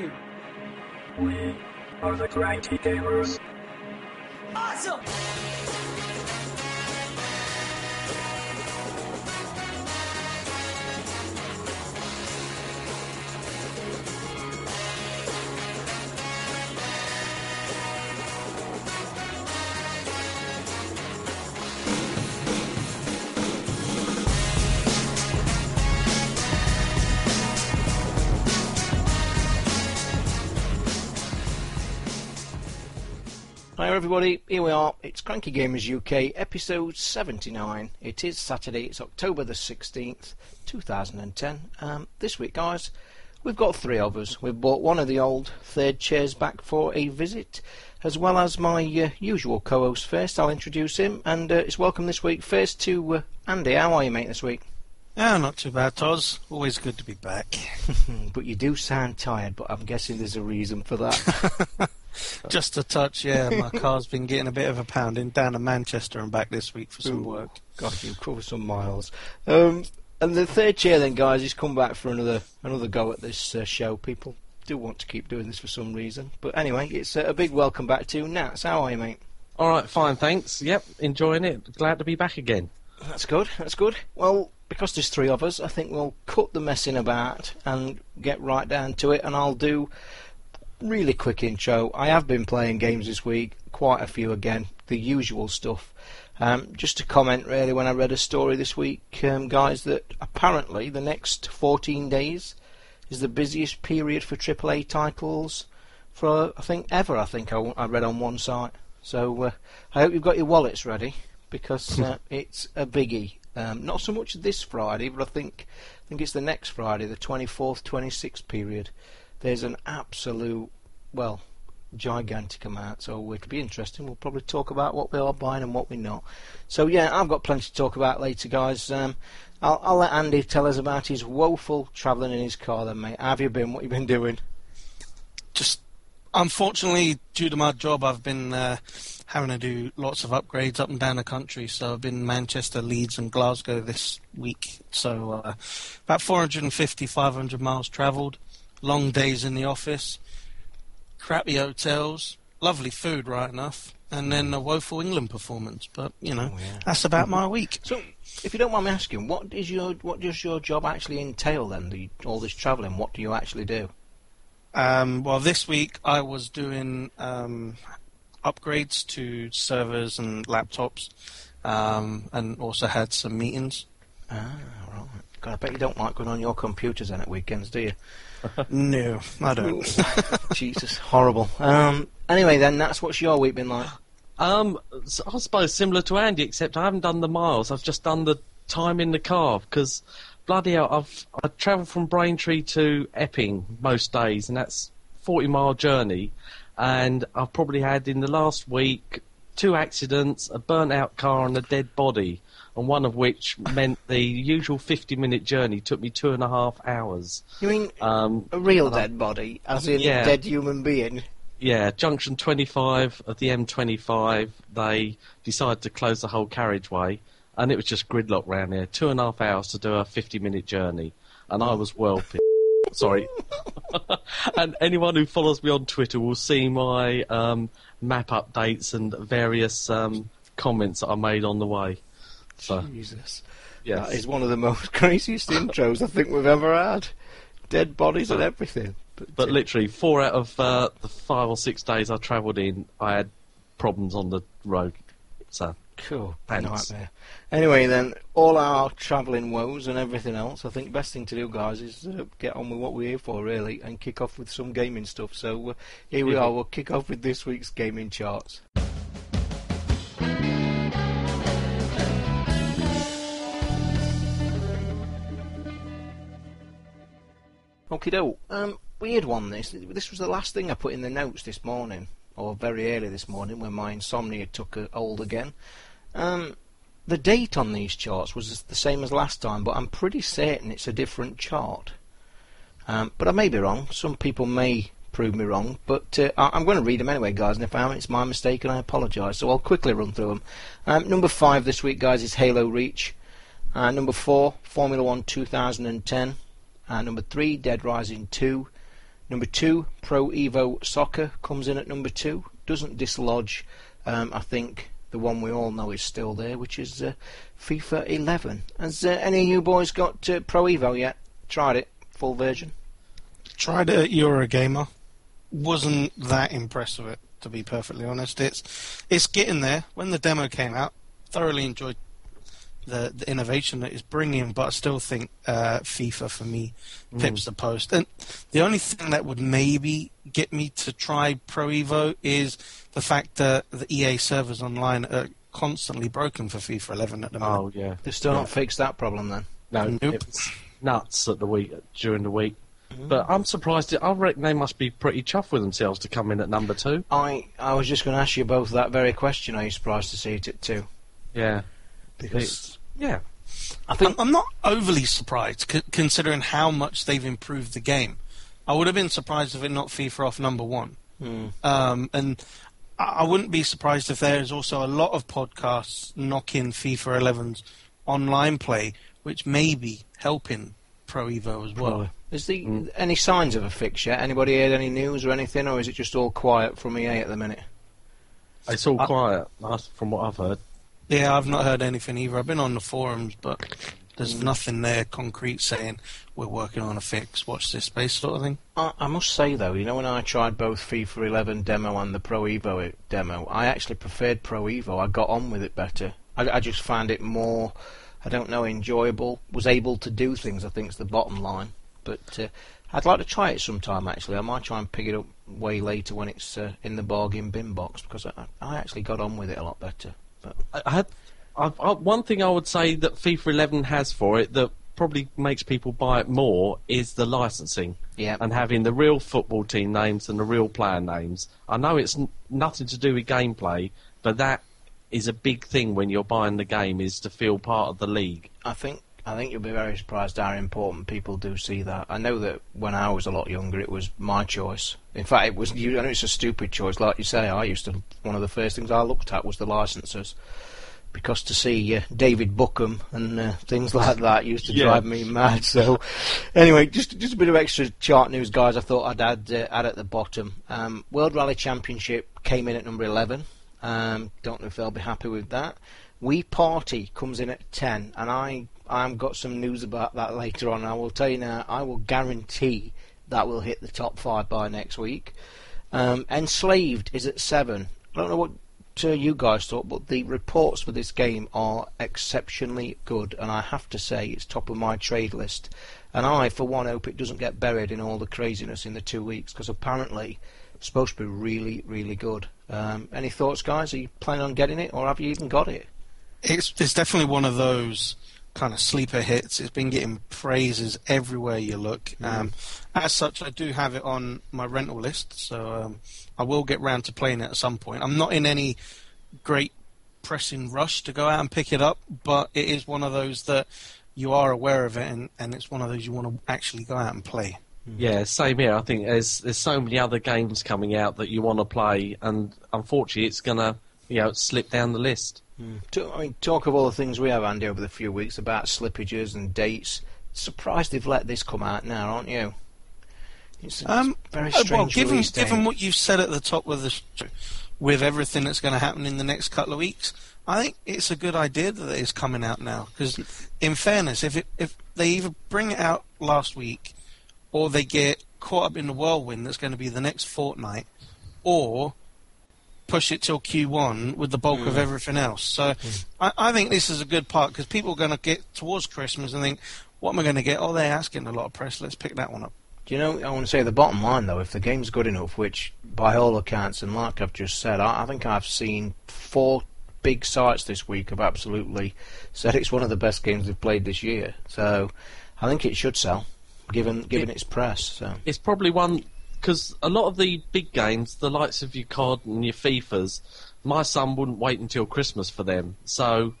you? We are the Cranky Gamers. Awesome! Hi everybody, here we are. It's Cranky Gamers UK, episode 79. It is Saturday, it's October the 16th, 2010. Um, this week, guys, we've got three of us. We've brought one of the old third chairs back for a visit, as well as my uh, usual co-host first. I'll introduce him, and uh, it's welcome this week first to uh, Andy. How are you, mate, this week? Yeah, not too bad, Toz. Always good to be back. but you do sound tired, but I'm guessing there's a reason for that. Just a touch, yeah. My car's been getting a bit of a pounding down to Manchester and back this week for some Ooh. work. God, you cover some miles. Um, and the third chair, then, guys, he's come back for another another go at this uh, show. People do want to keep doing this for some reason, but anyway, it's uh, a big welcome back to Nats. How are you, mate? All right, fine, thanks. Yep, enjoying it. Glad to be back again. That's good. That's good. Well, because there's three of us, I think we'll cut the messing about and get right down to it. And I'll do really quick intro. I have been playing games this week, quite a few again, the usual stuff. Um, just to comment, really, when I read a story this week, um, guys, that apparently the next 14 days is the busiest period for AAA titles for I think ever. I think I, I read on one site. So uh, I hope you've got your wallets ready because uh, it's a biggie. Um, not so much this Friday, but I think I think it's the next Friday, the 24th, 26th period. There's an absolute, well, gigantic amount. So it'll be interesting. We'll probably talk about what we are buying and what we're not. So yeah, I've got plenty to talk about later, guys. Um, I'll, I'll let Andy tell us about his woeful travelling in his car, then, mate. How have you been? What you been doing? Just unfortunately, due to my job, I've been uh, having to do lots of upgrades up and down the country. So I've been Manchester, Leeds, and Glasgow this week. So uh, about 450, 500 miles travelled. Long days in the office, crappy hotels, lovely food, right enough, and then a woeful England performance. But you know, Oh, yeah. that's about my week. So, if you don't mind me asking, what is your what does your job actually entail then? The, all this travelling, what do you actually do? Um, well, this week I was doing um, upgrades to servers and laptops, um, and also had some meetings. Ah, right. God, I bet you don't like going on your computers then at weekends, do you? No, I don't. Jesus, horrible. Um, anyway, then that's what's your week been like? Um, s- I suppose similar to Andy, except I haven't done the miles. I've just done the time in the car because bloody hell, I've I travel from Braintree to Epping most days, and that's forty mile journey. And I've probably had in the last week two accidents, a burnt out car, and a dead body. And one of which meant the usual fifty-minute journey took me two and a half hours. You mean Um, a real and I- dead body, as in Yeah. a dead human being? Yeah, junction 25 of the M25, they decided to close the whole carriageway, and it was just gridlock round here. Two and a half hours to do a 50 minute journey, and I was well p- Sorry. and anyone who follows me on Twitter will see my um, map updates and various um, comments that I made on the way. So, Jesus, yes. that is one of the most craziest intros I think we've ever had. Dead bodies and everything. But, But uh, literally, four out of uh, the five or six days I travelled in, I had problems on the road. So, Cool. Thanks. Nightmare. Anyway, then, all our travelling woes and everything else, I think the best thing to do, guys, is uh, get on with what we're here for, really, and kick off with some gaming stuff. So uh, here we are. We'll kick off with this week's gaming charts. Okie doke. Um, weird one. This this was the last thing I put in the notes this morning, or very early this morning, when my insomnia took hold again. Um, the date on these charts was the same as last time, but I'm pretty certain it's a different chart. Um, but I may be wrong. Some people may prove me wrong, but uh, I'm going to read them anyway, guys. And if I am, it's my mistake, and I apologise. So I'll quickly run through them. Um, number five this week, guys, is Halo Reach. Uh, number four, Formula One 2010. Uh, number three, Dead Rising 2. Number two, Pro Evo Soccer comes in at number two. Doesn't dislodge, um, I think, the one we all know is still there, which is uh, FIFA 11. Has uh, any of you boys got uh, Pro Evo yet? Tried it, full version? Tried it at Eurogamer. Wasn't that impressed with it, to be perfectly honest. It's it's getting there. When the demo came out, thoroughly enjoyed the, the innovation that it's bringing, but I still think uh, FIFA for me pips the post. And the only thing that would maybe get me to try Pro Evo is the fact that the EA servers online are constantly broken for FIFA 11 at the moment. Oh yeah. They still not fixed that problem then. No, Nope. it was nuts at the week during the week. Mm-hmm. But I'm surprised. I reckon they must be pretty chuffed with themselves to come in at number two. I I was just going to ask you both that very question. Are you surprised to see it at two? Yeah, Because It's- yeah. I I'm, think I'm not overly surprised c- considering how much they've improved the game. I would have been surprised if it not FIFA off number one. Hmm. Um, and I I wouldn't be surprised if there's also a lot of podcasts knocking FIFA 11's online play, which may be helping Pro Evo as well. Probably. is the Mm. any signs of a fix yet? Anybody heard any news or anything, or is it just all quiet from EA at the minute? It's all I- quiet that's from what I've heard. Yeah, I've not heard anything either. I've been on the forums, but there's nothing there concrete saying we're working on a fix. Watch this space sort of thing. I, I must say though, you know, when I tried both FIFA 11 demo and the Pro Evo demo, I actually preferred Pro Evo. I got on with it better. I, I just found it more, I don't know, enjoyable. Was able to do things. I think is the bottom line. But uh, I'd like to try it sometime. Actually, I might try and pick it up way later when it's uh, in the bargain bin box because I, I actually got on with it a lot better. I I had I, one thing I would say that FIFA 11 has for it that probably makes people buy it more is the licensing yeah, and having the real football team names and the real player names. I know it's n- nothing to do with gameplay, but that is a big thing when you're buying the game is to feel part of the league. I think I think you'll be very surprised how important people do see that. I know that when I was a lot younger, it was my choice. In fact, it was. You, I know it's a stupid choice, like you say. I used to. One of the first things I looked at was the licenses, because to see uh, David Bookham and uh, things like that used to Yeah. drive me mad. So, anyway, just just a bit of extra chart news, guys. I thought I'd add uh, add at the bottom. Um, World Rally Championship came in at number eleven. Um, don't know if they'll be happy with that. Wii Party comes in at 10, and I I've got some news about that later on. I will tell you now, I will guarantee that will hit the top five by next week. Um, Enslaved is at 7. I don't know what uh, you guys thought, but the reports for this game are exceptionally good, and I have to say it's top of my trade list. And I, for one, hope it doesn't get buried in all the craziness in the two weeks, because apparently it's supposed to be really, really good. Um, any thoughts, guys? Are you planning on getting it, or have you even got it? It's it's definitely one of those kind of sleeper hits. It's been getting praises everywhere you look. Um, as such, I do have it on my rental list, so um, I will get round to playing it at some point. I'm not in any great pressing rush to go out and pick it up, but it is one of those that you are aware of it, and, and it's one of those you want to actually go out and play. Yeah, same here. I think there's there's so many other games coming out that you want to play, and unfortunately, it's gonna you know slip down the list. To- I mean, talk of all the things we have, Andy, over the few weeks about slippages and dates. Surprised they've let this come out now, aren't you? It's, it's Um, very Uh, strange. well, given given what you've said at the top of the with everything that's going to happen in the next couple of weeks, I think it's a good idea that it's coming out now. Because, in fairness, if it, if they either bring it out last week, or they get caught up in the whirlwind that's going to be the next fortnight, or push it till Q1 with the bulk of hmm. everything else. So, hmm. I, I think this is a good part because people are going to get towards Christmas and think, "What am I going to get? Oh, they're asking a lot of press. Let's pick that one up." Do you know, I want to say the bottom line though, if the game's good enough, which by all accounts, and like I've just said, I, I think I've seen four big sites this week have absolutely said it's one of the best games they've played this year. So I think it should sell, given given its press. So it's probably one because a lot of the big games, the likes of your COD and your FIFA's, my son wouldn't wait until Christmas for them, so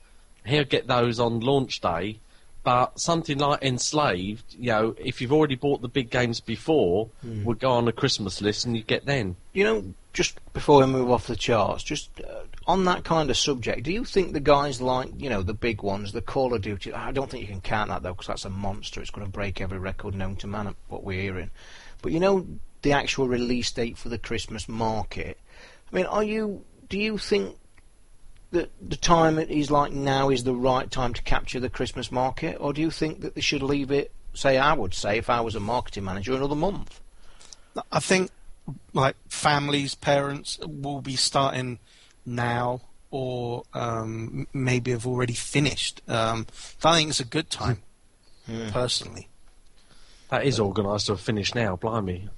he'll get those on launch day. But something like Enslaved, you know, if you've already bought the big games before, would go on a Christmas list and you get then. you know, just before we move off the charts, just uh, on that kind of subject, do you think the guys like you know the big ones, the Call of Duty? I don't think you can count that though, because that's a monster. It's going to break every record known to man. What we're hearing, but you know, the actual release date for the Christmas market. I mean, are you? Do you think that the time it is like now is the right time to capture the Christmas market, or do you think that they should leave it? Say, I would say, if I was a marketing manager, another month. I think like families, parents will be starting now, or um, maybe have already finished. Um, I think it's a good time, personally. That is organised to have finished now, blimey.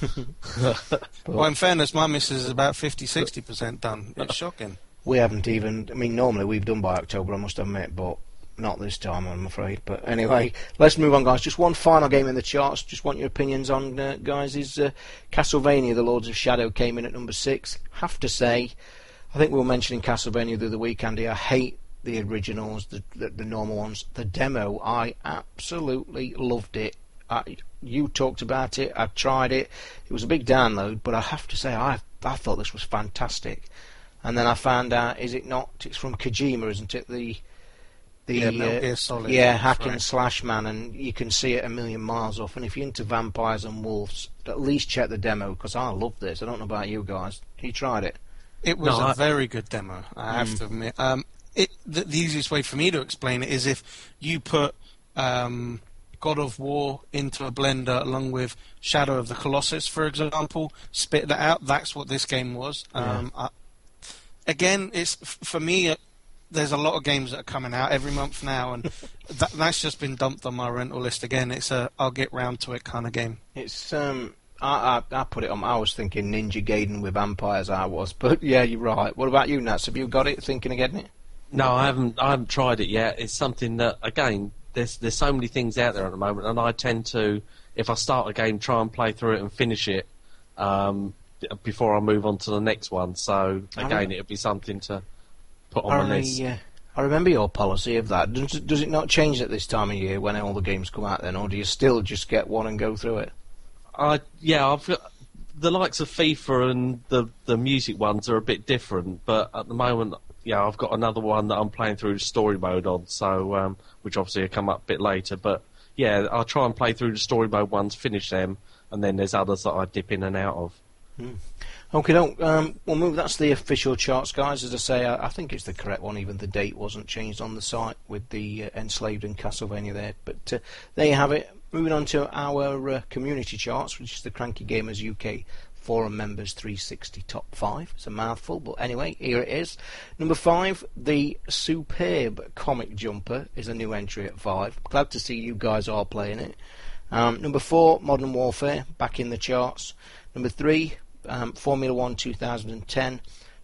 Well, in fairness, my missus is about 50 60% done. It's shocking. We haven't even. I mean, normally we've done by October, I must admit, but not this time, I'm afraid. But anyway, let's move on, guys. Just one final game in the charts. Just want your opinions on, uh, guys. Is uh, Castlevania: The Lords of Shadow came in at number six? Have to say, I think we were mentioning Castlevania the other week, Andy. I hate the originals, the, the the normal ones. The demo, I absolutely loved it. I, you talked about it. I tried it. It was a big download, but I have to say, I I thought this was fantastic. And then I found out, is it not? It's from Kojima, isn't it? The the Yeah, Metal uh, Solid, yeah, that's hack and right. slash man, and you can see it a million miles off. And if you're into vampires and wolves, at least check the demo because I love this. I don't know about you guys. You tried it? It was No, a I- very good demo, I have to admit. Um, it, the, the easiest way for me to explain it is if you put um, God of War into a blender along with Shadow of the Colossus, for example, spit that out. That's what this game was. Um, I, again, it's for me. Uh, there's a lot of games that are coming out every month now, and that, that's just been dumped on my rental list again. It's a I'll get round to it kind of game. It's um. I, I I put it on. I was thinking Ninja Gaiden with vampires. I was, but yeah, you're right. What about you, Nats? Have you got it? Thinking of getting it? No, I haven't. I haven't tried it yet. It's something that again, there's there's so many things out there at the moment, and I tend to, if I start a game, try and play through it and finish it um, before I move on to the next one. So again, it'll be something to put on my list. uh, I remember your policy of that. Does, does it not change at this time of year when all the games come out then, or do you still just get one and go through it? I yeah, I've got the likes of FIFA and the the music ones are a bit different, but at the moment, yeah, I've got another one that I'm playing through the story mode on, so um, which obviously will come up a bit later. But yeah, I'll try and play through the story mode ones, finish them, and then there's others that I dip in and out of. Okay, don't. Um, we'll move. That's the official charts, guys. As I say, I, I think it's the correct one. Even the date wasn't changed on the site with the uh, enslaved in Castlevania there. But uh, there you have it. Moving on to our uh, community charts, which is the Cranky Gamers UK forum members 360 top five. It's a mouthful, but anyway, here it is. Number five, the superb comic jumper is a new entry at five. Glad to see you guys are playing it. Um, number four, Modern Warfare, back in the charts. Number three, um, Formula One 2010.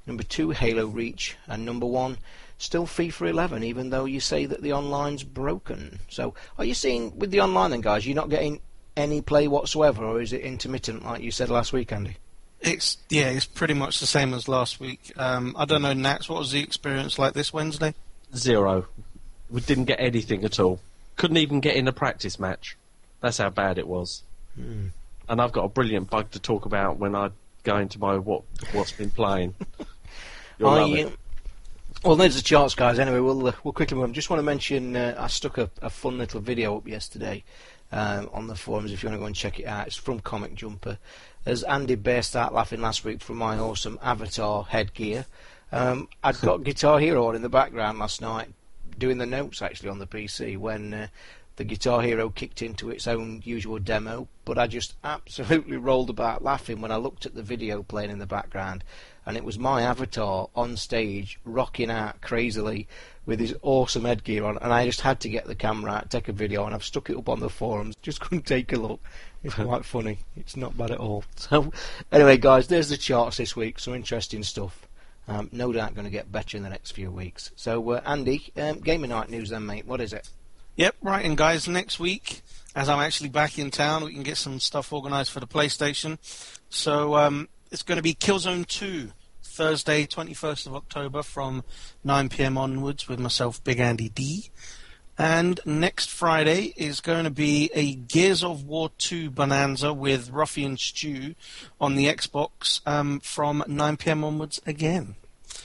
Number two, Halo Reach. And number one, still FIFA 11, even though you say that the online's broken. So, are you seeing with the online then, guys, you're not getting any play whatsoever, or is it intermittent like you said last week, Andy? It's yeah, it's pretty much the same as last week. Um, I don't know, Nats. What was the experience like this Wednesday? Zero. We didn't get anything at all. Couldn't even get in a practice match. That's how bad it was. And I've got a brilliant bug to talk about when I go into my what what's been playing. You'll I, love it. uh, Well, there's the charts, guys. Anyway, we'll uh, we'll quickly move. on. Just want to mention uh, I stuck a, a fun little video up yesterday um, on the forums. If you want to go and check it out, it's from Comic Jumper. As Andy Bear started laughing last week from my awesome Avatar headgear, um, I'd got Guitar Hero on in the background last night, doing the notes actually on the PC when. Uh, the Guitar Hero kicked into its own usual demo, but I just absolutely rolled about laughing when I looked at the video playing in the background, and it was my avatar on stage rocking out crazily with his awesome headgear on, and I just had to get the camera out, take a video, and I've stuck it up on the forums. Just couldn't take a look. It's quite funny. It's not bad at all. So, anyway, guys, there's the charts this week. Some interesting stuff. Um, no doubt going to get better in the next few weeks. So, uh, Andy, um, Gamer Night news then, mate. What is it? Yep, right. And guys, next week, as I'm actually back in town, we can get some stuff organised for the PlayStation. So um, it's going to be Killzone 2, Thursday, 21st of October, from 9 p.m. onwards, with myself, Big Andy D. And next Friday is going to be a Gears of War 2 bonanza with Ruffian Stew on the Xbox um, from 9 p.m. onwards again.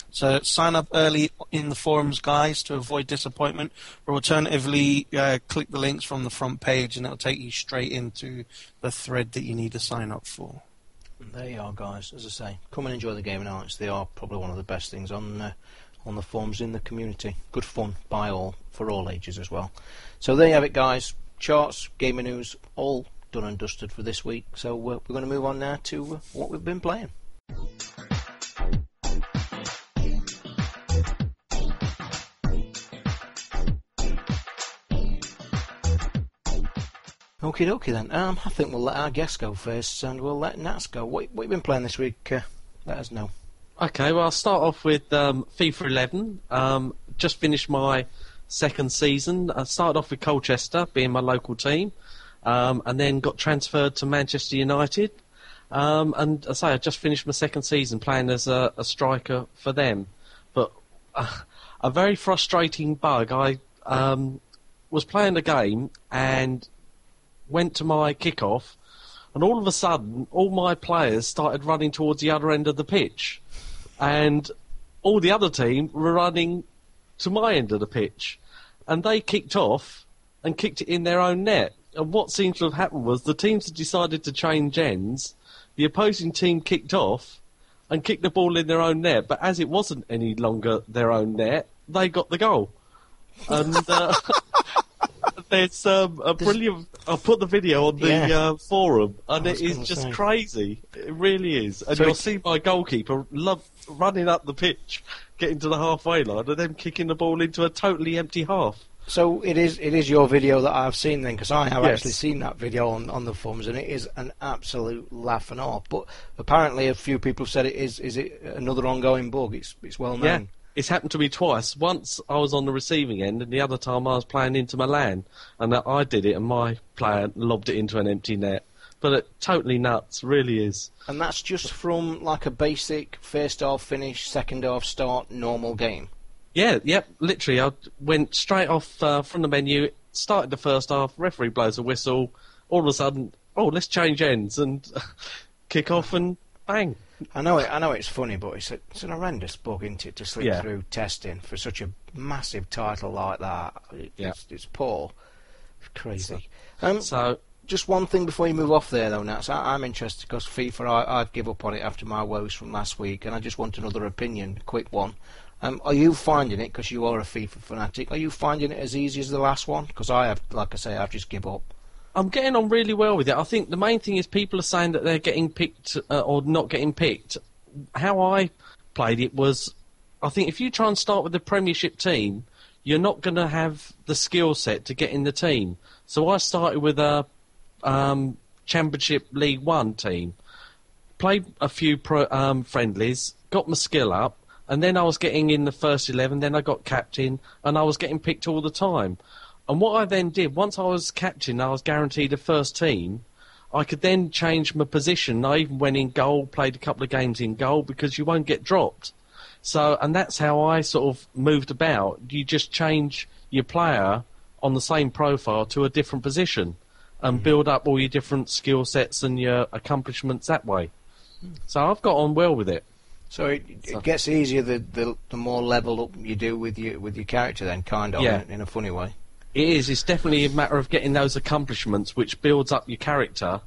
So sign up early in the forums, guys, to avoid disappointment. Or alternatively, uh, click the links from the front page, and it'll take you straight into the thread that you need to sign up for. There you are, guys. As I say, come and enjoy the game nights. They are probably one of the best things on uh, on the forums in the community. Good fun by all for all ages as well. So there you have it, guys. Charts, gamer news, all done and dusted for this week. So uh, we're going to move on now to uh, what we've been playing. Okie dokie then. Um, I think we'll let our guest go first, and we'll let Nats go. What, what you been playing this week? Uh, let us know. Okay, well, I'll start off with um, FIFA 11. Um, just finished my second season. I started off with Colchester, being my local team, um, and then got transferred to Manchester United. Um, and I say I just finished my second season playing as a, a striker for them. But uh, a very frustrating bug. I um, was playing the game and went to my kickoff, and all of a sudden, all my players started running towards the other end of the pitch and all the other team were running to my end of the pitch, and they kicked off and kicked it in their own net. And what seems to have happened was the teams had decided to change ends. The opposing team kicked off and kicked the ball in their own net, but as it wasn't any longer their own net, they got the goal. And uh, there's um, a brilliant. I'll put the video on the Yeah. uh, forum, and it is just say. crazy. It really is. And So you'll it's- see my goalkeeper love running up the pitch, getting to the halfway line, and then kicking the ball into a totally empty half. So it is it is your video that I've seen then, because I have Yes. actually seen that video on, on the forums, and it is an absolute laughing off. But apparently, a few people have said it is is it another ongoing bug. It's it's well known. Yeah. It's happened to me twice. Once I was on the receiving end, and the other time I was playing into my Milan, and I did it, and my player lobbed it into an empty net. But it totally nuts, really is. And that's just from like a basic first half finish, second half start, normal game. Yeah, yep, literally. I went straight off uh, from the menu, started the first half, referee blows a whistle, all of a sudden, oh, let's change ends, and kick off, and bang. I know it. I know it's funny, but it's a, it's an horrendous bug, isn't it, to slip Yeah. through testing for such a massive title like that? It, Yeah. it's, it's poor. It's crazy. Um, So, just one thing before you move off there, though, Nats. I, I'm interested because FIFA, I, I'd give up on it after my woes from last week, and I just want another opinion, a quick one. Um, are you finding it, because you are a FIFA fanatic, are you finding it as easy as the last one? Because I have, like I say, I've just give up. I'm getting on really well with it. I think the main thing is people are saying that they're getting picked uh, or not getting picked. How I played it was, I think if you try and start with the Premiership team, you're not going to have the skill set to get in the team. So I started with a um, Championship League One team, played a few pro, um, friendlies, got my skill up, and then I was getting in the first eleven. Then I got captain, and I was getting picked all the time. And what I then did, once I was captain, I was guaranteed a first team. I could then change my position. I even went in goal, played a couple of games in goal because you won't get dropped. So, and that's how I sort of moved about. You just change your player on the same profile to a different position and mm. build up all your different skill sets and your accomplishments that way. Hmm. So I've got on well with it. So it, So- it gets easier the, the the more level up you do with your with your character, then kind of Yeah. in, in a funny way. It is. It's definitely a matter of getting those accomplishments, which builds up your character.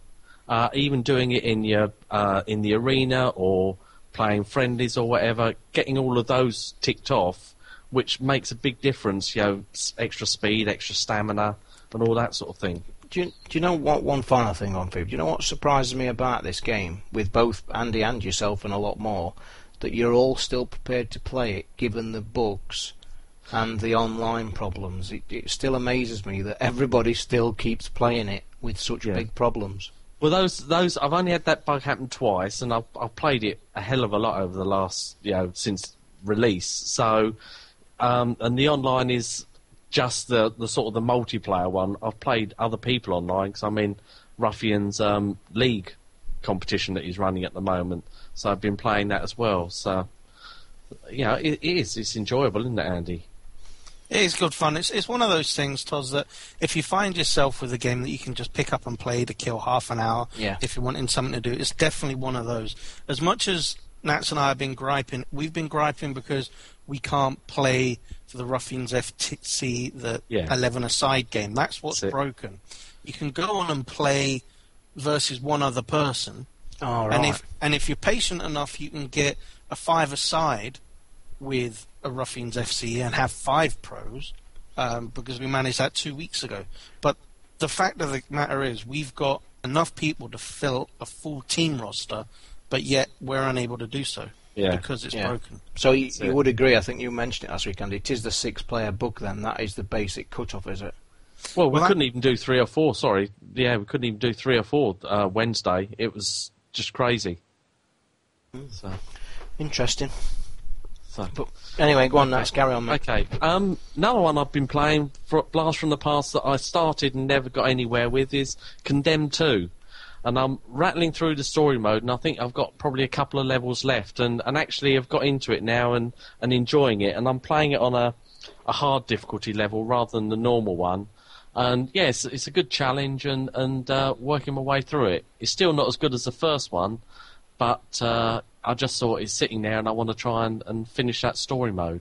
Uh, even doing it in your uh, in the arena or playing friendlies or whatever, getting all of those ticked off, which makes a big difference. You know, extra speed, extra stamina, and all that sort of thing. Do you, do you know what one final thing on FIFA? Do you know what surprises me about this game with both Andy and yourself and a lot more? That you're all still prepared to play it, given the bugs and the online problems. It, it still amazes me that everybody still keeps playing it with such Yeah. big problems. Well, those those I've only had that bug happen twice, and I've I've played it a hell of a lot over the last you know since release. So, um, and the online is just the the sort of the multiplayer one. I've played other people online because I'm in Ruffian's um, league competition that he's running at the moment. So I've been playing that as well. So, you know, it, it is it's enjoyable, isn't it, Andy? It is good fun. It's it's one of those things, Toz, that if you find yourself with a game that you can just pick up and play to kill half an hour, Yeah. if you're wanting something to do, it's definitely one of those. As much as Nats and I have been griping. We've been griping because we can't play for the Ruffians FC the Yeah. 11 aside game. That's what's That's broken. You can go on and play versus one other person, Oh, right. and if and if you're patient enough, you can get a five aside with a Ruffians FC and have five pros um, because we managed that two weeks ago. But the fact of the matter is, we've got enough people to fill a full team roster, but yet we're unable to do so Yeah. because it's Yeah. broken. so you, you would agree, I think you mentioned it last week, Andy, it is the six-player book then, that is the basic cut-off, is it? Well, we Well, couldn't even do three or four. Sorry, yeah, we couldn't even do three or four uh, Wednesday. It was just crazy. So, Interesting. But anyway, go on, Nats, carry on, mate. Okay. Um, another one I've been playing, for Blast from the Past, that I started and never got anywhere with is Condemned 2. And I'm rattling through the story mode, and I think I've got probably a couple of levels left, and, and actually I've got into it now and, and enjoying it. And I'm playing it on a, a hard difficulty level rather than the normal one. And yes, it's a good challenge, and, and uh, working my way through it. It's still not as good as the first one, but uh, I just saw it's sitting there, and I want to try and, and finish that story mode.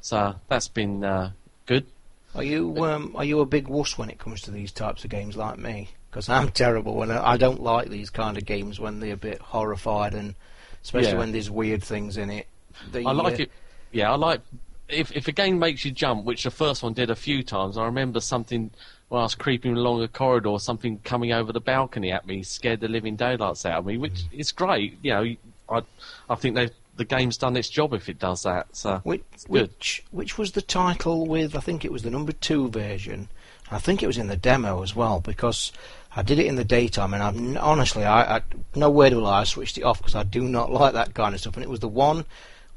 So that's been uh, good. Are you um, are you a big wuss when it comes to these types of games like me? Because I'm terrible when I, I don't like these kind of games when they're a bit horrified and especially Yeah. when there's weird things in it. The, I like uh, it. Yeah, I like if if a game makes you jump, which the first one did a few times. I remember something when I was creeping along a corridor, something coming over the balcony at me, scared the living daylights out of me. Which Mm. is great. You know, I I think they the game's done its job if it does that. So Which, which which was the title with? I think it was the number two version. I think it was in the demo as well because I did it in the daytime and n- honestly I, I no word will I, I switched it off because I do not like that kind of stuff. And it was the one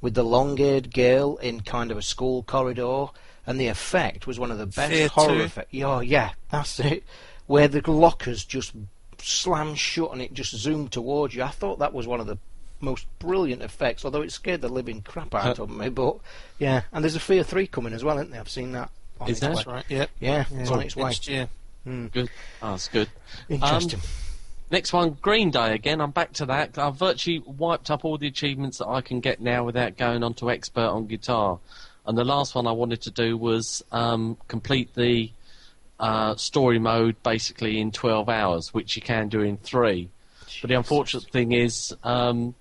with the long-haired girl in kind of a school corridor, and the effect was one of the best Fear horror effects. Oh yeah, that's it. Where the lockers just slammed shut and it just zoomed towards you. I thought that was one of the most brilliant effects, although it scared the living crap out of me. But yeah, and there's a Fear Three coming as well, isn't there? I've seen that. On Is its there? way. That's right. Yep. Yeah, Yeah. it's on its way. Next year. Hmm. Good. Oh, that's good. Interesting. Um, next one, Green Day again. I'm back to that. I've virtually wiped up all the achievements that I can get now without going on to expert on guitar. And the last one I wanted to do was um, complete the uh, story mode basically in 12 hours, which you can do in three. But the unfortunate thing is, um,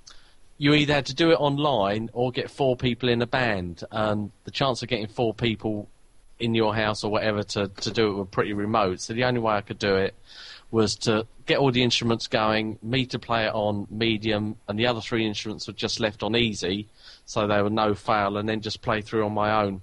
you either had to do it online or get four people in a band, and the chance of getting four people in your house or whatever to, to do it were pretty remote. So the only way I could do it was to get all the instruments going, me to play it on medium, and the other three instruments were just left on easy, so they were no fail, and then just play through on my own.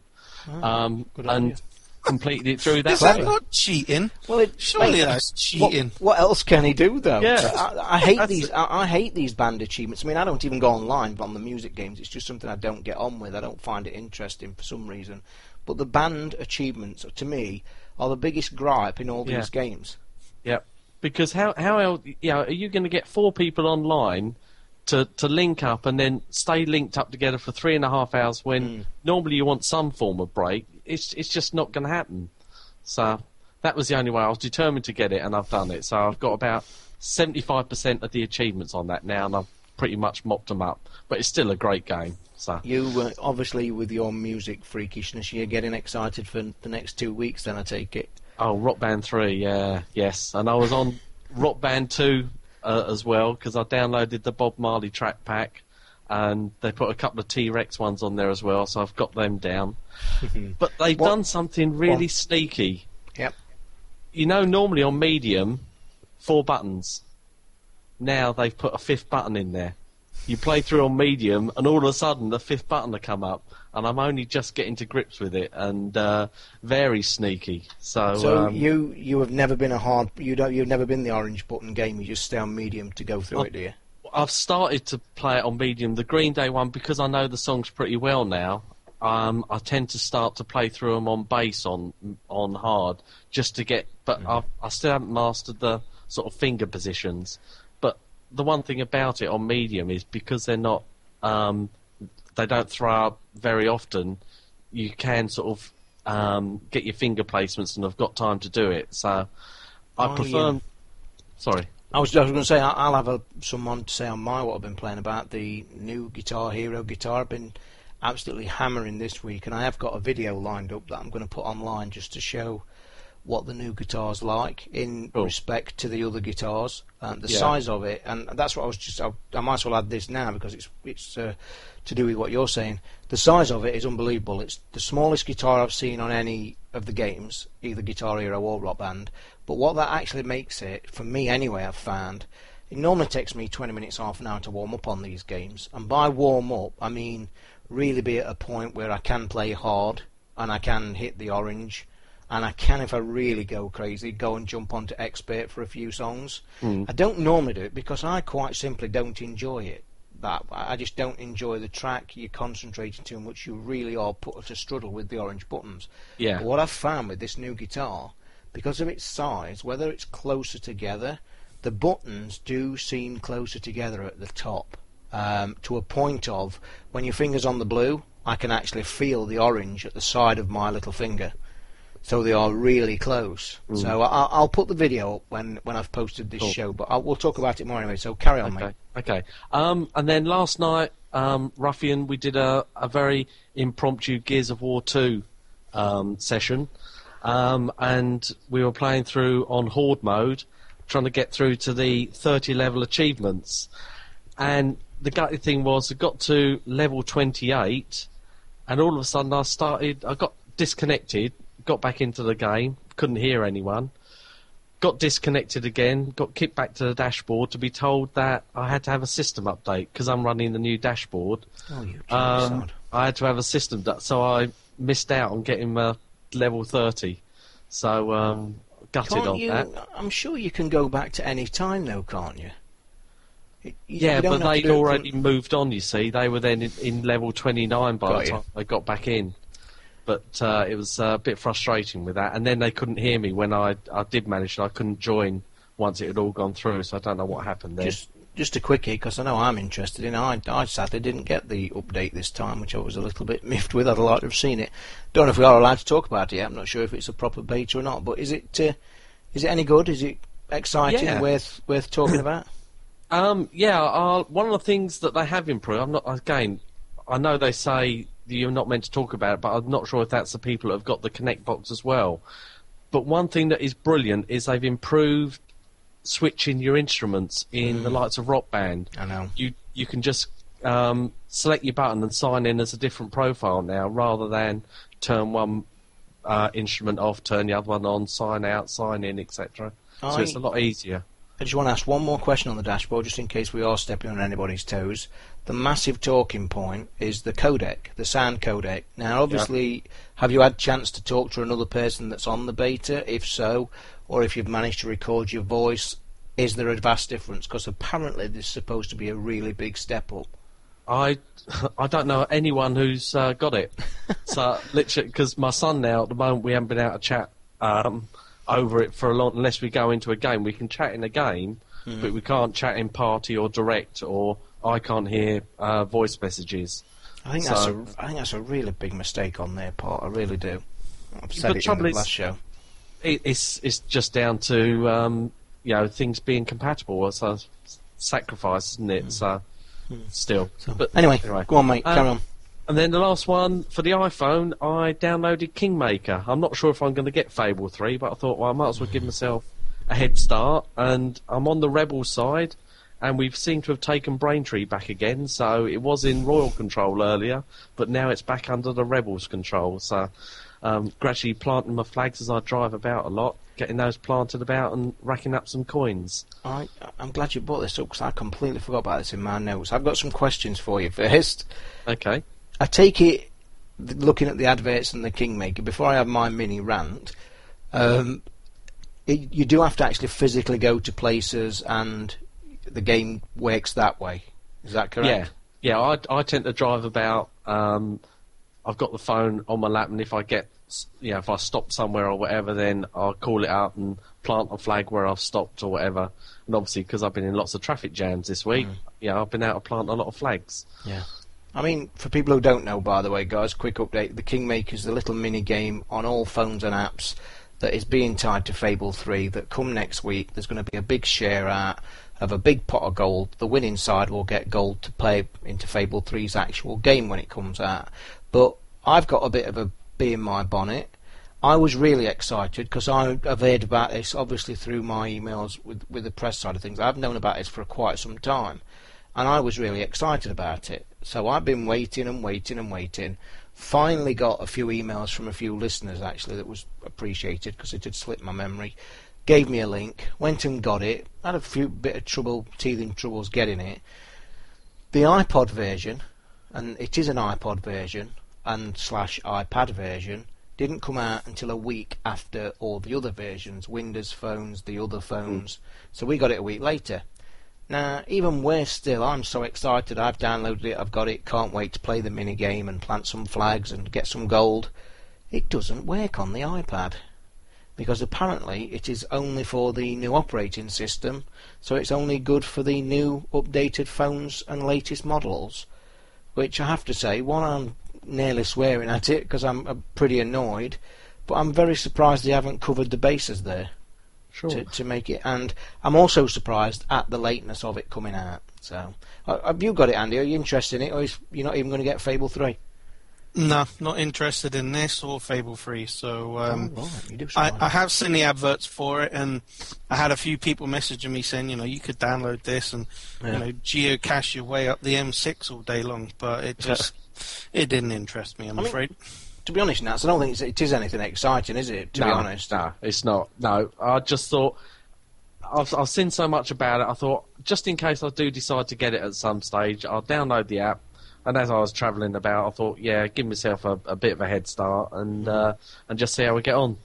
um, good and idea. completed it through that Is that way. not cheating? Well, it, Surely mate, that's cheating. what else can he do though? Yeah. I, I hate these. I, I hate these band achievements. I mean, I don't even go online but on the music games. It's just something I don't get on with. I don't find it interesting for some reason. But the band achievements, to me, are the biggest gripe in all Yeah. these games. Yep. Because how how else, you know, are you going to get four people online to to link up and then stay linked up together for three and a half hours when normally you want some form of break? It's it's just not going to happen. So that was the only way. I was determined to get it, and I've done it. So I've got about seventy five percent of the achievements on that now, and I've pretty much mopped them up. But it's still a great game. So You uh, obviously, with your music freakishness, you're getting excited for the next two weeks. Then I take it. Oh, Rock Band 3, yeah, yes. And I was on Rock Band 2 uh, as well because I downloaded the Bob Marley track pack and they put a couple of T Rex ones on there as well, so I've got them down. but they've What- done something really What? sneaky. Yep. You know, normally on Medium, four buttons. Now they've put a fifth button in there. You play through on Medium, and all of a sudden the fifth button will come up, and I'm only just getting to grips with it, and uh, very sneaky. So, So um, you you have never been a hard. You don't. You've never been the orange button game. You just stay on medium to go through Oh. it, do you? I've started to play it on medium. The Green Day one because I know the songs pretty well now. Um, I tend to start to play through them on bass on on hard just to get. But I've, I still haven't mastered the sort of finger positions. But the one thing about it on medium is because they're not, um, they don't throw up very often. You can sort of um, get your finger placements and have got time to do it. So I Oh, prefer. yeah. Sorry. I was, I was going to say I'll have a, someone to say on my what I've been playing about the new Guitar Hero guitar. I've been absolutely hammering this week, and I have got a video lined up that I'm going to put online just to show what the new guitar's like in Cool. respect to the other guitars, um, the Yeah. size of it, and that's what I was just. I, I might as well add this now because it's it's uh, to do with what you're saying. The size of it is unbelievable. It's the smallest guitar I've seen on any of the games, either Guitar Hero or Rock Band. But what that actually makes it, for me anyway, I've found, it normally takes me 20 minutes, half an hour to warm up on these games. And by warm up, I mean really be at a point where I can play hard and I can hit the orange. And I can, if I really go crazy, go and jump onto expert for a few songs. I don't normally do it because I quite simply don't enjoy it. That I I just don't enjoy the track. You're concentrating too much. You really are put to struggle with the orange buttons. Yeah. But what I've found with this new guitar, because of its size, whether it's closer together, the buttons do seem closer together at the top. Um, to a point of when your finger's on the blue, I can actually feel the orange at the side of my little finger. So they are really close. So I, I'll put the video up when, when I've posted this Cool. show, but I'll, we'll talk about it more anyway. So carry on, Okay. mate. Okay. Um, and then last night, um, Ruffian, we did a, a very impromptu Gears of War 2 um, session. Um, and we were playing through on Horde mode, trying to get through to the 30 level achievements. And the gutty thing was, I got to level 28, and all of a sudden I started, I got disconnected, got back into the game, couldn't hear anyone got disconnected again, got kicked back to the dashboard to be told that I had to have a system update because I'm running the new dashboard. Oh, you Um. I had to have a system that, so I missed out on getting my level 30. So um, gutted Can't on you? that. I'm sure you can go back to any time, though, can't you? You- Yeah, but they'd already from- moved on. You see, they were then in, in level 29 by Got the you. time I got back in. But uh, it was uh, a bit frustrating with that, and then they couldn't hear me when I I did manage. and I couldn't join once it had all gone through, so I don't know what happened there. Just, just a quickie, because I know I'm interested in. I, I sadly didn't get the update this time, which I was a little bit miffed with. I'd like to have seen it. Don't know if we are allowed to talk about it yet. I'm not sure if it's a proper beta or not. But is it, uh, is it any good? Is it exciting? Yeah. Worth, worth talking about? Um, yeah, uh, one of the things that they have improved. I'm not again. I know they say you're not meant to talk about it, but I'm not sure if that's the people that have got the Kinect box as well. But one thing that is brilliant is they've improved switching your instruments in the likes of Rock Band. I know. You you can just um, select your button and sign in as a different profile now, rather than turn one uh, instrument off, turn the other one on, sign out, sign in, etc. So I- it's a lot easier. I just want to ask one more question on the dashboard, just in case we are stepping on anybody's toes. The massive talking point is the codec, the sound codec. Now, obviously, have you had chance to talk to another person that's on the beta? If so, or if you've managed to record your voice, is there a vast difference? Because apparently, this is supposed to be a really big step up. I I don't know anyone who's uh, got it. so literally, because my son now at the moment we haven't been able to chat um, over it for a long. Unless we go into a game, we can chat in a game, but we can't chat in party or direct, or I can't hear uh, voice messages. I think that's a, So- I think that's a really big mistake on their part. I really do. I've said it in the last show. It, it's it's just down to um, you know things being compatible. It's a sacrifice, isn't it? So still, but Anyway, anyway. go on, mate. Um, carry on. And then the last one for the iPhone, I downloaded Kingmaker. I'm not sure if I'm going to get Fable 3, but I thought, well, I might as well give myself a head start. And I'm on the Rebel side, and we've seemed to have taken Braintree back again. So it was in Royal control earlier, but now it's back under the Rebels control. So um, gradually planting my flags as I drive about a lot, getting those planted about and racking up some coins. I, I'm glad you brought this up because I completely forgot about this in my notes. I've got some questions for you first. Okay. I take it, looking at the adverts and the Kingmaker, before I have my mini rant, um, it, you do have to actually physically go to places and the game works that way. Is that correct? Yeah, yeah. I I tend to drive about. Um, I've got the phone on my lap, and if I get, you know, if I stop somewhere or whatever, then I'll call it out and plant a flag where I've stopped or whatever. And obviously, because I've been in lots of traffic jams this week, yeah, I've been out to plant a lot of flags. Yeah. I mean, for people who don't know, by the way, guys, quick update: the Kingmaker is the little mini game on all phones and apps that is being tied to Fable 3 that come next week there's going to be a big share out of a big pot of gold. The winning side will get gold to play into Fable 3's actual game when it comes out. But I've got a bit of a bee in my bonnet. I was really excited because I have heard about this obviously through my emails with with the press side of things. I've known about this for quite some time, and I was really excited about it. So I've been waiting and waiting and waiting. Finally got a few emails from a few listeners actually that was appreciated because it had slipped my memory. Gave me a link, went and got it. Had a few bit of trouble, teething troubles getting it. The iPod version, and it is an iPod version and slash iPad version didn't come out until a week after all the other versions, Windows phones, the other phones. Hmm. So we got it a week later. Now, even worse still, I'm so excited. I've downloaded it, I've got it, can't wait to play the mini game and plant some flags and get some gold. It doesn't work on the iPad. Because apparently it is only for the new operating system, so it's only good for the new updated phones and latest models. Which I have to say, one, I'm nearly swearing at it because I'm, I'm pretty annoyed, but I'm very surprised they haven't covered the bases there Sure. to, to make it. And I'm also surprised at the lateness of it coming out. So, uh, have you got it, Andy? Are you interested in it, or is you're not even going to get Fable Three? No, not interested in this or Fable 3. So um, oh, right, I, I have seen the adverts for it, and I had a few people messaging me saying, you know, you could download this and Yeah. you know geocache your way up the M6 all day long, but it just it didn't interest me. I'm I mean, afraid. To be honest, Nats, I don't think it's, it is anything exciting, is it? To no, be honest, no, it's not. No, I just thought I've I've seen so much about it. I thought just in case I do decide to get it at some stage, I'll download the app. And as I was travelling about, I thought, yeah, give myself a, a bit of a head start and uh, and just see how we get on.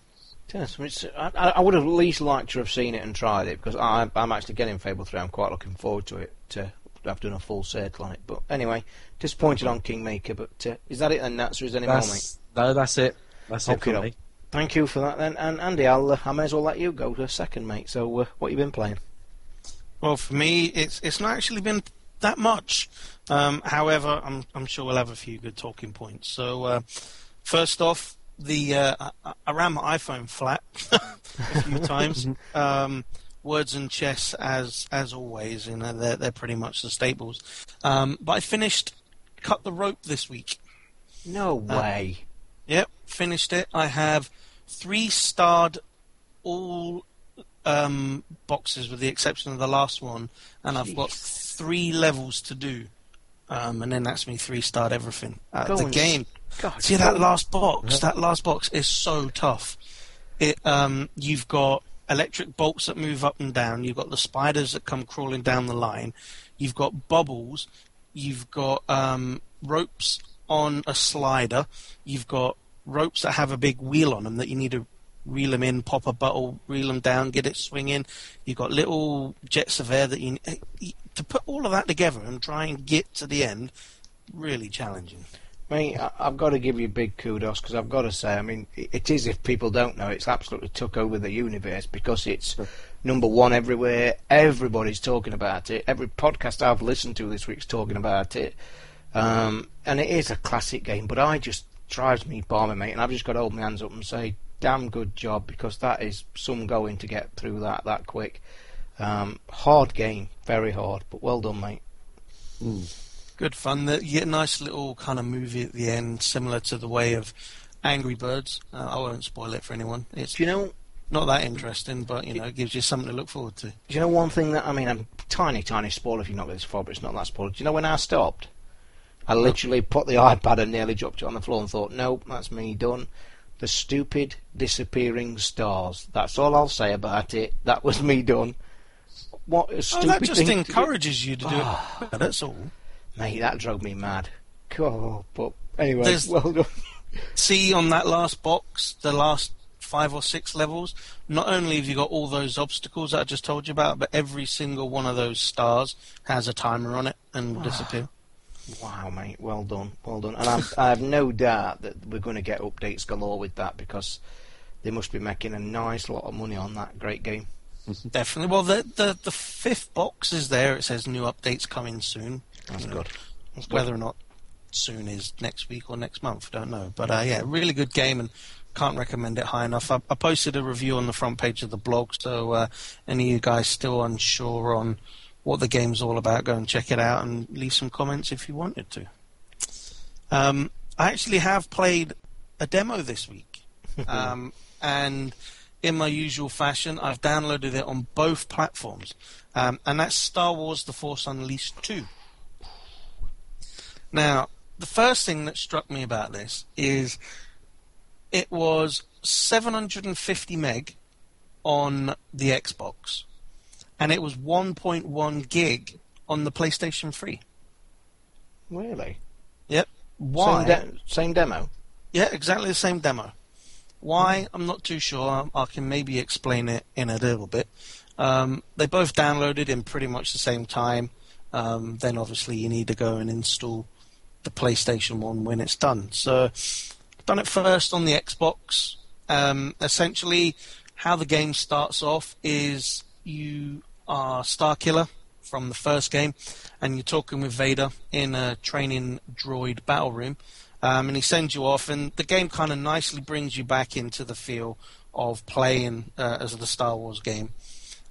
Yes, I, I, I would have at least liked to have seen it and tried it because I, I'm actually getting Fable 3. I'm quite looking forward to it. To, I've done a full circle on it. But anyway, disappointed on Kingmaker. But uh, is that it then, Nats, or is there any more, mate? That's, no, that's it. That's it Okay, for me. Thank you for that then. And Andy, I'll, uh, I may as well let you go to a second, mate. So, uh, what you been playing? Well, for me, it's it's not actually been that much. Um, however, I'm I'm sure we'll have a few good talking points. So, uh, first off, the uh, I, I ran my iPhone flat a few times. Um, words and chess, as as always, you know they're they're pretty much the staples. Um, but I finished cut the rope this week. No way. Yep, finished it. I have three starred all um, boxes with the exception of the last one, and I've got three levels to do. Um, and then that's me three starred everything. Uh, the game. God, See that last box? That last box is so tough. It um, you've got electric bolts that move up and down. You've got the spiders that come crawling down the line. You've got bubbles. You've got um, ropes on a slider. You've got ropes that have a big wheel on them that you need to reel them in, pop a bottle, reel them down, get it swinging. You've got little jets of air that you eh, to put all of that together and try and get to the end. Really challenging. Mate, I've got to give you big kudos because I've got to say, I mean, it is, if people don't know, it's absolutely took over the universe because it's number one everywhere. Everybody's talking about it. Every podcast I've listened to this week's talking about it. Um, and it is a classic game, but I just drives me balmy, mate, and I've just got to hold my hands up and say, damn good job because that is some going to get through that that quick. Um, hard game, very hard, but well done, mate. Good fun. The, you get a nice little kind of movie at the end, similar to the way of Angry Birds. Uh, I won't spoil it for anyone. It's Do you know? not that interesting, but you know, it gives you something to look forward to. Do you know one thing that I mean? I'm tiny, tiny spoiler if you're not this far, but it's not that spoiler. Do you know when I stopped? I literally put the iPad and nearly dropped it on the floor and thought, "Nope, that's me done." The stupid disappearing stars. That's all I'll say about it. That was me done. What a stupid Oh, that just thing encourages you to do Ah. it. That's all. Mate, that drove me mad. God, but anyway, There's- well done. See on that last box, the last five or six levels. Not only have you got all those obstacles that I just told you about, but every single one of those stars has a timer on it and will disappear. Wow, mate, well done, well done. And I'm, I have no doubt that we're going to get updates galore with that because they must be making a nice lot of money on that great game. Definitely. Well, the, the the fifth box is there. It says new updates coming soon. That's You know, good. That's good. Whether or not soon is next week or next month, I don't know. But uh, yeah, really good game and can't recommend it high enough. I, I, posted a review on the front page of the blog, so uh, any of you guys still unsure on what the game's all about, go and check it out and leave some comments if you wanted to. Um, I actually have played a demo this week, um, and in my usual fashion, I've downloaded it on both platforms, um, and that's Star Wars: The Force Unleashed 2. Now, the first thing that struck me about this is it was 750 meg on the Xbox, and it was 1.1 gig on the PlayStation 3. Really? Yep. Why? Same, de- same demo. Yeah, exactly the same demo. Why? I'm not too sure. I can maybe explain it in a little bit. Um, they both downloaded in pretty much the same time. Um, then obviously you need to go and install the PlayStation One when it's done. So, done it first on the Xbox. Um, essentially, how the game starts off is you are Starkiller from the first game, and you're talking with Vader in a training droid battle room, um, and he sends you off, and the game kind of nicely brings you back into the feel of playing uh, as the Star Wars game.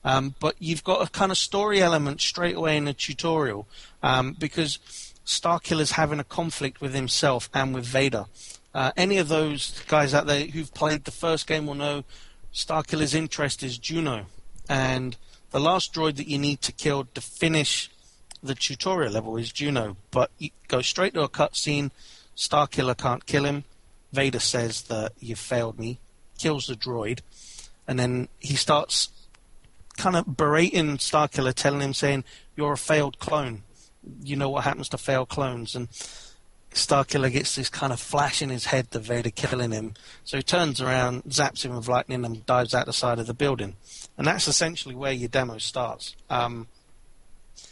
Um, but you've got a kind of story element straight away in the tutorial um, because Starkiller's having a conflict with himself and with Vader. Uh, any of those guys out there who've played the first game will know Starkiller's interest is Juno, and the last droid that you need to kill to finish the tutorial level is Juno. But you go straight to a cutscene. Starkiller can't kill him. Vader says that you failed me, kills the droid, and then he starts kind of berating Starkiller, telling him, saying, "You're a failed clone. You know what happens to failed clones." And Starkiller gets this kind of flash in his head that Vader killing him. So he turns around, zaps him with lightning, and dives out the side of the building. And that's essentially where your demo starts. Um,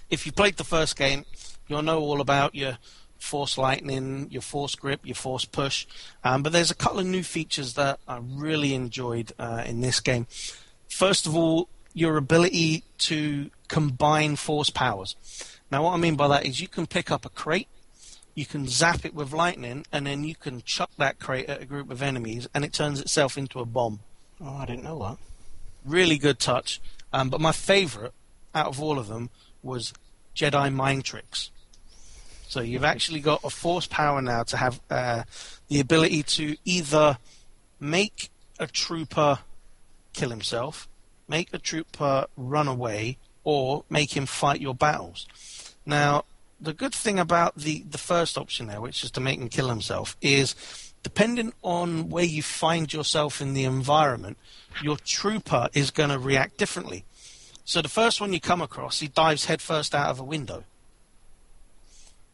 if you played the first game, you'll know all about your force lightning, your force grip, your force push. Um, but there's a couple of new features that I really enjoyed uh, in this game. First of all, your ability to combine force powers. Now, what I mean by that is you can pick up a crate you can zap it with lightning, and then you can chuck that crate at a group of enemies, and it turns itself into a bomb. Oh, I didn't know that. Really good touch. Um, but my favourite out of all of them was Jedi mind tricks. So you've actually got a force power now to have uh, the ability to either make a trooper kill himself, make a trooper run away, or make him fight your battles. Now, the good thing about the, the first option there, which is to make him kill himself, is depending on where you find yourself in the environment, your trooper is going to react differently. So the first one you come across, he dives headfirst out of a window.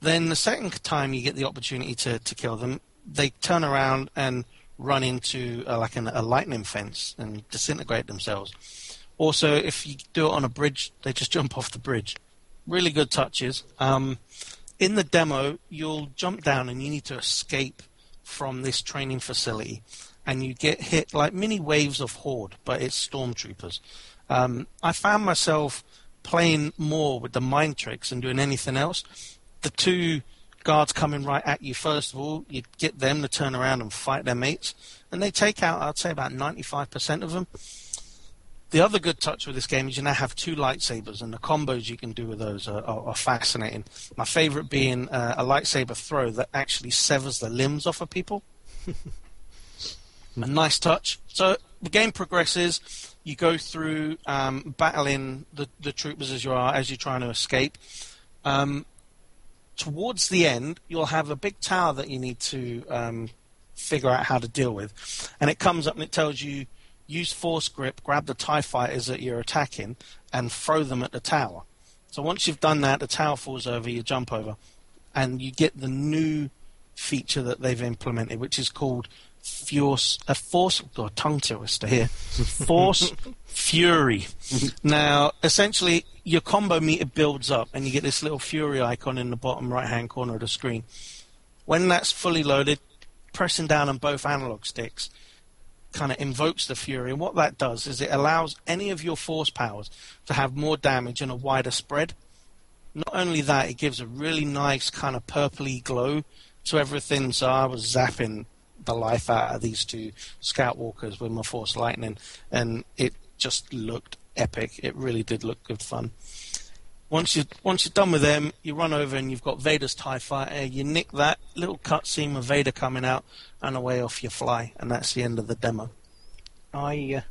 Then the second time you get the opportunity to, to kill them, they turn around and run into uh, like an, a lightning fence and disintegrate themselves. Also, if you do it on a bridge, they just jump off the bridge really good touches. Um, in the demo, you'll jump down and you need to escape from this training facility, and you get hit like mini waves of horde, but it's stormtroopers. Um, I found myself playing more with the mind tricks and doing anything else. The two guards coming right at you, first of all, you get them to turn around and fight their mates, and they take out, I'd say, about 95% of them. The other good touch with this game is you now have two lightsabers, and the combos you can do with those are, are, are fascinating. My favorite being uh, a lightsaber throw that actually severs the limbs off of people. a nice touch. So the game progresses. You go through um, battling the, the troopers as you are as you're trying to escape. Um, towards the end, you'll have a big tower that you need to um, figure out how to deal with, and it comes up and it tells you use force grip, grab the TIE fighters that you're attacking, and throw them at the tower. So once you've done that, the tower falls over, you jump over, and you get the new feature that they've implemented, which is called Force, a Force, God, tongue twister here, Force Fury. now, essentially, your combo meter builds up, and you get this little Fury icon in the bottom right-hand corner of the screen. When that's fully loaded, pressing down on both analog sticks, kind of invokes the Fury. And what that does is it allows any of your force powers to have more damage and a wider spread. Not only that, it gives a really nice kind of purpley glow to everything. So I was zapping the life out of these two scout walkers with my Force Lightning, and it just looked epic. It really did look good fun. Once you once you're done with them, you run over and you've got Vader's Tie Fighter. You nick that little cutscene of Vader coming out, and away off you fly, and that's the end of the demo. I uh,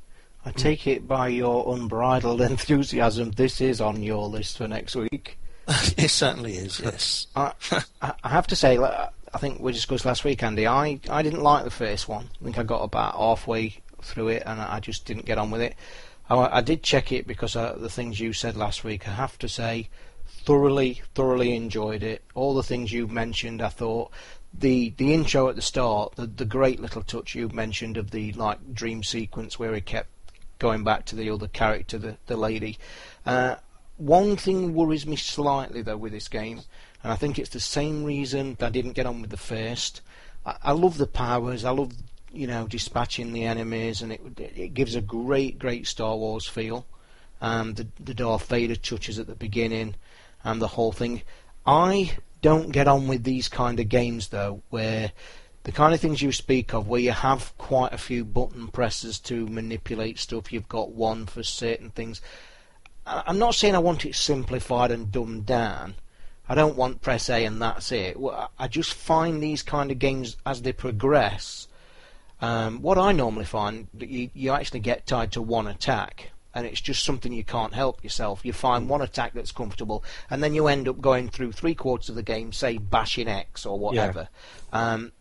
I take it by your unbridled enthusiasm, this is on your list for next week. it certainly is. Yes. I, I I have to say, I think we discussed last week, Andy. I, I didn't like the first one. I think I got about halfway through it, and I just didn't get on with it. I, I did check it because of the things you said last week. I have to say, thoroughly, thoroughly enjoyed it. All the things you mentioned, I thought the the intro at the start, the the great little touch you mentioned of the like dream sequence where he kept going back to the other character, the the lady. Uh, one thing worries me slightly though with this game, and I think it's the same reason I didn't get on with the first. I love the powers. I love you know dispatching the enemies, and it it gives a great great Star Wars feel. Um, the the Darth Vader touches at the beginning, and the whole thing. I don't get on with these kind of games though, where the kind of things you speak of, where you have quite a few button presses to manipulate stuff. You've got one for certain things. I'm not saying I want it simplified and dumbed down. I don't want press A and that's it. I just find these kind of games as they progress. Um, what I normally find that you, you actually get tied to one attack, and it's just something you can't help yourself. You find one attack that's comfortable, and then you end up going through three quarters of the game, say bashing X or whatever. Yeah. Um,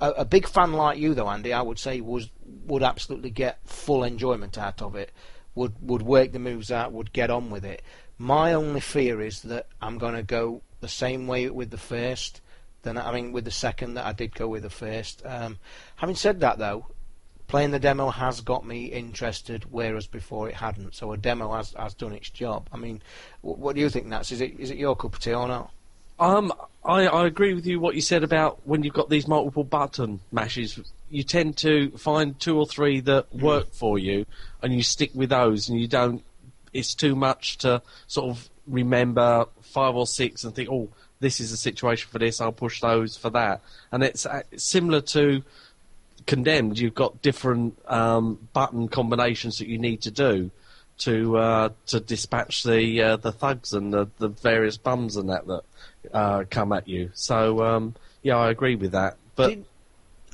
a, a, big fan like you, though, Andy, I would say was would absolutely get full enjoyment out of it. Would would work the moves out, would get on with it. My only fear is that I'm going to go the same way with the first. Than I mean, with the second that I did go with the first. Um, having said that, though, playing the demo has got me interested, whereas before it hadn't. So a demo has has done its job. I mean, what, what do you think, Nats? Is it is it your cup of tea or not? Um, I, I agree with you what you said about when you've got these multiple button mashes. You tend to find two or three that mm. work for you, and you stick with those, and you don't. It's too much to sort of remember five or six and think, oh, this is a situation for this. I'll push those for that, and it's, uh, similar to Condemned. You've got different um, button combinations that you need to do to uh, to dispatch the uh, the thugs and the, the various bums and that that uh, come at you. So um, yeah, I agree with that. But Did...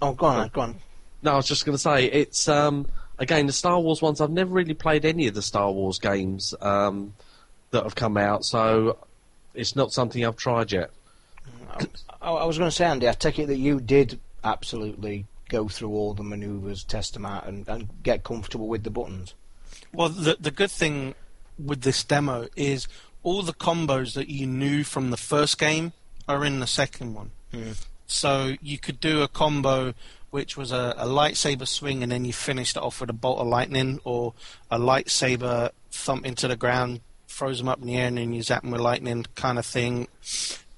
oh, go on, go on. No, I was just going to say it's um, again the Star Wars ones. I've never really played any of the Star Wars games um, that have come out, so it's not something I've tried yet. I, I was going to say, Andy, I take it that you did absolutely go through all the manoeuvres, test them out, and, and get comfortable with the buttons. Well, the the good thing with this demo is all the combos that you knew from the first game are in the second one. Mm. So you could do a combo which was a, a, lightsaber swing and then you finished it off with a bolt of lightning or a lightsaber thump into the ground, throws them up in the air and then you zap them with lightning kind of thing.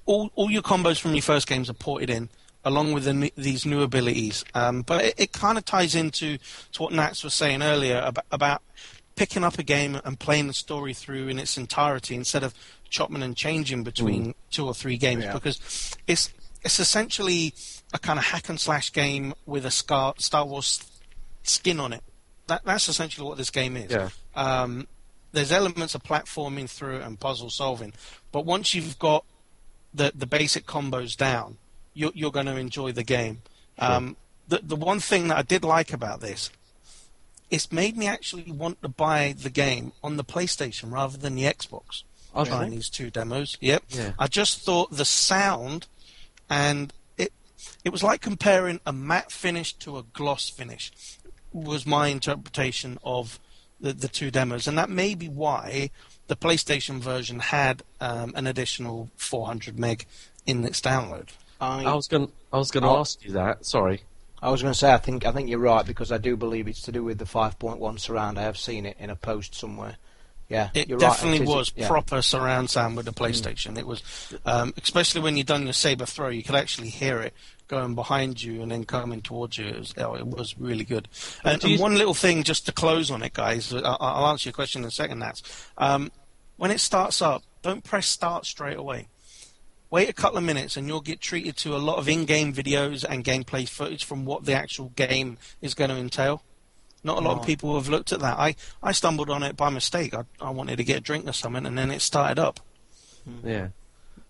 All, all your combos from your first games are ported in along with the, these new abilities. Um, but it, it kind of ties into to what Nats was saying earlier about, about picking up a game and playing the story through in its entirety instead of chopping and changing between mm. two or three games yeah. because it's it's essentially a kind of hack and slash game with a Star, Star Wars skin on it. That, that's essentially what this game is. Yeah. Um, there's elements of platforming through and puzzle solving, but once you've got the the basic combos down, you're, you're going to enjoy the game. Sure. Um, the the one thing that I did like about this it's made me actually want to buy the game on the PlayStation rather than the Xbox. Oh, trying these two demos. Yep. Yeah. I just thought the sound and it it was like comparing a matte finish to a gloss finish was my interpretation of the, the two demos, and that may be why the PlayStation version had um, an additional 400 meg in its download. I, I was going I was going to ask you that. Sorry. I was going to say I think I think you're right because I do believe it's to do with the 5.1 surround. I have seen it in a post somewhere. Yeah, it definitely right. was yeah. proper surround sound with the PlayStation. Mm. It was, um, especially when you done your saber throw, you could actually hear it going behind you and then coming towards you. It was, oh, it was really good. And, and, one little thing, just to close on it, guys. I'll, I'll answer your question in a second. That's um, when it starts up. Don't press start straight away Wait a couple of minutes, and you'll get treated to a lot of in-game videos and gameplay footage from what the actual game is going to entail. Not a lot of people have looked at that. I, I stumbled on it by mistake. I, I wanted to get a drink or something, and then it started up. Hmm. Yeah.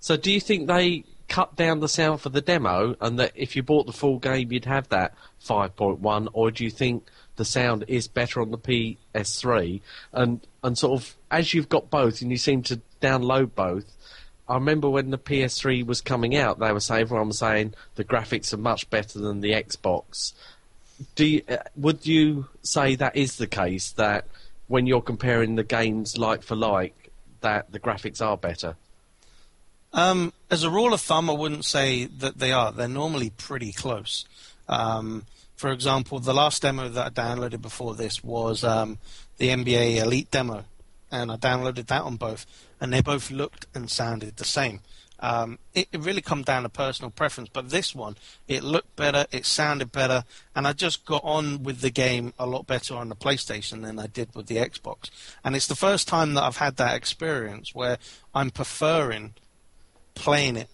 So do you think they cut down the sound for the demo, and that if you bought the full game, you'd have that 5.1, or do you think the sound is better on the PS3? And and sort of as you've got both, and you seem to download both. I remember when the PS3 was coming out, they were saying everyone was saying the graphics are much better than the Xbox. Do you, uh, would you say that is the case that when you're comparing the games like for like, that the graphics are better? Um, as a rule of thumb, I wouldn't say that they are. They're normally pretty close. Um, for example, the last demo that I downloaded before this was um, the NBA Elite demo, and I downloaded that on both, and they both looked and sounded the same. Um, it, it really come down to personal preference, but this one, it looked better, it sounded better, and I just got on with the game a lot better on the PlayStation than I did with the Xbox. And it's the first time that I've had that experience where I'm preferring playing it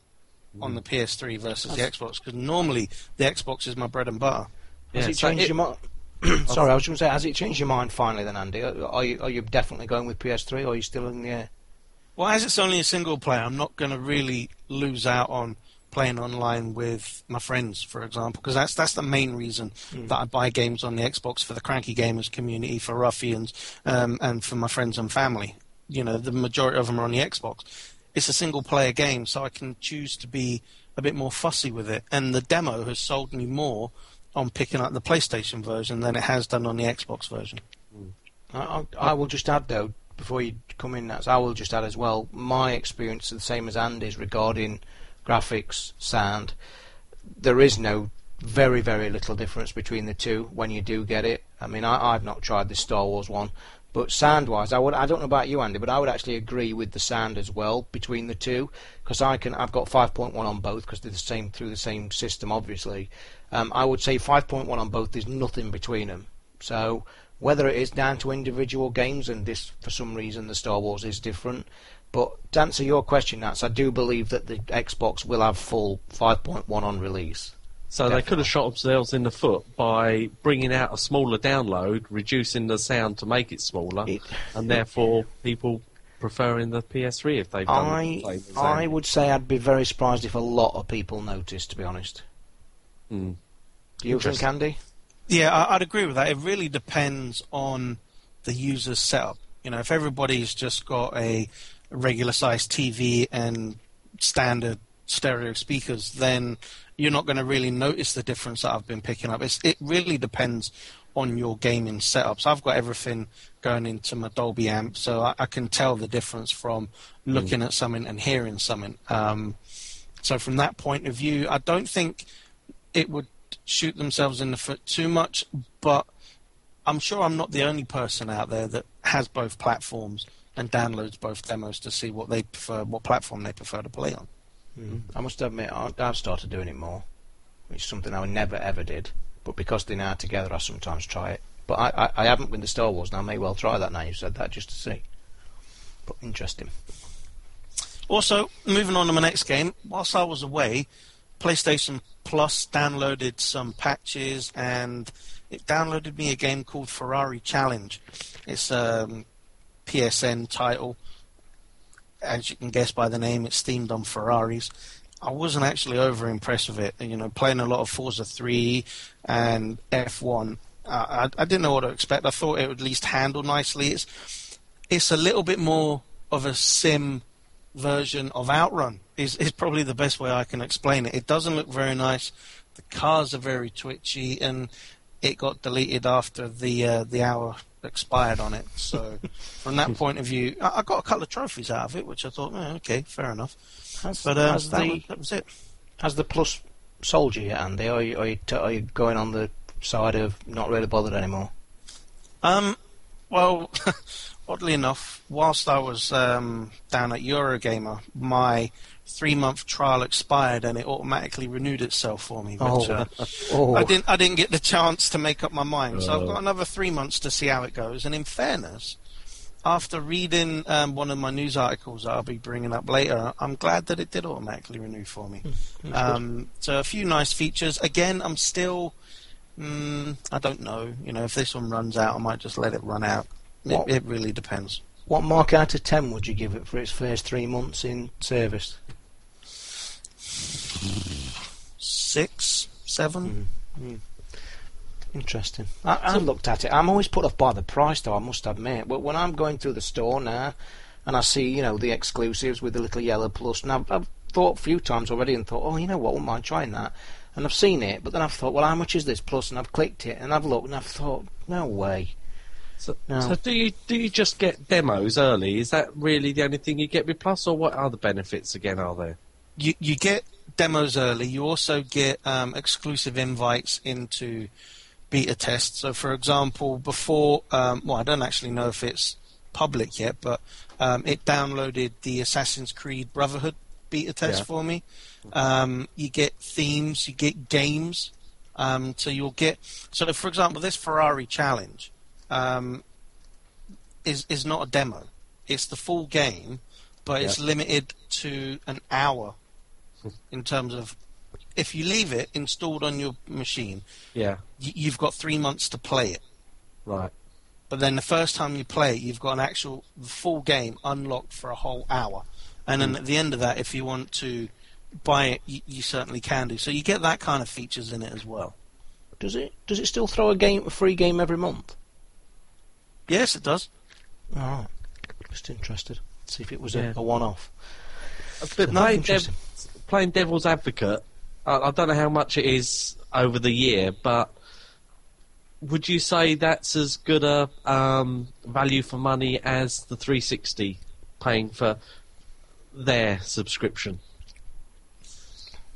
on the PS3 versus the Xbox because normally the Xbox is my bread and butter. Has Yeah, it so changed it- your mind? Sorry, I was going to say, has it changed your mind finally then, Andy? Are are you, are you definitely going with PS3 or are you still in the air? Well, as it's only a single player, I'm not going to really lose out on playing online with my friends, for example, because that's that's the main reason that I buy games on the Xbox for the cranky gamers community, for ruffians, um, and for my friends and family. You know, the majority of them are on the Xbox. It's a single player game, so I can choose to be a bit more fussy with it. And the demo has sold me more on picking up the PlayStation version than it has done on the Xbox version. I, I, I will just add though, before you come in, Nats, I will just add as well. My experience is the same as Andy's regarding graphics, sound. There is no very very little difference between the two when you do get it. I mean, I, I've not tried the Star Wars one, but sound wise, I would. I don't know about you, Andy, but I would actually agree with the sound as well between the two because I can. I've got 5.1 on both because they're the same through the same system, obviously. Um, I would say 5.1 on both. There's nothing between them. So whether it is down to individual games, and this for some reason the Star Wars is different. But to answer your question, Nats, I do believe that the Xbox will have full 5.1 on release. So they could have shot themselves in the foot by bringing out a smaller download, reducing the sound to make it smaller, It- and therefore people preferring the PS3 if they've done the I as I would say I'd be very surprised if a lot of people noticed. To be honest, Mm. do you think. Andy? Yeah, I, I'd agree with that. It really depends on the user's setup. You know, if everybody's just got a regular sized TV and standard stereo speakers, then you're not going to really notice the difference that I've been picking up. It's, it really depends on your gaming setups. I've got everything going into my Dolby amp, so I, I can tell the difference from looking at something and hearing something. Um, so from that point of view, I don't think it would shoot themselves in the foot too much, but I'm sure I'm not the only person out there that has both platforms and downloads both demos to see what they prefer, what platform they prefer to play on. Mm-hmm. I must admit, I've started doing it more, which is something I never ever did. But because they're now together, I sometimes try it. But I, I, I haven't with the Star Wars, and I may well try that now you said that just to see. But interesting. Also, moving on to my next game, whilst I was away, PlayStation Plus downloaded some patches and it downloaded me a game called Ferrari Challenge. It's a um, PSN title. As you can guess by the name, it's themed on Ferraris. I wasn't actually over impressed with it. You know, playing a lot of Forza 3 and F1, uh, I, I didn't know what to expect. I thought it would at least handle nicely. It's it's a little bit more of a sim version of Outrun is, is probably the best way I can explain it. It doesn't look very nice. The cars are very twitchy, and it got deleted after the uh, the hour expired on it. So from that point of view, I, I got a couple of trophies out of it, which I thought, eh, okay, fair enough. Has, But uh, has that, the was, that was it. has the Plus sold you yet, Andy? Are you, are you, t- are you going on the side of not really bothered anymore? Um, well, oddly enough, whilst I was um, down at Eurogamer, my three month trial expired and it automatically renewed itself for me. But, Oh. uh, Oh, I didn't. I didn't get the chance to make up my mind. So I've Oh. got another three months to see how it goes. And in fairness, after reading um, one of my news articles that I'll be bringing up later, I'm glad that it did automatically renew for me. Um, so a few nice features. Again, I'm still, mm, I don't know. You know, if this one runs out, I might just let it run out. It, What- it really depends. What mark out of 10 would you give it for its first three months in service? Six, seven. Hmm. Hmm. Interesting. I, I looked at it. I'm always put off by the price, though, I must admit. But when I'm going through the store now and I see, you know, the exclusives with the little yellow plus, and I've, I've thought a few times already and thought, oh, you know what, wouldn't mind trying that. And I've seen it, but then I've thought, well, how much is this plus? And I've clicked it and I've looked and I've thought, no way. So, No. so do you do you just get demos early? Is that really the only thing you get with Plus, or what other benefits again are there? you you get demos early. You also get um, exclusive invites into beta tests. So, for example, before um, well, I don't actually know if it's public yet, but um, it downloaded the Assassin's Creed Brotherhood beta test Yeah. for me. Um, you get themes, you get games. Um, so you'll get so for example, this Ferrari challenge um, is is not a demo. It's the full game, but it's limited to an hour in terms of if you leave it installed on your machine, Yeah, y- you've got three months to play it. right. But then the first time you play it, you've got an actual full game unlocked for a whole hour. And then at the end of that, if you want to buy it, you, you certainly can do. So you get that kind of features in it as well. Does it does it still throw a game a free game every month? Yes, it does. All right. Just interested. See if it was Yeah. a, a one off. But No, playing, dev- playing devil's advocate, I, I don't know how much it is over the year, but would you say that's as good a um, value for money as the 360 paying for their subscription?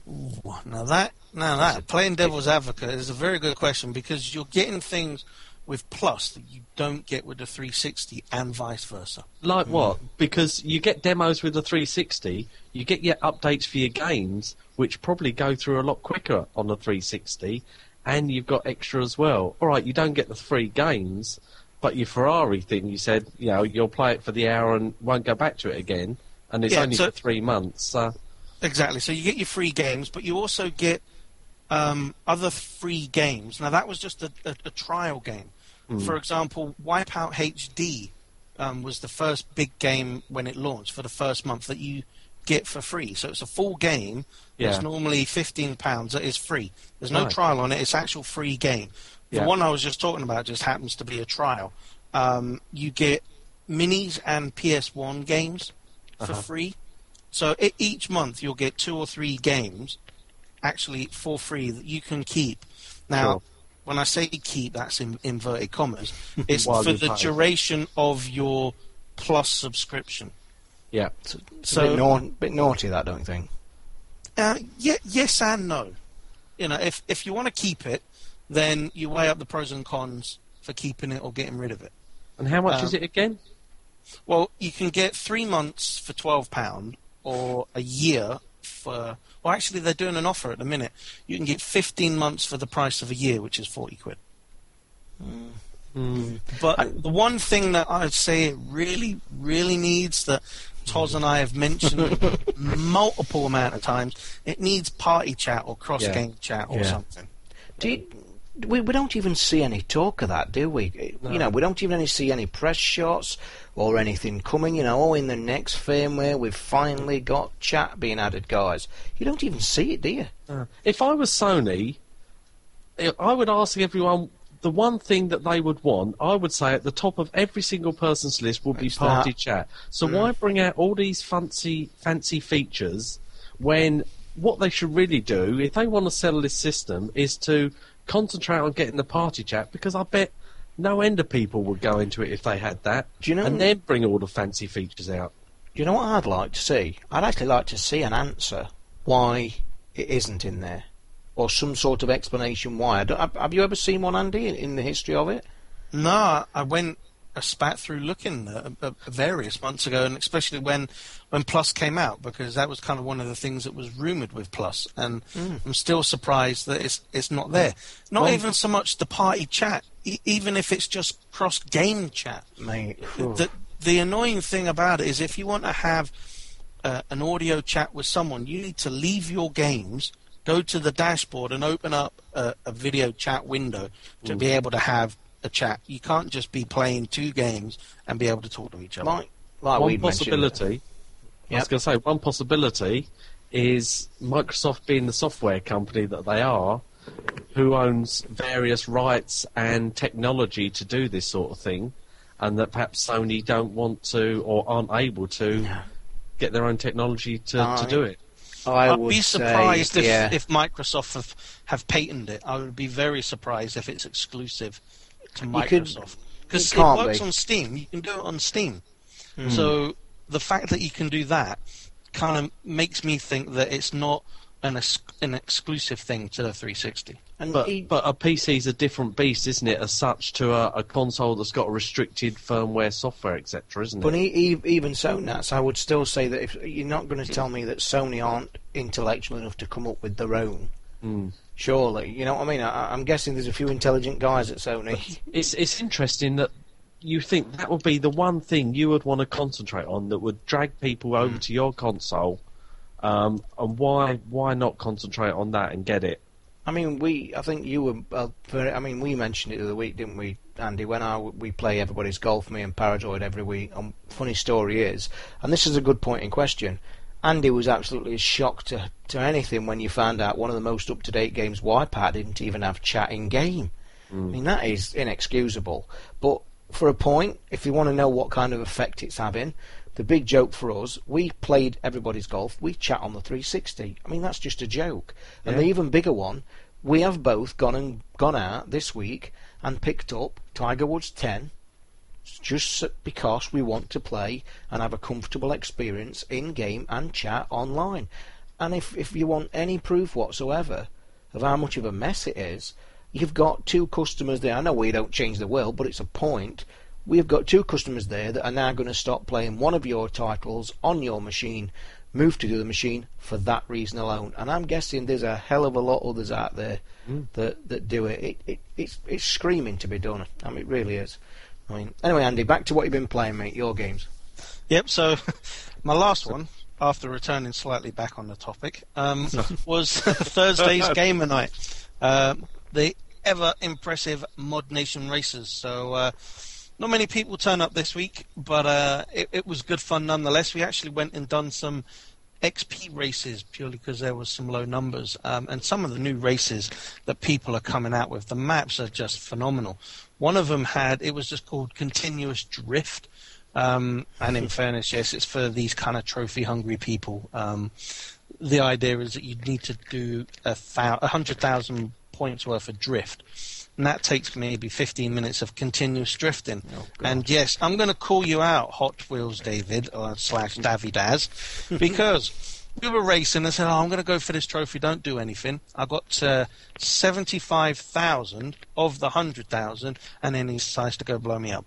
Now that now that playing devil's advocate is a very good question because you're getting things with Plus that you don't get with the 360 and vice versa. Like what? Because you get demos with the 360, you get your updates for your games, which probably go through a lot quicker on the 360, and you've got extra as well. All right, you don't get the free games, but your Ferrari thing, you said, you know, you'll play it for the hour and won't go back to it again, and it's Yeah, only so- for three months. Uh, Exactly. So you get your free games, but you also get um, other free games. Now that was just a, a, a trial game. For example, Wipeout HD um, was the first big game when it launched for the first month that you get for free. So it's a full game. It's normally fifteen pounds. That is free. There's no Right. trial on it. It's actual free game. The Yeah. one I was just talking about just happens to be a trial. Um, you get minis and PS1 games for Uh-huh. free. So e each month you'll get two or three games actually for free that you can keep. Now, Sure. When I say keep, that's in inverted commas. It's for the pay. duration of your Plus subscription. yeah. It's a, it's So- a bit, nau- bit naughty, that, don't you think? Uh, yeah, yes and no. You know, if if you want to keep it, then you weigh up the pros and cons for keeping it or getting rid of it. And how much Um, is it again? Well, you can get three months for twelve pound or a year for. Well, actually, they're doing an offer at the minute. You can get fifteen months for the price of a year, which is forty quid. Mm. But the one thing that I'd say it really, really needs that Toz and I have mentioned multiple amount of times, it needs party chat or cross game chat or Yeah. something. Do you, we, we don't even see any talk of that, do we? You know, we don't even any see any press shots or anything coming. You know, oh, in the next firmware, we've finally got chat being added, guys. You don't even see it, do you? If I was Sony, I would ask everyone the one thing that they would want. I would say at the top of every single person's list would be It's party that. chat. So mm. why bring out all these fancy fancy features when what they should really do, if they want to sell this system, is to concentrate on getting the party chat because I bet. No end of people would go into it if they had that, Do you know- and then bring all the fancy features out. Do you know what I'd like to see? I'd actually like to see an answer why it isn't in there, or some sort of explanation why. I don't, have, have you ever seen one, Andy, in, in the history of it? No, I went a spat through looking uh, uh, various months ago, and especially when when Plus came out, because that was kind of one of the things that was rumored with Plus, and I'm still surprised that it's it's not there. Not Well- even so much the party chat, e- even if it's just cross game chat. Mate, The the annoying thing about it is if you want to have uh, an audio chat with someone, you need to leave your games, go to the dashboard, and open up a, a video chat window to be able to have a chat. You can't just be playing two games and be able to talk to each other. Like, like one mentioned. possibility. I was going to say one possibility is Microsoft being the software company that they are, who owns various rights and technology to do this sort of thing, and that perhaps Sony don't want to or aren't able to get their own technology to, I- to do it. I I'd would be say, surprised if, yeah. if Microsoft have, have patented it. I would be very surprised if it's exclusive to Microsoft. Because it works be. on Steam. You can do it on Steam. Hmm. So the fact that you can do that kind of makes me think that it's not an, ex- an exclusive thing to the 360. and But he- but a PC is a different beast, isn't it? As such, to a, a console that's got a restricted firmware, software, etc., isn't But it? e- e- even so, Nats, I would still say that if you're not going to tell me that Sony aren't intellectual enough to come up with their own, Mm. Surely, you know what I mean? I, I'm guessing there's a few intelligent guys at Sony. It's it's interesting that you think that would be the one thing you would want to concentrate on that would drag people Hmm. over to your console. Um, and why why not concentrate on that and get it? I mean, we, I think you were, uh, very, I mean, we mentioned it the other week, didn't we, Andy? When I, we play Everybody's Golf, me and Paradroid every week. Um, funny story is, and this is a good point in question. Andy was absolutely shocked to, to anything when you found out one of the most up to date games, Wipeout, didn't even have chat in game. I hmm. mean, that is inexcusable. But for a point, if you want to know what kind of effect it's having, the big joke for us, we played Everybody's Golf, we chat on the 360. I mean, that's just a joke. And the even bigger one, we have both gone and gone out this week and picked up Tiger Woods 10 just because we want to play and have a comfortable experience in game and chat online. And if if you want any proof whatsoever of how much of a mess it is, you've got two customers there. I know we don't change the world, but it's a point. We've got two customers there that are now going to stop playing one of your titles on your machine, move to the other machine for that reason alone. And I'm guessing there's a hell of a lot of others out there hmm. that that do it. It, it. It's it's screaming to be done. I mean, it really is. I mean, anyway, Andy, back to what you've been playing, mate. Your games. Yep. So my last one, after returning slightly back on the topic, um, was Thursday's Gamer Night. Um, the ever impressive ModNation Racers. So. Uh, not many people turn up this week, but uh, it, it was good fun nonetheless. We actually went and done some XP races purely because there was some low numbers, um, and some of the new races that people are coming out with. The maps are just phenomenal. One of them had it was just called Continuous Drift, um, and in fairness, yes, it's for these kind of trophy hungry people. Um, the idea is that you need to do a, thou- hundred thousand points worth of drift. And that takes maybe 15 minutes of continuous drifting. and yes, I'm going to call you out, Hot Wheels David, or slash Davidaz, because we were racing and said, oh, I'm going to go for this trophy, don't do anything. I got uh, 75,000 of the 100,000, and then he decides to go blow me up.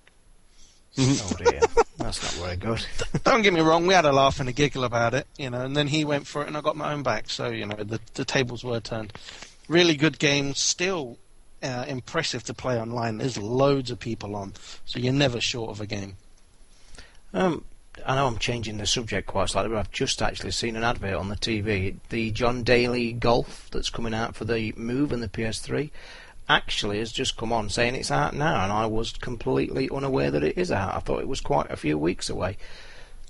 oh dear, that's not very good. Don't get me wrong, we had a laugh and a giggle about it, you know, and then he went for it and I got my own back. So, you know, the, the tables were turned. Really good game, still uh, impressive to play online. There's loads of people on, so you're never short of a game. Um, I know I'm changing the subject quite slightly, but I've just actually seen an advert on the TV. The John Daly Golf that's coming out for the Move and the PS3 actually has just come on saying it's out now, and I was completely unaware that it is out. I thought it was quite a few weeks away.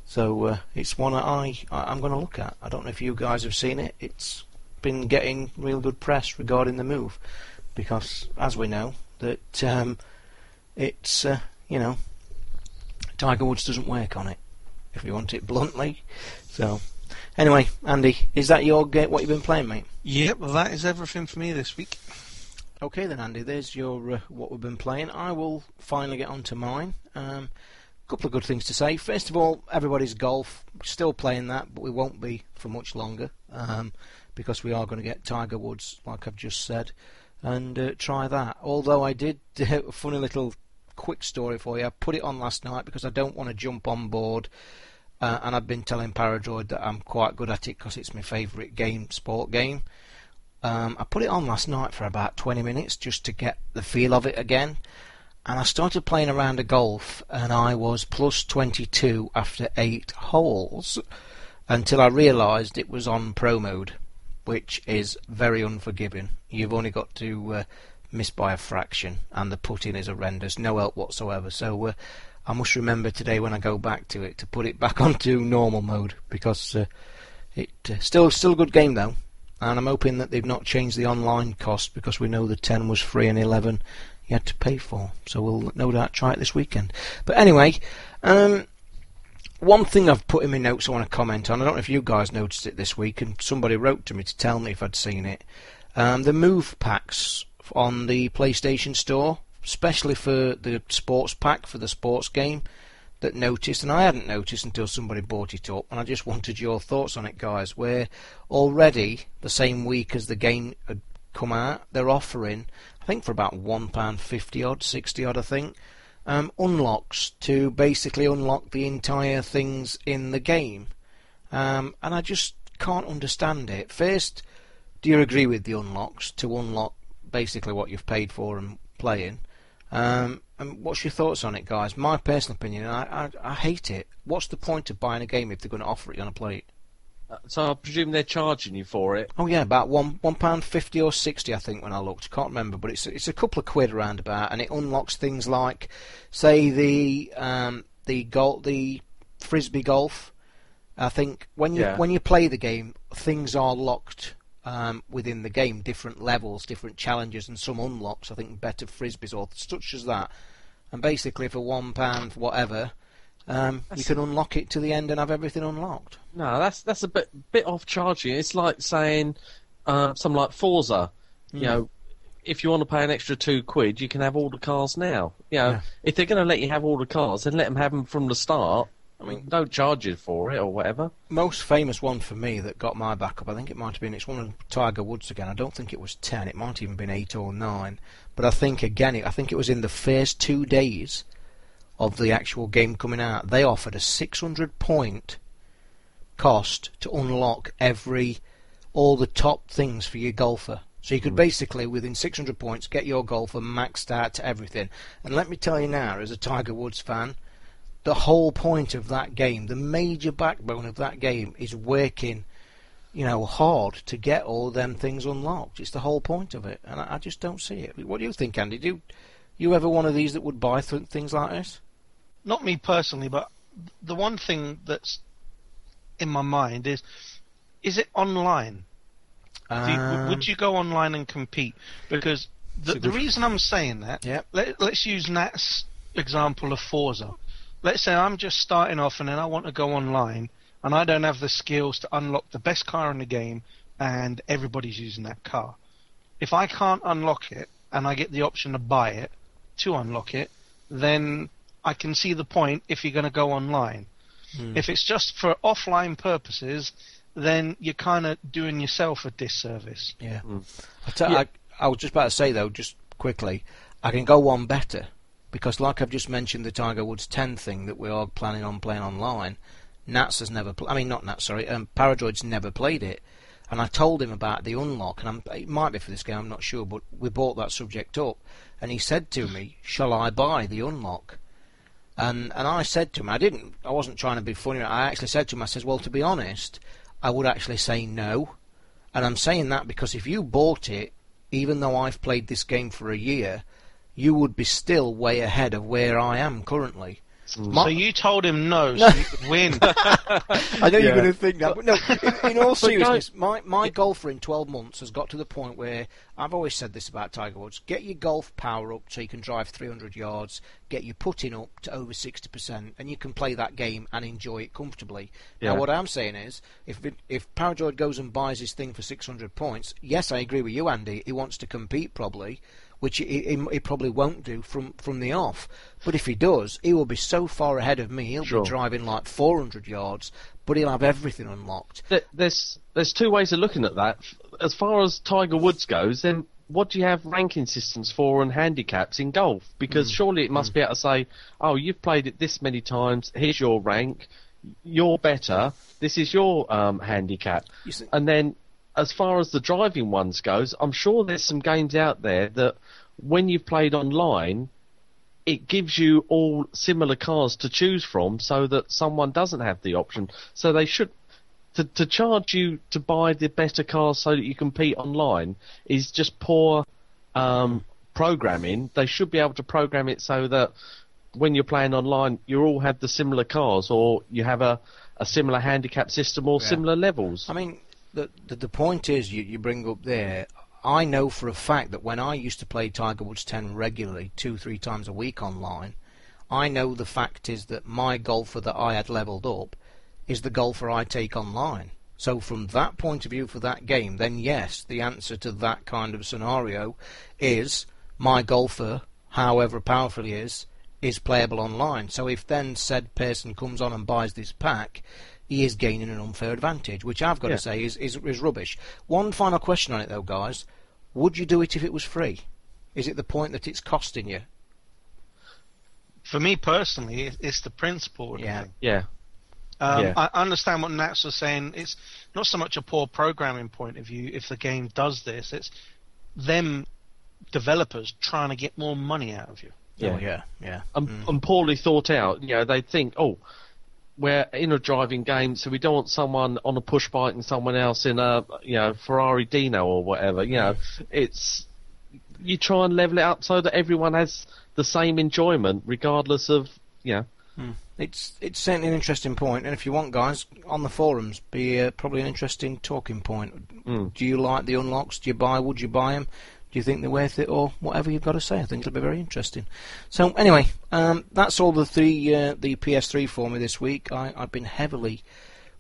So uh, it's one that I, I I'm going to look at. I don't know if you guys have seen it. It's been getting real good press regarding the move, because as we know that um, it's uh, you know Tiger Woods doesn't work on it, if you want it bluntly. So, anyway, Andy, is that your ga- what you've been playing, mate? Yep, well, that is everything for me this week. Okay then, Andy. There's your uh, what we've been playing. I will finally get on to mine. Um, couple of good things to say. First of all, everybody's golf. Still playing that, but we won't be for much longer um, because we are going to get Tiger Woods, like I've just said, and uh, try that. Although I did a funny little quick story for you. I put it on last night because I don't want to jump on board. Uh, and I've been telling Paradroid that I'm quite good at it because it's my favourite game, sport game. Um, I put it on last night for about 20 minutes just to get the feel of it again. and I started playing around a golf, and I was plus 22 after eight holes until I realised it was on pro mode, which is very unforgiving. You've only got to uh, miss by a fraction, and the putting is horrendous, no help whatsoever. So uh, I must remember today when I go back to it to put it back onto normal mode because uh, it uh, still still a good game though, and I'm hoping that they've not changed the online cost because we know the 10 was free and 11 you had to pay for. So we'll no doubt try it this weekend. But anyway, um, one thing I've put in my notes I want to comment on. I don't know if you guys noticed it this week, and somebody wrote to me to tell me if I'd seen it. Um, the move packs on the PlayStation Store, especially for the sports pack for the sports game, that noticed, and I hadn't noticed until somebody bought it up, and I just wanted your thoughts on it, guys. Where already the same week as the game had come out, they're offering, I think for about one pound fifty odd, sixty odd, I think, um, unlocks to basically unlock the entire things in the game. Um, and I just can't understand it. First, do you agree with the unlocks to unlock basically what you've paid for and playing? Um, and what's your thoughts on it, guys? My personal opinion, I, I, I hate it. What's the point of buying a game if they're going to offer it on a plate? Uh, So I presume they're charging you for it. Oh yeah, about one one pound fifty or sixty, I think, when I looked. Can't remember, but it's it's a couple of quid around about, and it unlocks things like, say the um, the golf, the frisbee golf. I think when you Yeah. when you play the game, things are locked um, within the game, different levels, different challenges, and some unlocks. I think better frisbees or such as that. And basically, for one pound, whatever, um, you can unlock it to the end and have everything unlocked. No, that's that's a bit bit off charging. It's like saying uh, something like Forza. You know, if you want to pay an extra two quid, you can have all the cars now. You know, Yeah. if they're going to let you have all the cars, then let them have them from the start. I mean, don't charge you for it or whatever. most famous one for me that got my back up, I think it might have been, it's one of Tiger Woods again. I don't think it was 10, it might have even been 8 or 9. But I think, again, it, I think it was in the first two days of the actual game coming out. They offered a 600 point cost to unlock every, all the top things for your golfer. So you could mm. basically, within 600 points, get your golfer maxed out to everything. And let me tell you now, as a Tiger Woods fan, the whole point of that game, the major backbone of that game, is working, you know, hard to get all them things unlocked. It's the whole point of it, and I, I just don't see it. What do you think, Andy? Do you, you ever one of these that would buy th- things like this? not me personally, but the one thing that's in my mind is, is it online? Do you, Um, would you go online and compete? Because the, the reason I'm saying that, yeah. let, let's use Nat's example of Forza. Let's say I'm just starting off and then I want to go online and I don't have the skills to unlock the best car in the game and everybody's using that car. If I can't unlock it and I get the option to buy it to unlock it, then I can see the point if you're going to go online. Hmm. If it's just for offline purposes, then you're kind of doing yourself a disservice. Yeah. Mm. I, Yeah. I, I was just about to say though, just quickly, I can go one better because, like I've just mentioned, the Tiger Woods 10 thing that we are planning on playing online. Nats has never, pl- I mean not Nats, sorry, um, Paradroid's never played it, and I told him about the unlock, and I'm, it might be for this game, I'm not sure, but we brought that subject up, and he said to me, "Shall I buy the unlock?" And and I said to him, I didn't, I wasn't trying to be funny. I actually said to him, I says, "Well, to be honest, I would actually say no." And I'm saying that because if you bought it, even though I've played this game for a year, you would be still way ahead of where I am currently. Mm. My- So you told him no, so you could win. I know you're Yeah. going to think that, but no. In, in all seriousness, my my golfer in 12 months has got to the point where I've always said this about Tiger Woods: get your golf power up so you can drive 300 yards, get your putting up to over 60%, and you can play that game and enjoy it comfortably. Yeah. Now, what I'm saying is, if it, if Paradroid goes and buys his thing for 600 points, yes, I agree with you, Andy. He wants to compete probably. Which he, he, he probably won't do from, from the off. But if he does, he will be so far ahead of me. He'll Sure. be driving like 400 yards, but he'll have everything unlocked. There's there's two ways of looking at that. As far as Tiger Woods goes, then what do you have ranking systems for and handicaps in golf? Because surely it must be able to say, oh, you've played it this many times. Here's your rank. You're better. This is your um, handicap. You And then, as far as the driving ones goes, I'm sure there's some games out there that when you've played online, it gives you all similar cars to choose from, so that someone doesn't have the option. So they should. To, to charge you to buy the better cars so that you compete online is just poor um, programming. They should be able to program it so that when you're playing online, you all have the similar cars, or you have a, a similar handicap system or Yeah. similar levels. I mean, the, the the point is you you bring up there. I know for a fact that when I used to play Tiger Woods 10 regularly, two three times a week online, I know the fact is that my golfer that I had levelled up is the golfer I take online. So from that point of view for that game, then yes, the answer to that kind of scenario is my golfer, however powerful he is, is playable online. So if then said person comes on and buys this pack, he is gaining an unfair advantage, which I've got Yeah. to say is, is is rubbish. One final question on it though, guys: Would you do it if it was free? Is it the point that it's costing you? For me personally, it's the principle. of the Yeah. thing. yeah, Um, Yeah. I understand what Nats was saying. It's not so much a poor programming point of view. If the game does this, it's them developers trying to get more money out of you. Yeah. Oh, yeah, yeah. and, Mm. and poorly thought out. You know, they think, oh, we're in a driving game, so we don't want someone on a push bike and someone else in a you know Ferrari Dino or whatever. You know, it's you try and level it up so that everyone has the same enjoyment, regardless of you know. It's it's certainly an interesting point, and if you want, guys, on the forums, be uh, probably an interesting talking point. Mm. Do you like the unlocks? Do you buy? Would you buy them? Do you think they're worth it, or whatever you've got to say? I think it'll be very interesting. So anyway, um, that's all the three uh, the PS3 for me this week. I, I've been heavily,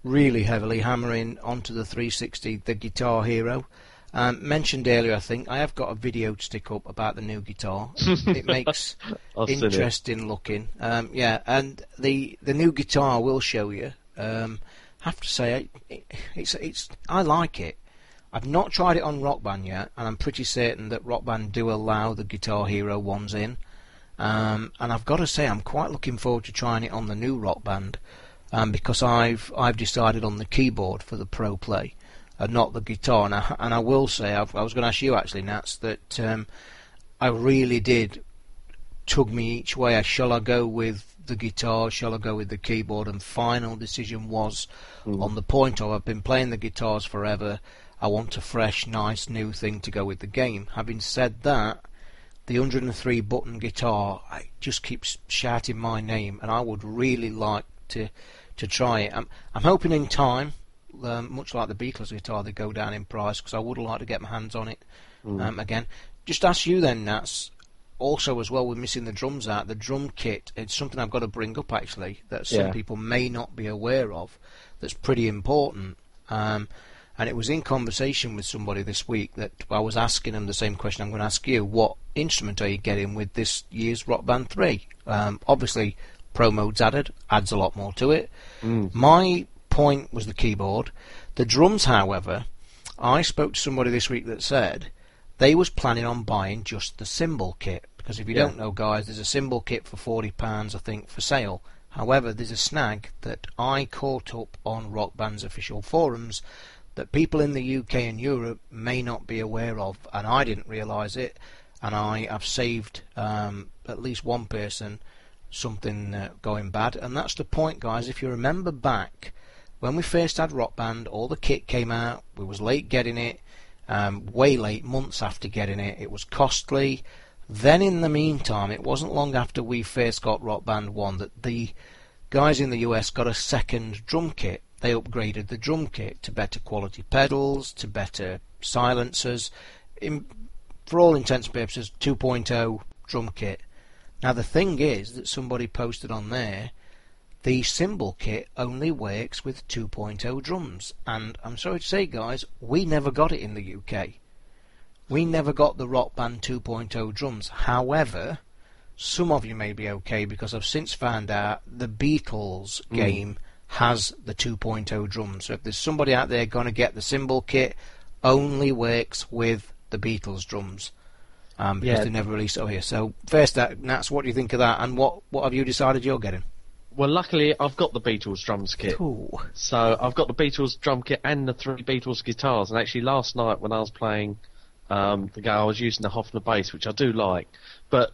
really heavily hammering onto the 360, the Guitar Hero. Um, mentioned earlier, I think I have got a video to stick up about the new guitar. it makes I've it. interesting looking. Um, yeah, and the the new guitar I will show you. Um, have to say, it, it's it's I like it. I've not tried it on Rock Band yet, and I'm pretty certain that Rock Band do allow the Guitar Hero ones in. Um, and I've got to say, I'm quite looking forward to trying it on the new Rock Band, um, because I've I've decided on the keyboard for the Pro Play, and not the guitar. And I, and I will say, I've, I was going to ask you actually, Nats, that um, I really did tug me each way. Shall I go with the guitar? Shall I go with the keyboard? And final decision was on the point of I've been playing the guitars forever. I want a fresh, nice, new thing to go with the game. Having said that, the 103 button guitar I just keeps shouting my name, and I would really like to to try it. I'm, I'm hoping in time, um, much like the Beatles guitar, they go down in price because I would like to get my hands on it um, again. Just ask you then, Nats. Also, as well, we're missing the drums out. The drum kit. It's something I've got to bring up actually that some Yeah. people may not be aware of. That's pretty important. Um, and it was in conversation with somebody this week that I was asking them the same question I'm going to ask you. What instrument are you getting with this year's Rock Band 3? Um, obviously, Pro Mode's added, adds a lot more to it. My point was the keyboard. The drums, however, I spoke to somebody this week that said they was planning on buying just the cymbal kit. Because if you Yeah. don't know, guys, there's a cymbal kit for £40, I think, for sale. However, there's a snag that I caught up on Rock Band's official forums that people in the UK and Europe may not be aware of, and I didn't realise it. And I have saved um, at least one person something uh, going bad, and that's the point, guys. If you remember back when we first had Rock Band, all the kit came out. We was late getting it, um, way late, months after getting it. It was costly. Then, in the meantime, it wasn't long after we first got Rock Band One that the guys in the US got a second drum kit. They upgraded the drum kit to better quality pedals, to better silencers. In, for all intents and purposes, 2.0 drum kit. Now the thing is that somebody posted on there, the cymbal kit only works with 2.0 drums, and I'm sorry to say, guys, we never got it in the UK. We never got the Rock Band 2.0 drums. However, some of you may be okay because I've since found out the Beatles hmm. game has the 2.0 drums. So if there's somebody out there going to get the cymbal kit, only works with the Beatles drums. Um, because Yeah. they never released it over here. So first, that Nats, what do you think of that? And what what have you decided you're getting? Well, luckily I've got the Beatles drums kit. Ooh. So I've got the Beatles drum kit and the three Beatles guitars. And actually, last night when I was playing um, the guy, I was using the Hofner bass, which I do like. But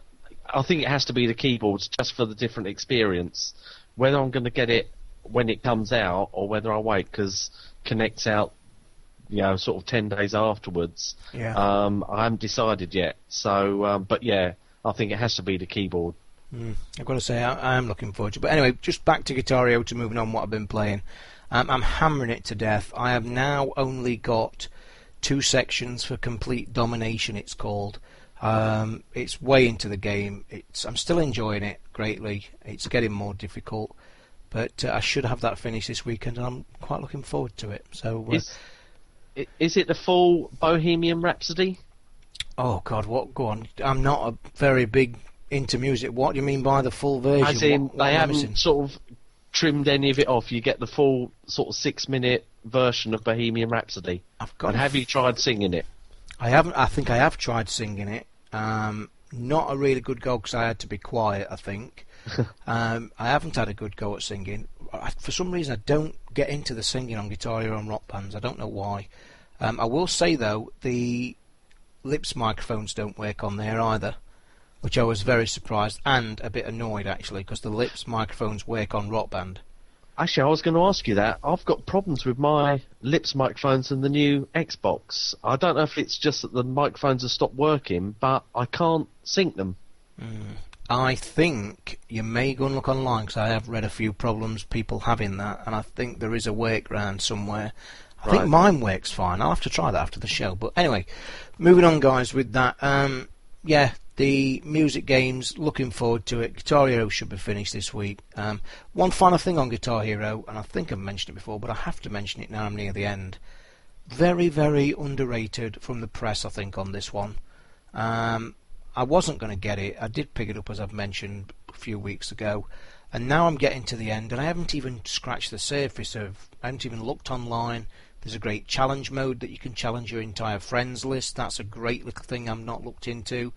I think it has to be the keyboards just for the different experience. Whether I'm going to get it when it comes out or whether I wait because Kinect's out, you know, sort of ten days afterwards. Yeah. Um, I haven't decided yet. So, um, but yeah, I think it has to be the keyboard. Mm, I've got to say, I, I am looking forward to it. But anyway, just back to Guitar Hero to moving on what I've been playing. Um, I'm hammering it to death. I have now only got two sections for complete domination. It's called. Um, it's way into the game. It's I'm still enjoying it greatly. It's getting more difficult, but uh, I should have that finished this weekend, and I'm quite looking forward to it. So, uh, Is, is it the full Bohemian Rhapsody? oh God, what? Go on. I'm not a very big into music. What do you mean by the full version? As in, What- what they I haven't sort of trimmed any of it off. You get the full sort of six minute version of Bohemian Rhapsody. I've got And have you tried singing it? I haven't. I think I have tried singing it. Um, not a really good go because I had to be quiet. I think. um, I haven't had a good go at singing. I, for some reason, I don't get into the singing on guitar or on rock bands. I don't know why. Um, I will say though, the lips microphones don't work on there either, which I was very surprised and a bit annoyed actually because the lips microphones work on rock band. Actually, I was going to ask you that. I've got problems with my lips microphones and the new Xbox. I don't know if it's just that the microphones have stopped working, but I can't sync them. I think you may go and look online because I have read a few problems people having that, and I think there is a workaround somewhere. I think mine works fine. I'll have to try that after the show. But anyway, moving on, guys. With that, um, yeah, the music games. Looking forward to it. Guitar Hero should be finished this week. Um, one final thing on Guitar Hero, and I think I've mentioned it before, but I have to mention it now. I'm near the end. Very, very underrated from the press. I think on this one. Um, I wasn't going to get it. I did pick it up as I've mentioned a few weeks ago, and now I'm getting to the end, and I haven't even scratched the surface of. I haven't even looked online. There's a great challenge mode that you can challenge your entire friends list. That's a great little thing I'm not looked into.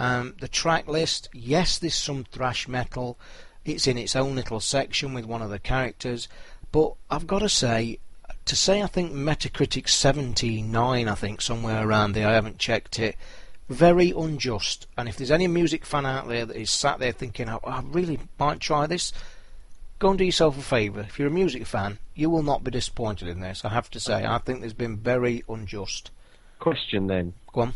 Um, the track list, yes, there's some thrash metal. It's in its own little section with one of the characters, but I've got to say, to say I think Metacritic 79, I think somewhere around there. I haven't checked it. Very unjust. And if there's any music fan out there that is sat there thinking, oh, I really might try this, go and do yourself a favour. If you're a music fan, you will not be disappointed in this. I have to say, I think there's been very unjust. Question then: Go on.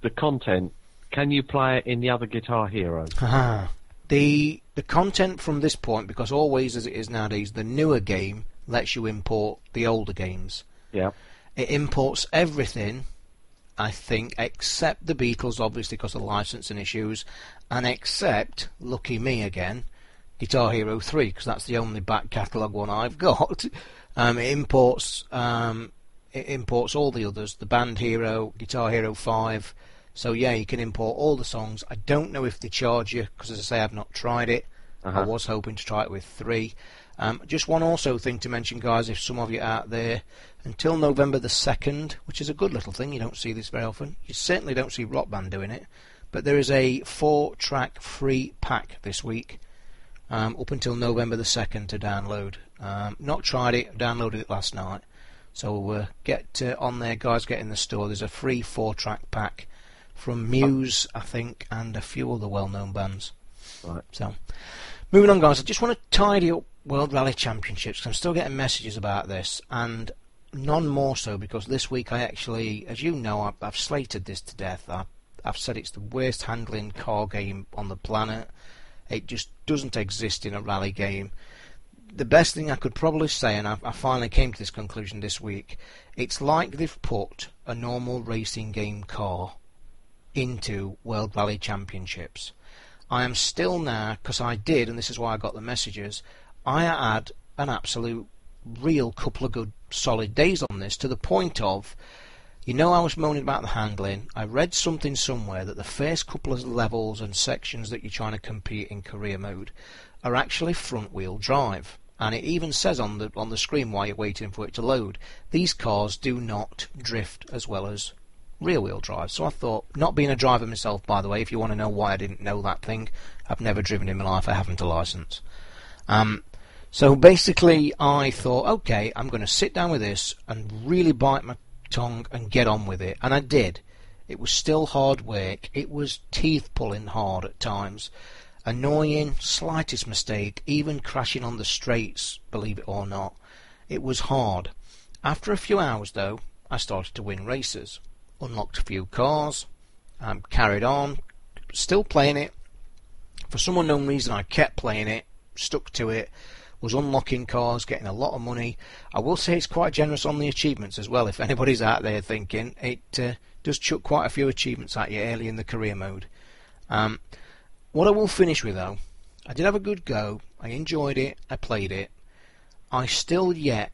the content. Can you play it in the other Guitar Hero? Aha. The the content from this point, because always as it is nowadays, the newer game lets you import the older games. Yeah. It imports everything, I think, except the Beatles, obviously because of licensing issues, and except, lucky me again, Guitar Hero 3, because that's the only back catalogue one I've got. Um, it imports um, it imports all the others, the Band Hero, Guitar Hero 5. So yeah, you can import all the songs. I don't know if they charge you, because as I say, I've not tried it. I Uh-huh. was hoping to try it with 3. Um, just one also thing to mention, guys, if some of you are out there, until November the 2nd, which is a good little thing, you don't see this very often. You certainly don't see Rock Band doing it. But there is a four track free pack this week, um, up until November the 2nd to download. Um, not tried it, downloaded it last night. So uh, get uh, on there, guys, get in the store. There's a free four track pack from Muse, I think, and a few other well known bands. Right. So, moving on, guys, I just want to tidy up World Rally Championships. I'm still getting messages about this, and none more so because this week I actually, as you know, I've, I've slated this to death. I, I've said it's the worst handling car game on the planet. It just doesn't exist in a rally game. The best thing I could probably say, and I, I finally came to this conclusion this week, it's like they've put a normal racing game car into World Rally Championships. I am still now, because I did, and this is why I got the messages, I had an absolute real couple of good solid days on this to the point of, you know, I was moaning about the handling. I read something somewhere that the first couple of levels and sections that you're trying to compete in career mode are actually front wheel drive. And it even says on the on the screen while you're waiting for it to load, these cars do not drift as well as rear wheel drive. So I thought, not being a driver myself, by the way, if you want to know why I didn't know that thing, I've never driven in my life. I haven't a license. Um, so basically, I thought, okay, I'm going to sit down with this and really bite my tongue and get on with it, and I did. It was still hard work. It was teeth pulling hard at times. Annoying, slightest mistake, even crashing on the straights, believe it or not. It was hard. After a few hours, though, I started to win races. Unlocked a few cars, um, carried on, still playing it. For some unknown reason, I kept playing it, stuck to it, was unlocking cars, getting a lot of money. I will say it's quite generous on the achievements as well. If anybody's out there thinking, it uh, does chuck quite a few achievements at you early in the career mode. Um, what I will finish with though, I did have a good go. I enjoyed it. I played it. I still yet,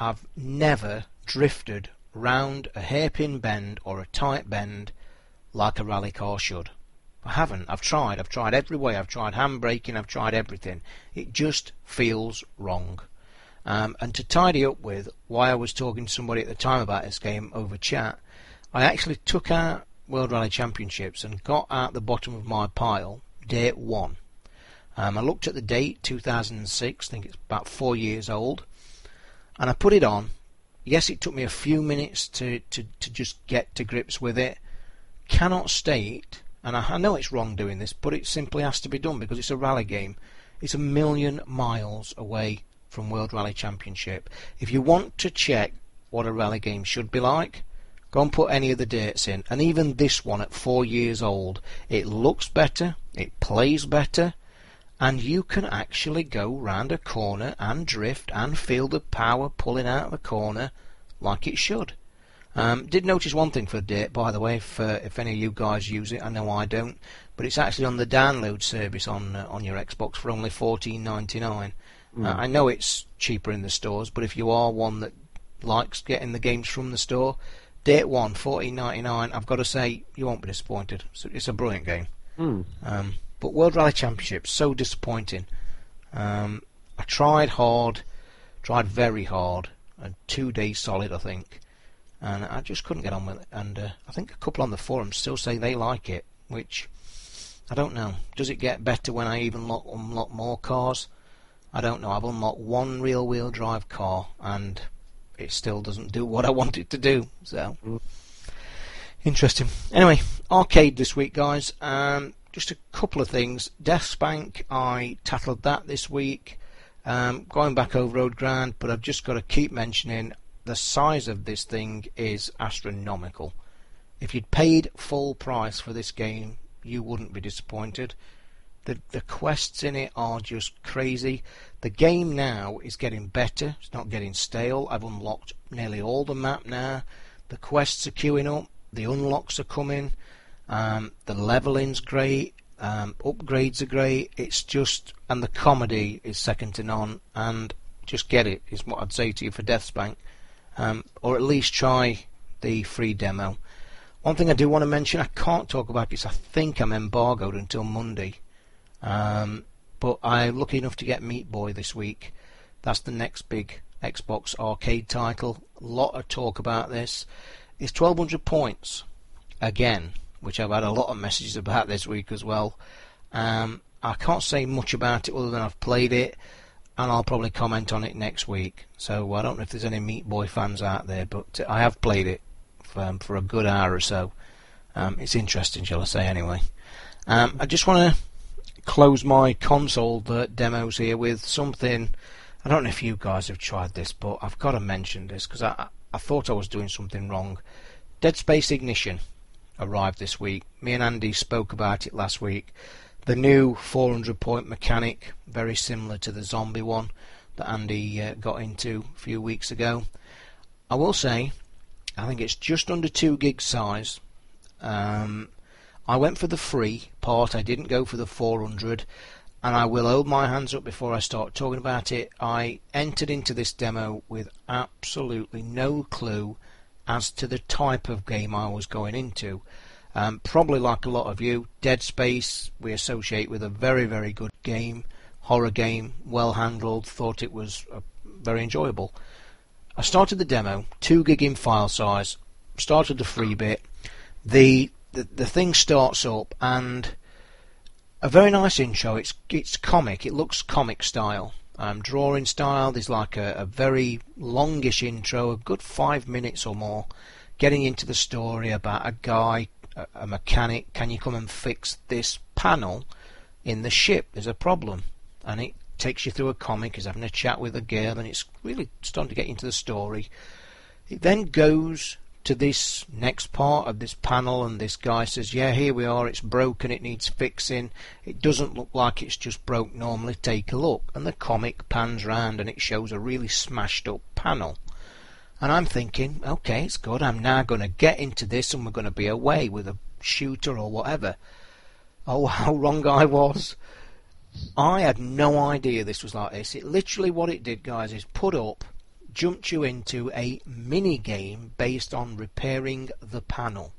I've never drifted round a hairpin bend or a tight bend like a rally car should. I haven't. I've tried. I've tried every way. I've tried handbraking. I've tried everything. It just feels wrong. Um, and to tidy up with why I was talking to somebody at the time about this game over chat, I actually took out World Rally Championships and got out the bottom of my pile date one. Um, I looked at the date, 2006, I think it's about four years old, and I put it on. Yes, it took me a few minutes to, to, to just get to grips with it. Cannot state, and I, I know it's wrong doing this, but it simply has to be done because it's a rally game. It's a million miles away from World Rally Championship. If you want to check what a rally game should be like, Go and put any of the dates in. And even this one at four years old, it looks better, it plays better, and you can actually go round a corner and drift and feel the power pulling out of the corner like it should. Um, did notice one thing for the date, by the way, if, uh, if any of you guys use it, I know I don't, but it's actually on the download service on uh, on your Xbox for only fourteen ninety nine. Mm. Uh, I know it's cheaper in the stores, but if you are one that likes getting the games from the store, Date one, 14.99. I've got to say, you won't be disappointed. It's a, it's a brilliant game. Mm. Um, but World Rally Championship, so disappointing. Um, I tried hard, tried very hard, and two days solid, I think, and I just couldn't get on with it. And uh, I think a couple on the forums still say they like it, which I don't know. Does it get better when I even unlock, unlock more cars? I don't know. I've unlocked one real-wheel drive car, and it still doesn't do what I want it to do. So interesting. Anyway, arcade this week, guys. Um, just a couple of things. Deathspank, I tackled that this week. Um, going back over Road Grand, but I've just got to keep mentioning the size of this thing is astronomical. If you'd paid full price for this game, you wouldn't be disappointed. The the quests in it are just crazy. The game now is getting better. It's not getting stale. I've unlocked nearly all the map now. The quests are queuing up. The unlocks are coming. Um, the leveling's great. Um, upgrades are great. It's just and the comedy is second to none. And just get it is what I'd say to you for Deathspank, um, or at least try the free demo. One thing I do want to mention, I can't talk about this. I think I'm embargoed until Monday. Um, but I'm lucky enough to get Meat Boy this week. That's the next big Xbox arcade title. A lot of talk about this. It's 1200 points again, which I've had a lot of messages about this week as well. Um, I can't say much about it other than I've played it, and I'll probably comment on it next week. So I don't know if there's any Meat Boy fans out there, but I have played it for, um, for a good hour or so. Um, it's interesting, shall I say, anyway. Um, I just want to close my console demos here with something. I don't know if you guys have tried this, but I've got to mention this because I, I thought I was doing something wrong. Dead Space Ignition arrived this week. Me and Andy spoke about it last week. The new 400 point mechanic, very similar to the zombie one that Andy uh, got into a few weeks ago. I will say, I think it's just under 2 gig size. Um, I went for the free part. I didn't go for the 400, and I will hold my hands up before I start talking about it. I entered into this demo with absolutely no clue as to the type of game I was going into. Um, probably like a lot of you, Dead Space we associate with a very, very good game, horror game, well handled. Thought it was uh, very enjoyable. I started the demo, two gig in file size. Started the free bit. The the the thing starts up and a very nice intro. It's it's comic. It looks comic style, um, drawing style. There's like a, a very longish intro, a good five minutes or more. getting into the story about a guy, a, mechanic. Can you come and fix this panel in the ship? There's a problem, and it takes you through a comic. He's having a chat with a girl, and it's really starting to get into the story. It then goes to this next part of this panel, and this guy says, "Yeah, here we are. It's broken. It needs fixing. It doesn't look like it's just broke normally. Take a look." And the comic pans round, and it shows a really smashed up panel. And I'm thinking, okay, it's good. I'm now going to get into this, and we're going to be away with a shooter or whatever. Oh, how wrong I was. I had no idea this was like this. It literally what it did, guys, is put up, jumped you into a mini game based on repairing the panel,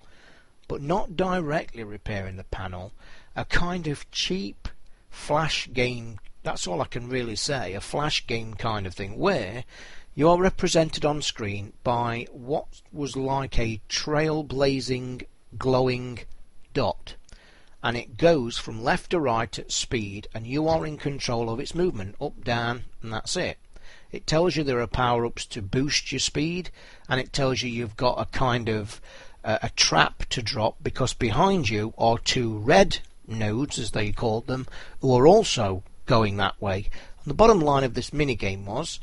but not directly repairing the panel. A kind of cheap flash game. That's all I can really say. A flash game kind of thing where you are represented on screen by what was like a trailblazing, glowing dot and it goes from left to right at speed, and you are in control of its movement, up, down, and that's it. It tells you there are power ups to boost your speed, and it tells you you've got a kind of uh, a trap to drop because behind you are two red nodes, as they called them, who are also going that way. And the bottom line of this minigame was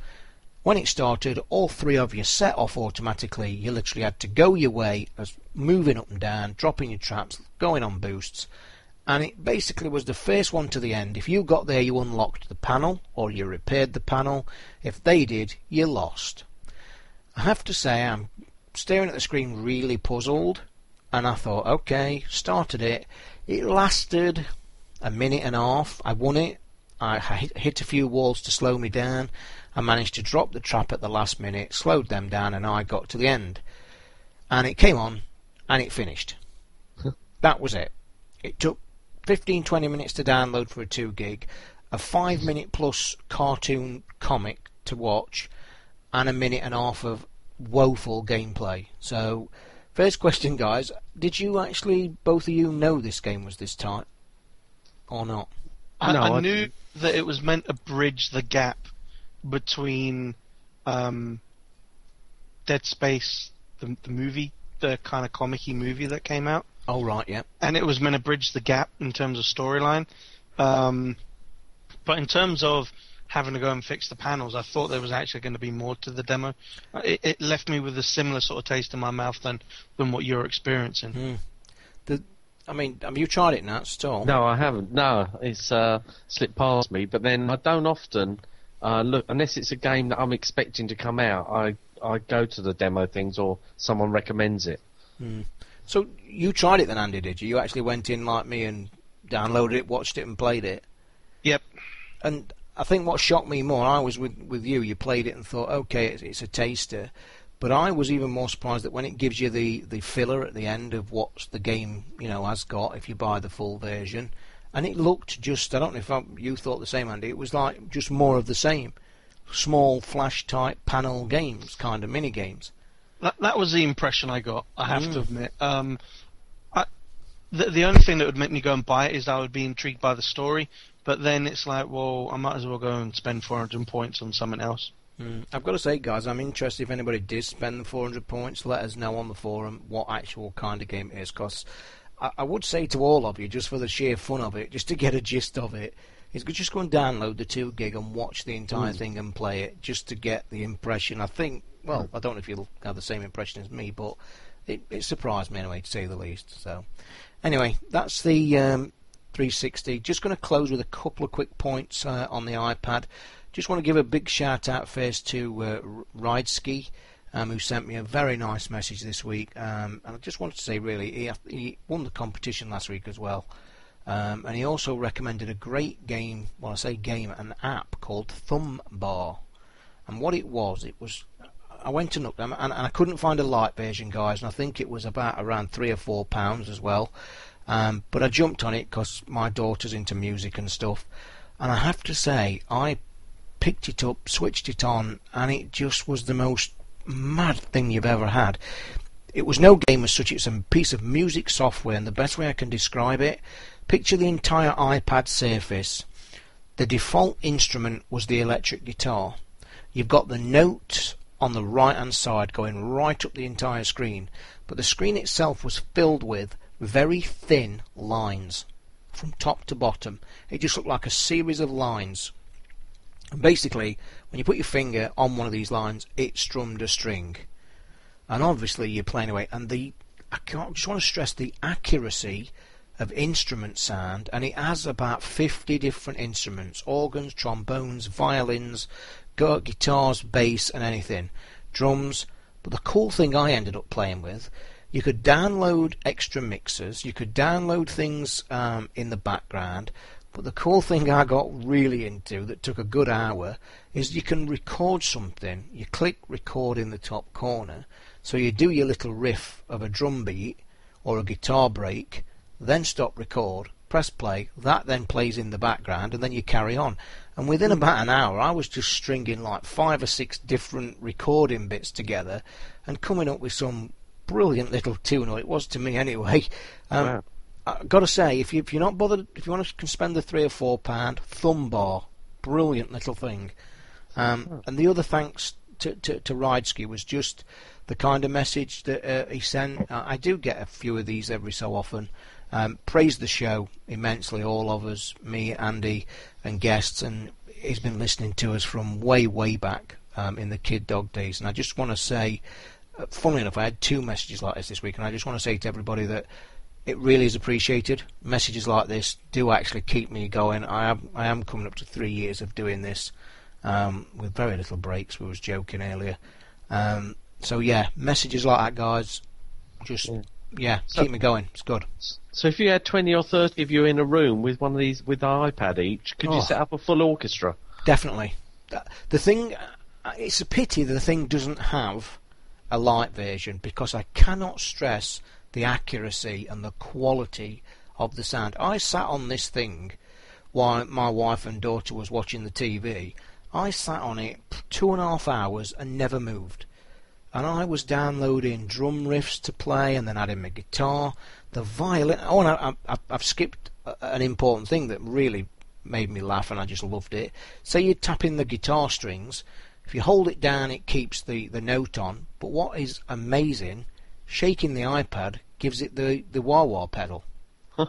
when it started, all three of you set off automatically. You literally had to go your way as moving up and down, dropping your traps, going on boosts, and it basically was the first one to the end. If you got there, you unlocked the panel or you repaired the panel. If they did, you lost. I have to say, I'm staring at the screen really puzzled, and I thought, okay, started it. It lasted a minute and a half. I won it. I hit a few walls to slow me down. I managed to drop the trap at the last minute, slowed them down, and I got to the end. And it came on, and it finished. that was it. It took 15 20 minutes to download for a 2 gig, a 5 minute plus cartoon comic to watch, and a minute and a half of woeful gameplay. So, first question, guys, did you actually, both of you, know this game was this tight? Or not? I, No, I I- knew that it was meant to bridge the gap between um, Dead Space, the, the movie, the kind of comic-y movie that came out, Oh, right, yeah. and it was meant to bridge the gap in terms of storyline. Um, but in terms of having to go and fix the panels, I thought there was actually going to be more to the demo. Uh, It, it left me with a similar sort of taste in my mouth than than what you're experiencing. Mm. The, I mean, have you tried it, Nat, still? No, I haven't. No, it's uh, slipped past me. But then I don't often uh, look unless it's a game that I'm expecting to come out. I I go to the demo things or someone recommends it. So, you tried it then, Andy, did you? You actually went in like me and downloaded it, watched it, and played it? Yep. and I think what shocked me more, I was with with you. You played it and thought, okay, it's, it's a taster, but I was even more surprised that when it gives you the the filler at the end of what the game you know has got, if you buy the full version, and it looked just. I don't know if I, you thought the same, Andy. It was like just more of the same, small flash type panel games, kind of mini games. That, that was the impression I got. I have to Mm. admit. Um, I, the the only thing that would make me go and buy it is I would be intrigued by the story. But then it's like, well, I might as well go and spend 400 points on something else. Mm. I've got to say, guys, I'm interested if anybody did spend the 400 points. Let us know on the forum what actual kind of game it is, because I, I would say to all of you, just for the sheer fun of it, just to get a gist of it, is just go and download the 2 gig and watch the entire thing and play it, just to get the impression. I think, well, I don't know if you'll have the same impression as me, but it, it surprised me anyway, to say the least. So, anyway, that's the um, 360. Just going to close with a couple of quick points uh, on the iPad. Just want to give a big shout out first to uh, Rideski, um, who sent me a very nice message this week. Um, and I just wanted to say, really, he, he won the competition last week as well. Um, and he also recommended a great game, well, I say game, an app called Thumb Bar. And what it was, it was. I went and looked, and, and I couldn't find a light version, guys, and I think it was about around three or four pounds as well. Um, but I jumped on it because my daughter's into music and stuff, and I have to say, I picked it up, switched it on, and it just was the most mad thing you've ever had. It was no game as such, it's a piece of music software, and the best way I can describe it, picture the entire iPad surface. The default instrument was the electric guitar. You've got the notes on the right hand side, going right up the entire screen. But the screen itself was filled with very thin lines from top to bottom. It just looked like a series of lines. And basically, when you put your finger on one of these lines, it strummed a string. And obviously, you're playing away. And the I just want to stress the accuracy of instrument sound, and it has about 50 different instruments organs, trombones, violins, guitars, bass, and anything, drums. But the cool thing I ended up playing with, you could download extra mixers, you could download things um, in the background. But the cool thing I got really into that took a good hour is you can record something. You click record in the top corner, so you do your little riff of a drum beat or a guitar break, then stop record, press play, that then plays in the background, and then you carry on. And within about an hour, I was just stringing like five or six different recording bits together and coming up with some brilliant little tune, or it was to me anyway. Um, Wow. I've got to say, if, you, if you're not bothered, if you want to spend the three or four pound, Thumb Bar, brilliant little thing. Um, and the other thanks to, to, to Rideski was just the kind of message that uh, he sent. I do get a few of these every so often. Um, praised the show immensely, all of us, me, Andy, and guests, and he's been listening to us from way, way back um, in the Kid Dog days. And I just want to say, uh, funnily enough, I had two messages like this this week, and I just want to say to everybody that it really is appreciated. Messages like this do actually keep me going. I am I am coming up to three years of doing this um, with very little breaks. We was joking earlier. Um, so yeah, messages like that, guys, just Yeah. yeah, So- keep me going. It's good. So if you had 20 or 30 of you in a room with one of these, with an iPad each, could Oh. you set up a full orchestra? Definitely. The thing, uh, it's a pity that the thing doesn't have a light version because I cannot stress the accuracy and the quality of the sound. I sat on this thing while my wife and daughter was watching the TV. I sat on it two and a half hours and never moved. And I was downloading drum riffs to play and then adding my guitar, the violin. Oh, and I, I, I've skipped an important thing that really made me laugh and I just loved it. So you tap in the guitar strings, if you hold it down, it keeps the, the note on. But what is amazing, shaking the iPad gives it the, the wah wah pedal. Huh.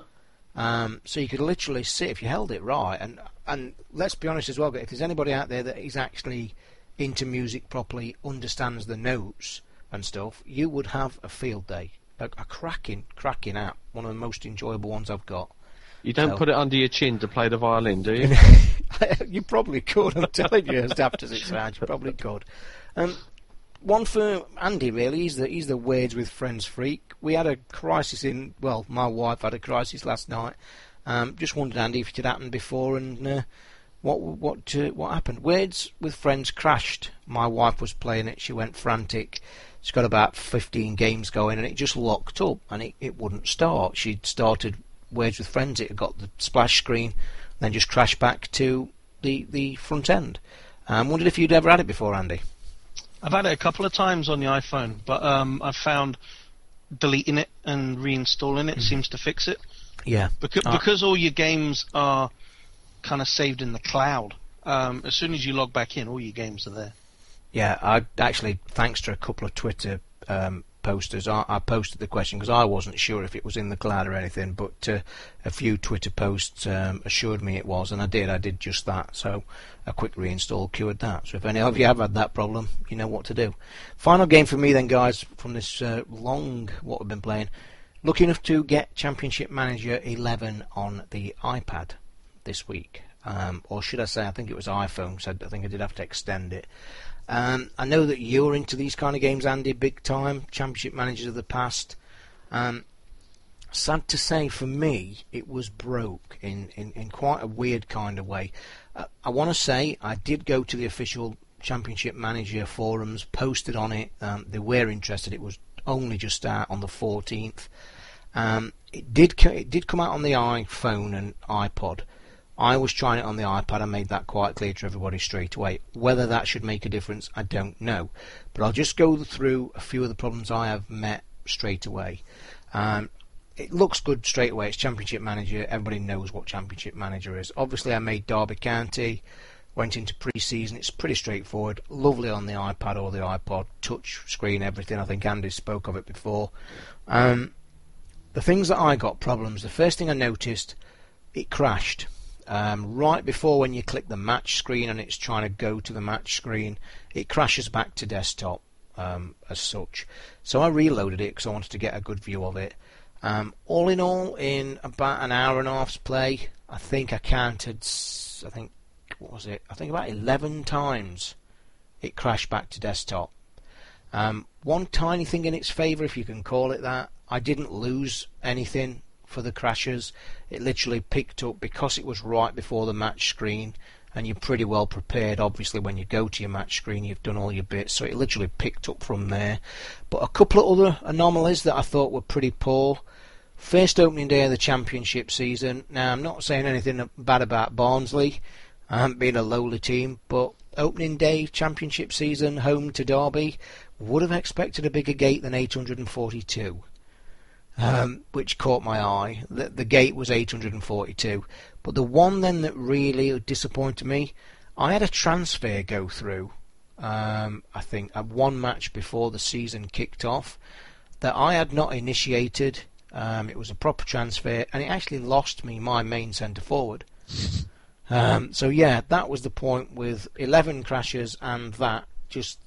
Um, so you could literally sit if you held it right. And, and let's be honest as well, if there's anybody out there that is actually into music properly, understands the notes and stuff, you would have a field day. A, a cracking, cracking app. One of the most enjoyable ones I've got. You don't So- put it under your chin to play the violin, do you? you probably could. I'm telling you, as daft as it sounds, you probably could. Um, one for Andy, really. He's the he's the Words with Friends freak. We had a crisis in. Well, my wife had a crisis last night. Um, just wondered, Andy, if it had happened before and uh, what what uh, what happened. Words with Friends crashed. My wife was playing it. She went frantic. She's got about 15 games going, and it just locked up, and it, it wouldn't start. She'd started Words with Friends. It had got the splash screen, then just crashed back to the the front end. Um, wondered if you'd ever had it before, Andy. I've had it a couple of times on the iPhone, but um, I've found deleting it and reinstalling it seems to fix it. Yeah. Because, Ah. because all your games are kind of saved in the cloud. Um, as soon as you log back in, all your games are there. Yeah, I actually, thanks to a couple of Twitter um, posters, I, I posted the question because I wasn't sure if it was in the cloud or anything, but uh, a few Twitter posts um, assured me it was, and I did. I did just that. So a quick reinstall cured that. So if any of you have had that problem, you know what to do. Final game for me then, guys, from this uh, long what we've been playing. Lucky enough to get Championship Manager 11 on the iPad this week. Um, or should I say, I think it was iPhone, so I think I did have to extend it. Um, I know that you're into these kind of games, Andy, big time. Championship managers of the past. Um, sad to say, for me, it was broke in, in, in quite a weird kind of way. Uh, I want to say I did go to the official Championship Manager forums, posted on it. Um, they were interested. It was only just out on the 14th. Um, it did it did come out on the iPhone and iPod. I was trying it on the iPad. I made that quite clear to everybody straight away. Whether that should make a difference, I don't know. But I'll just go through a few of the problems I have met straight away. Um, it looks good straight away. It's Championship Manager. Everybody knows what Championship Manager is. Obviously, I made Derby County. went into pre-season. It's pretty straightforward, lovely on the iPad or the iPod, touch screen, everything. I think Andy spoke of it before. Um, the things that I got problems. The first thing I noticed, it crashed. Um, right before when you click the match screen and it's trying to go to the match screen, it crashes back to desktop um, as such. So I reloaded it because I wanted to get a good view of it. Um, all in all, in about an hour and a half's play, I think I counted. I think what was it? I think about 11 times it crashed back to desktop. Um, one tiny thing in its favour, if you can call it that, I didn't lose anything for the crashes. It literally picked up because it was right before the match screen, and you're pretty well prepared. Obviously, when you go to your match screen, you've done all your bits, so it literally picked up from there. But a couple of other anomalies that I thought were pretty poor. First opening day of the championship season. Now, I'm not saying anything bad about Barnsley. I haven't been a lowly team, but opening day championship season, home to Derby, would have expected a bigger gate than 842 um, which caught my eye. The, the gate was 842. But the one then that really disappointed me, I had a transfer go through, um, I think, at one match before the season kicked off, that I had not initiated. Um, it was a proper transfer, and it actually lost me my main centre forward. Um, so yeah, that was the point with 11 crashes, and that just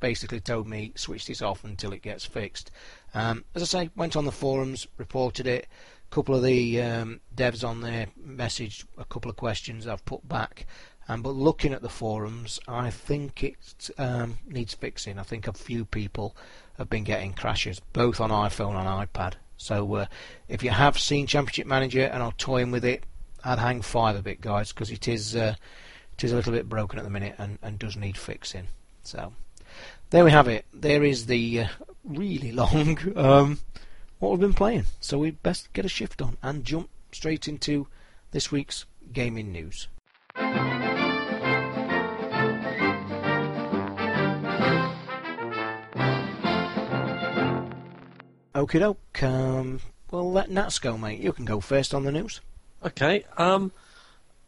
basically told me switch this off until it gets fixed. Um, as I say, went on the forums, reported it. A couple of the um, devs on there messaged a couple of questions I've put back. Um, but looking at the forums, I think it um, needs fixing. I think a few people have been getting crashes, both on iPhone and iPad. So uh, if you have seen Championship Manager and are toying with it, I'd hang five a bit, guys, because it is uh, it is a little bit broken at the minute and, and does need fixing. So there we have it. There is the uh, really long um, what we've been playing. So we best get a shift on and jump straight into this week's gaming news. Okie doke. Um, well, let Nats go, mate. You can go first on the news. Okay. Um,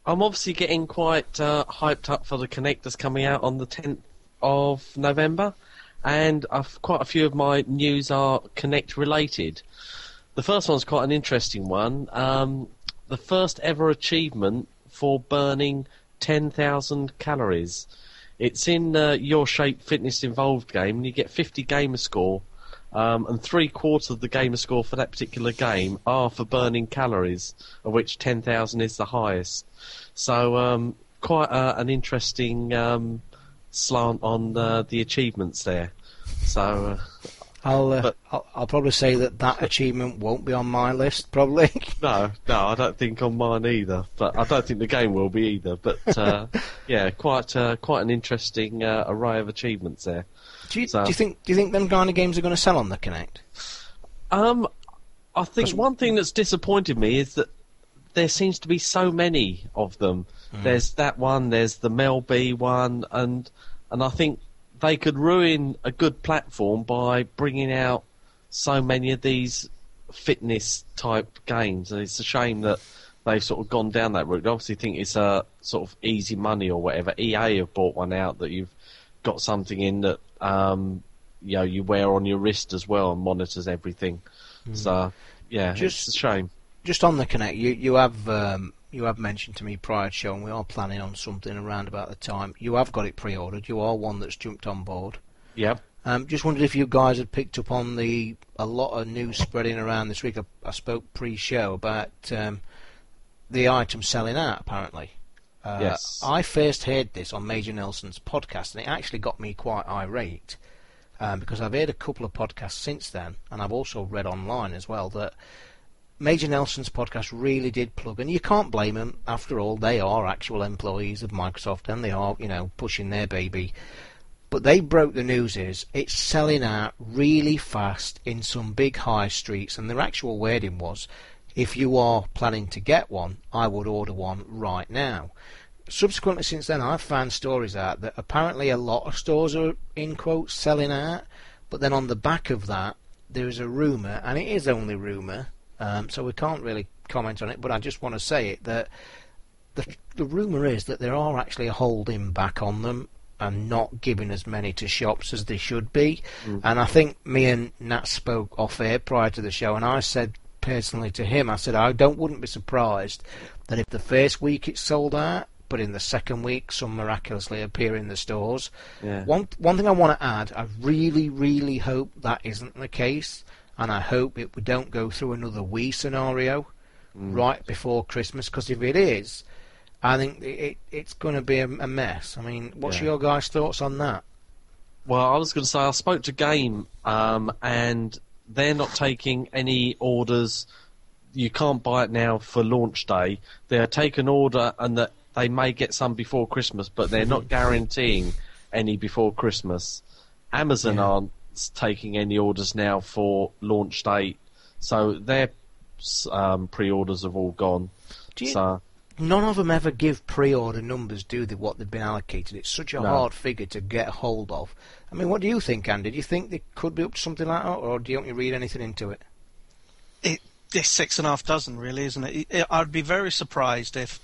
I'm obviously getting quite uh, hyped up for the connectors coming out on the 10th of November and I've, quite a few of my news are Kinect related. The first one's quite an interesting one. Um, the first ever achievement for burning 10,000 calories. It's in uh, your Shape Fitness Evolved game, and you get 50 gamer score, um, and three quarters of the gamer score for that particular game are for burning calories, of which 10,000 is the highest. So, um, quite uh, an interesting um, slant on uh, the achievements there. So, uh, I'll, uh, but- I'll I'll probably say that that achievement won't be on my list. Probably. no, no, I don't think on mine either. But I don't think the game will be either. But uh, yeah, quite uh, quite an interesting uh, array of achievements there. do, you, So- do you think do you think them kind of games are going to sell on the Kinect? Um, I think one thing that's disappointed me is that there seems to be so many of them. There's that one, there's the Mel B one, and and I think they could ruin a good platform by bringing out so many of these fitness type games, and it's a shame that they've sort of gone down that route. I obviously think it's a sort of easy money or whatever. EA have bought one out that you've got something in that um, you know you wear on your wrist as well and monitors everything. So yeah, Just- it's a shame. Just on the Kinect, you you have um, you have mentioned to me prior to show, and we are planning on something around about the time. You have got it pre-ordered. You are one that's jumped on board. Yep. Um, just wondered if you guys had picked up on the a lot of news spreading around this week. I, I spoke pre-show about um, the item selling out. Apparently, uh, Yes. I first heard this on Major Nelson's podcast, and it actually got me quite irate um, because I've heard a couple of podcasts since then, and I've also read online as well that Major Nelson's podcast really did plug, and you can't blame them. After all, they are actual employees of Microsoft, and they are, you know, pushing their baby. But they broke the news is it's selling out really fast in some big high streets, and their actual wording was, if you are planning to get one, I would order one right now. Subsequently, since then, I've found stories out that apparently a lot of stores are in quotes selling out, but then on the back of that, there is a rumour, and it is only rumour, um, so we can't really comment on it. But I just want to say it that the the rumor is that there are actually holding back on them and not giving as many to shops as they should be. And I think me and Nat spoke off air prior to the show, and I said personally to him, I said I don't wouldn't be surprised that if the first week it's sold out, but in the second week some miraculously appear in the stores. Yeah. One one thing I want to add, I really really hope that isn't the case, and I hope it we don't go through another Wii scenario right before Christmas, because if it is, I think it, it it's going to be a, a mess. I mean, what's Yeah. your guys' thoughts on that? Well, I was going to say I spoke to Game, um, and they're not taking any orders. You can't buy it now for launch day. They're taking order, and that they may get some before Christmas, but they're not guaranteeing any before Christmas. Amazon Yeah. aren't s- taking any orders now for launch date, so their um, pre-orders have all gone. Do you- so None of them ever give pre-order numbers, do they? What they've been allocated? It's such a No. hard figure to get hold of. I mean, what do you think, Andy? Do you think they could be up to something like that, or do you want me to read anything into it? it, it's six and a half dozen, really, isn't it? It- I'd be very surprised if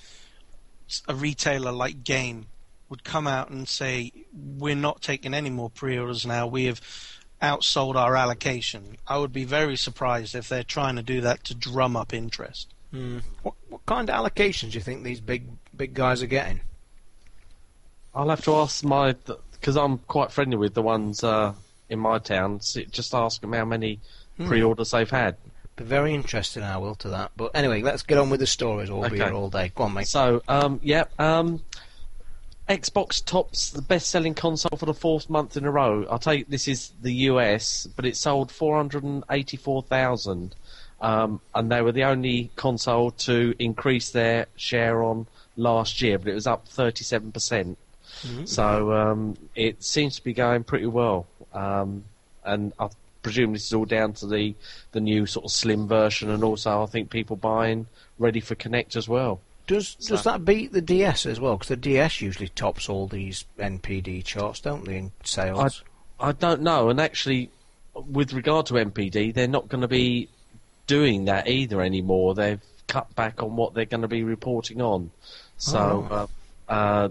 a retailer like Game would come out and say, "We're not taking any more pre-orders now. We have outsold our allocation." I would be very surprised if they're trying to do that to drum up interest. What, what kind of allocations do you think these big big guys are getting? I'll have to ask my because I'm quite friendly with the ones uh, in my town. s- Just ask them how many pre-orders they've had. Be very interesting, I will, to that. But anyway, let's get on with the stories. We'll be here all day. Go on, mate. So, um, yeah, um, Xbox tops the best-selling console for the fourth month in a row. I'll you, this is the US, but it sold 484,000, um, and they were the only console to increase their share on last year, but it was up 37%. So um, it seems to be going pretty well, um, and I presume this is all down to the the new sort of slim version, and also I think people buying ready for Kinect as well. Does does that beat the DS as well? Because the DS usually tops all these NPD charts, don't they, in sales? I don't know, and actually, with regard to NPD, they're not going to be doing that either anymore. They've cut back on what they're going to be reporting on. So, Oh. uh, uh,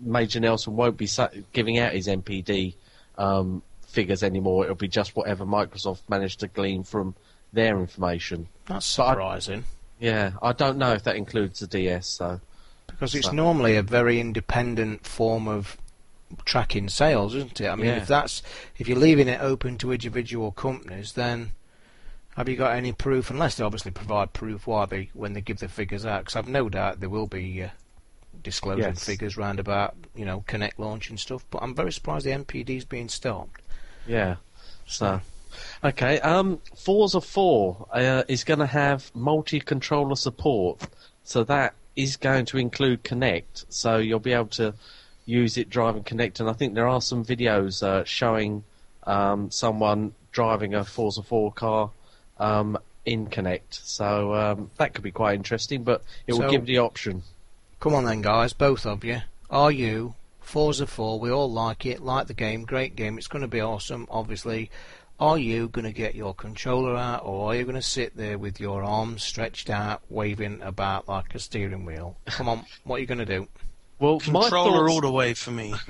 Major Nelson won't be sa- giving out his NPD um, figures anymore. It'll be just whatever Microsoft managed to glean from their information. That's but I- surprising. Yeah, I don't know if that includes the DS. So, Because it's So- normally a very independent form of tracking sales, isn't it? I mean, Yeah. if that's if you're leaving it open to individual companies, then have you got any proof? Unless they obviously provide proof why they when they give the figures out, because I've no doubt there will be uh, disclosing Yes. figures round about you know Kinect launch and stuff. But I'm very surprised the NPD's being stopped. Yeah. So, okay. Um, Forza Four uh, is going to have multi-controller support, so that is going to include Kinect. So you'll be able to use it driving Kinect, and I think there are some videos uh, showing um, someone driving a Forza Four car um, in Kinect. So um, that could be quite interesting, but it will give the option. Come on then, guys, both of you. Are you Forza 4? We all like it, like the game, great game. It's going to be awesome, obviously. Are you going to get your controller out, or are you going to sit there with your arms stretched out, waving about like a steering wheel? Come on, what are you going to do? Well, my Controller thoughts- all the way for me.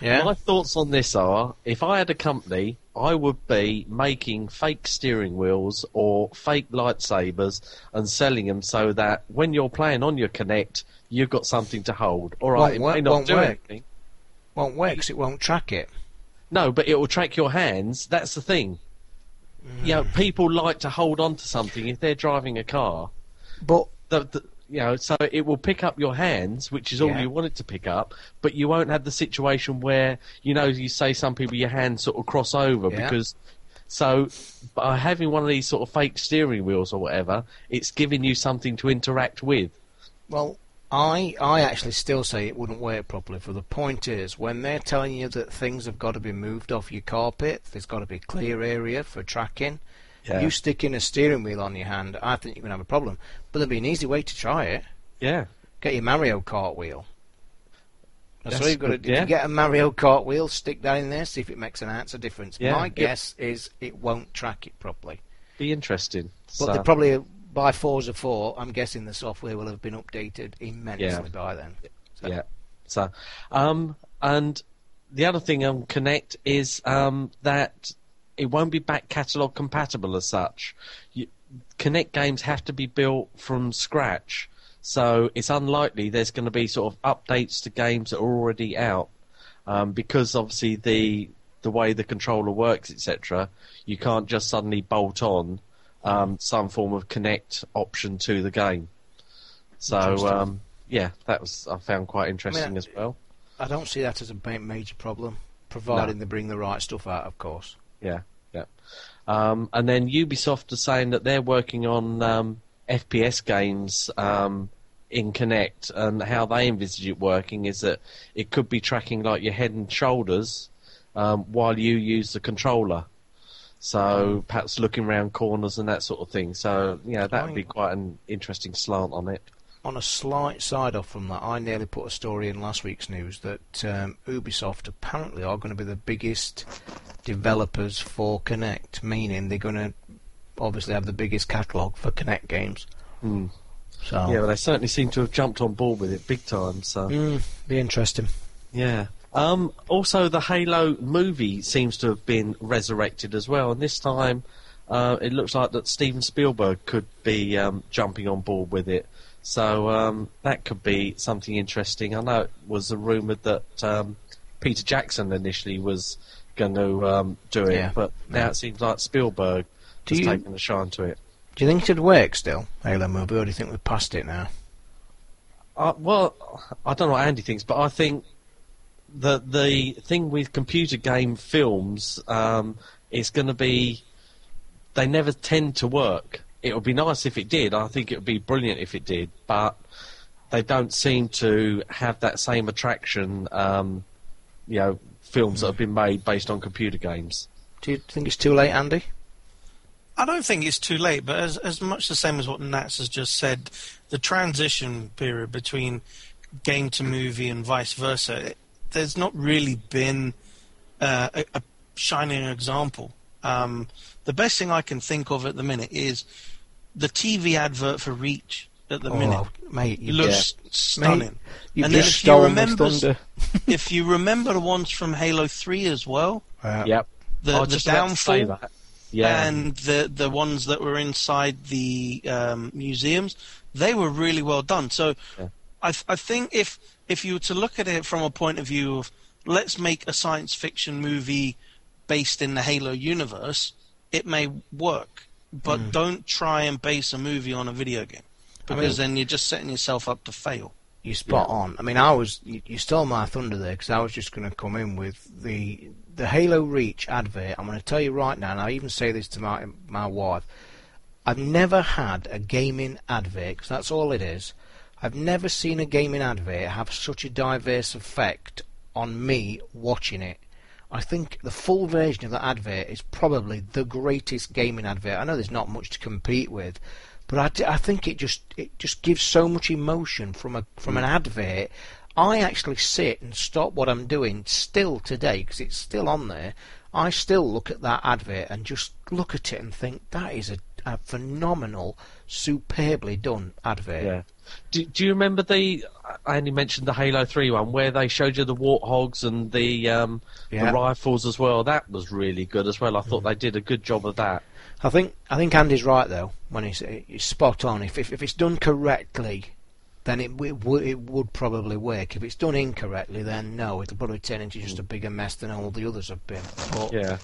Yeah, My thoughts on this are: if I had a company, I would be making fake steering wheels or fake lightsabers and selling them so that when you're playing on your Kinect, you've got something to hold. All right, Won't it work- may not won't do work. anything. won't work 'cause it won't track it. No, but it will track your hands. That's the thing. You know, mm. people like to hold on to something if they're driving a car. But The, the, you know, so it will pick up your hands, which is all Yeah. you want it to pick up, but you won't have the situation where, you know, you say some people your hands sort of cross over Yeah. because. So, by having one of these sort of fake steering wheels or whatever, it's giving you something to interact with. Well, I I actually still say it wouldn't work properly. For the point is, when they're telling you that things have got to be moved off your carpet, there's got to be clear area for tracking. Yeah. You sticking a steering wheel on your hand, I think you're gonna have a problem. But there'd be an easy way to try it. Yeah. Get your Mario Kart wheel. That's, all you've got to do. Yeah. you get a Mario Kart wheel, stick that in there, see if it makes an ounce of difference. Yeah, My guess is it won't track it properly. Be interesting. But So- they probably by Forza 4, I'm guessing the software will have been updated immensely Yeah. by then. So- Yeah. So, um, and the other thing on Kinect is um, that it won't be back catalogue compatible as such. You, Kinect games have to be built from scratch, so it's unlikely there's going to be sort of updates to games that are already out, um, because obviously the the way the controller works, etc. You can't just suddenly bolt on um, some form of Kinect option to the game. So um, yeah, that was I found quite interesting I- as well. I don't see that as a major problem, providing they bring the right stuff out, of course. Yeah, yeah. Um, and then Ubisoft are saying that they're working on um, FPS games um, in Kinect, and how they envisage it working is that it could be tracking like your head and shoulders um, while you use the controller. So perhaps looking around corners and that sort of thing. So yeah, that would be quite an interesting slant on it. On a slight side off from that, I nearly put a story in last week's news that um, Ubisoft apparently are going to be the biggest developers for Kinect, meaning they're going to obviously have the biggest catalogue for Kinect games. Hmm. So, Yeah, well, they certainly seem to have jumped on board with it big time. So. mm, be interesting. Yeah. Um, also, the Halo movie seems to have been resurrected as well, and this time uh, it looks like that Steven Spielberg could be um, jumping on board with it. So um, that could be something interesting. I know it was a rumoured that um, Peter Jackson initially was going to um, do it, Yeah. but now it seems like Spielberg Do has you- taken a shine to it. Do you think it'd work still, Halo movie, or do you think we've passed it now? Uh, well, I don't know what Andy thinks, but I think the the thing with computer game films um, is going to be they never tend to work. It would be nice if it did. I think it would be brilliant if it did, but they don't seem to have that same attraction. Um, you know, films that have been made based on computer games. Do you think it's too late, Andy? I don't think it's too late, but as as much the same as what Nats has just said, the transition period between game to movie and vice versa, it, there's not really been uh, a, a shining example. Um, the best thing I can think of at the minute is the TV advert for Reach at the minute. Oh, mate, you, looks stunning. you and then if you remember, if you remember the ones from Halo Three as well, Uh, Yep. the, the just about to say downfall that. Yeah. and the the ones that were inside the um, museums, they were really well done. So, Yeah. I th- I think if if you were to look at it from a point of view of let's make a science fiction movie based in the Halo universe, it may work, but hmm. don't try and base a movie on a video game because then you're just setting yourself up to fail. You're spot on. I mean, I was you, you stole my thunder there because I was just going to come in with the the Halo Reach advert. I'm going to tell you right now, and I even say this to my my wife. I've never had a gaming advert because that's all it is. I've never seen a gaming advert have such a diverse effect on me watching it. I think the full version of that advert is probably the greatest gaming advert. I know there's not much to compete with, but I, d- I think it just it just gives so much emotion from a from an mm. advert. I actually sit and stop what I'm doing still today because it's still on there. I still look at that advert and just look at it and think that is a, a phenomenal, superbly done advert. Yeah. Do, do you remember the? I only mentioned the Halo Three one where they showed you the warthogs and the um, Yeah. the rifles as well. That was really good as well. I thought they did a good job of that. I think I think Andy's right though when he's, he's spot on. If, if if it's done correctly, then it w- it would probably work. If it's done incorrectly, then no, it'll probably turn into just a bigger mess than all the others have been. But Yeah.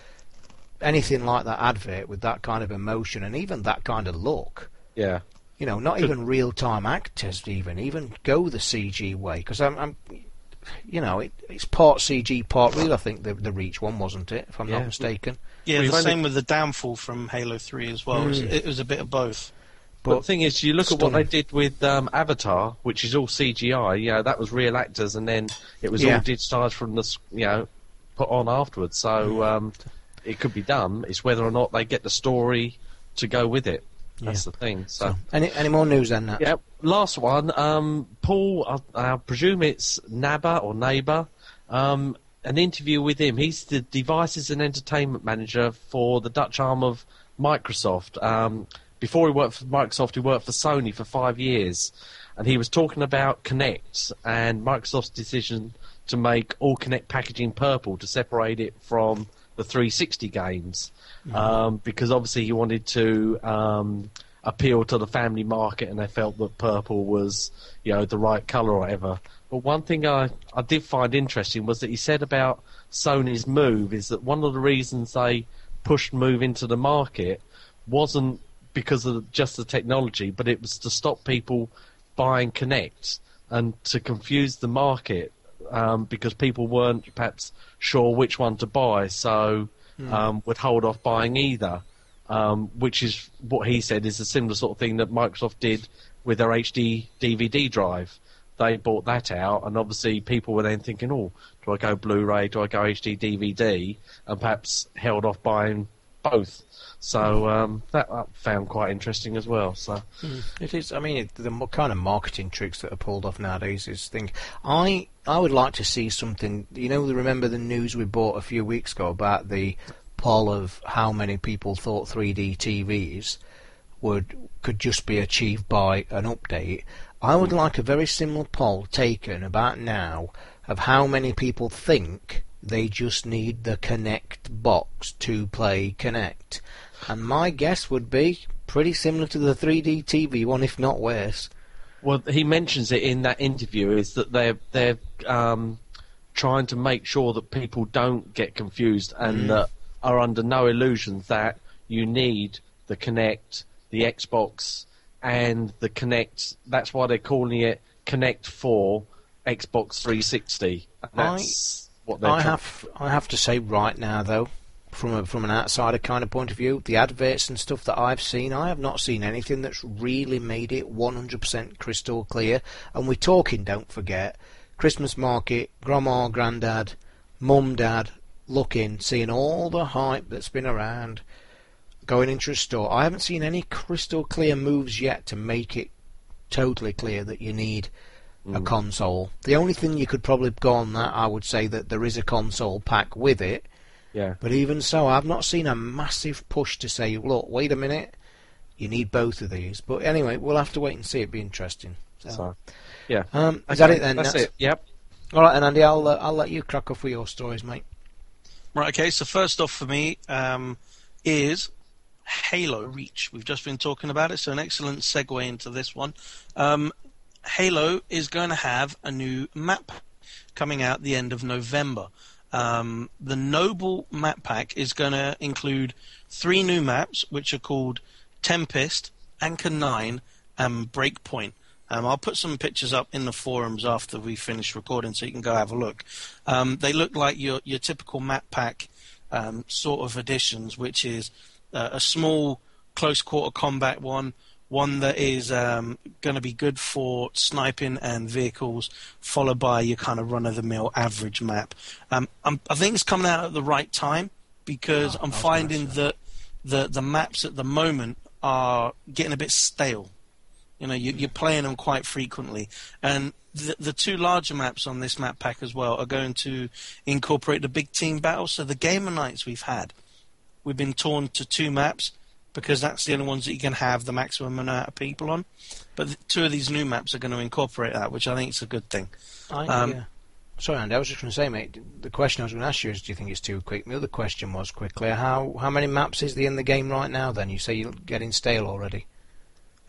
anything like that advert with that kind of emotion and even that kind of look, Yeah. You know, not even real time actors even even go the CG way because I'm, I'm, you know, it, it's part CG, part real. I think the the Reach one wasn't it, if I'm Yeah. not mistaken. Yeah, We've the only- same with the downfall from Halo Three as well. It, was, Mm. it was a bit of both. But, But the thing is, you look at what they did with um, Avatar, which is all CGI. You know, that was real actors, and then it was Yeah. all digitized from the you know put on afterwards. So um, it could be done. It's whether or not they get the story to go with it. That's the thing. So. So, any any more news then? Nat? Yeah, last one. Um, Paul, I, I presume it's Naba or Neighbour. Um, an interview with him. He's the devices and entertainment manager for the Dutch arm of Microsoft. Um, before he worked for Microsoft, he worked for Sony for five years, and he was talking about Kinect and Microsoft's decision to make all Kinect packaging purple to separate it from the 360 games, um, because obviously he wanted to um, appeal to the family market, and they felt that purple was, you know, the right color or whatever. But one thing I, I did find interesting was that he said about Sony's move is that one of the reasons they pushed Move into the market wasn't because of just the technology, but it was to stop people buying Kinect and to confuse the market um, because people weren't perhaps sure which one to buy, so um, would hold off buying either. Um, which is what he said is a similar sort of thing that Microsoft did with their HD DVD drive. They bought that out, and obviously people were then thinking, "Oh, do I go Blu-ray? Do I go HD DVD?" and perhaps held off buying both. So um, that I found quite interesting as well. So It is. I mean, it, the kind of marketing tricks that are pulled off nowadays is think I I would like to see something. You know, remember the news we bought a few weeks ago about the poll of how many people thought 3D TVs would could just be achieved by an update. I would hmm. like a very similar poll taken about now of how many people think they just need the Kinect box to play Kinect. And my guess would be pretty similar to the 3D TV one, if not worse. Well, he mentions it in that interview is that they're they're um, trying to make sure that people don't get confused and that are under no illusions that you need the Kinect, the Xbox, and the Kinect. That's why they're calling it Kinect for Xbox 360. And That's what they're I have I have to say right now though, from a, from an outsider kind of point of view, the adverts and stuff that I've seen, I have not seen anything that's really made it 100% crystal clear. And we're talking, don't forget, Christmas market, grandma, granddad, mum, dad, looking, seeing all the hype that's been around, going into a store. I haven't seen any crystal clear moves yet to make it totally clear that you need a mm. console. The only thing you could probably go on that, I would say that there is a console pack with it. Yeah. But even so, I've not seen a massive push to say, look, wait a minute, you need both of these. But anyway, we'll have to wait and see. It'd be interesting. So, So, yeah. um, is that it then? That's Nats? it. Yep. All right, and Andy, I'll uh, I'll let you crack off with your stories, mate. Right, okay, so first off for me um, is Halo Reach. We've just been talking about it, so an excellent segue into this one. Um, Halo is going to have a new map coming out the end of November. Um, the Noble map pack is going to include three new maps, which are called Tempest, Anchor 9, and Breakpoint. Um, I'll put some pictures up in the forums after we finish recording, so you can go have a look. Um, they look like your your typical map pack um, sort of additions, which is uh, a small close quarter combat one, one that is um, going to be good for sniping and vehicles, followed by your kind of run of the mill average map. Um, I'm, I think it's coming out at the right time because I'm finding that the the maps at the moment are getting a bit stale. You know, you, you're playing them quite frequently, and the, the two larger maps on this map pack as well are going to incorporate the big team battle. So the gamer nights we've had, we've been torn to two maps because that's the only ones that you can have the maximum amount of people on. But two of these new maps are going to incorporate that, which I think is a good thing. I, Um, yeah. Sorry, Andy. I was just going to say, mate. The question I was going to ask you is, do you think it's too quick? The other question was quickly, how how many maps is there in the game right now? Then you say you're getting stale already.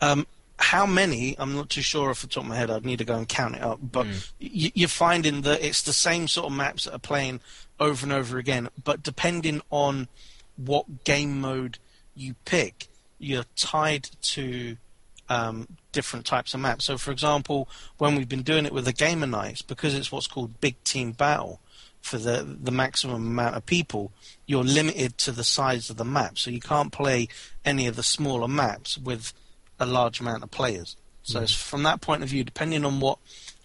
Um, how many? I'm not too sure off the top of my head. I'd need to go and count it up. But y- you're finding that it's the same sort of maps that are playing over and over again. But depending on what game mode you pick, you're tied to um, different types of maps. So, for example, when we've been doing it with the gamer nights, because it's what's called big team battle for the the maximum amount of people, you're limited to the size of the map. So you can't play any of the smaller maps with a large amount of players. So it's from that point of view, depending on what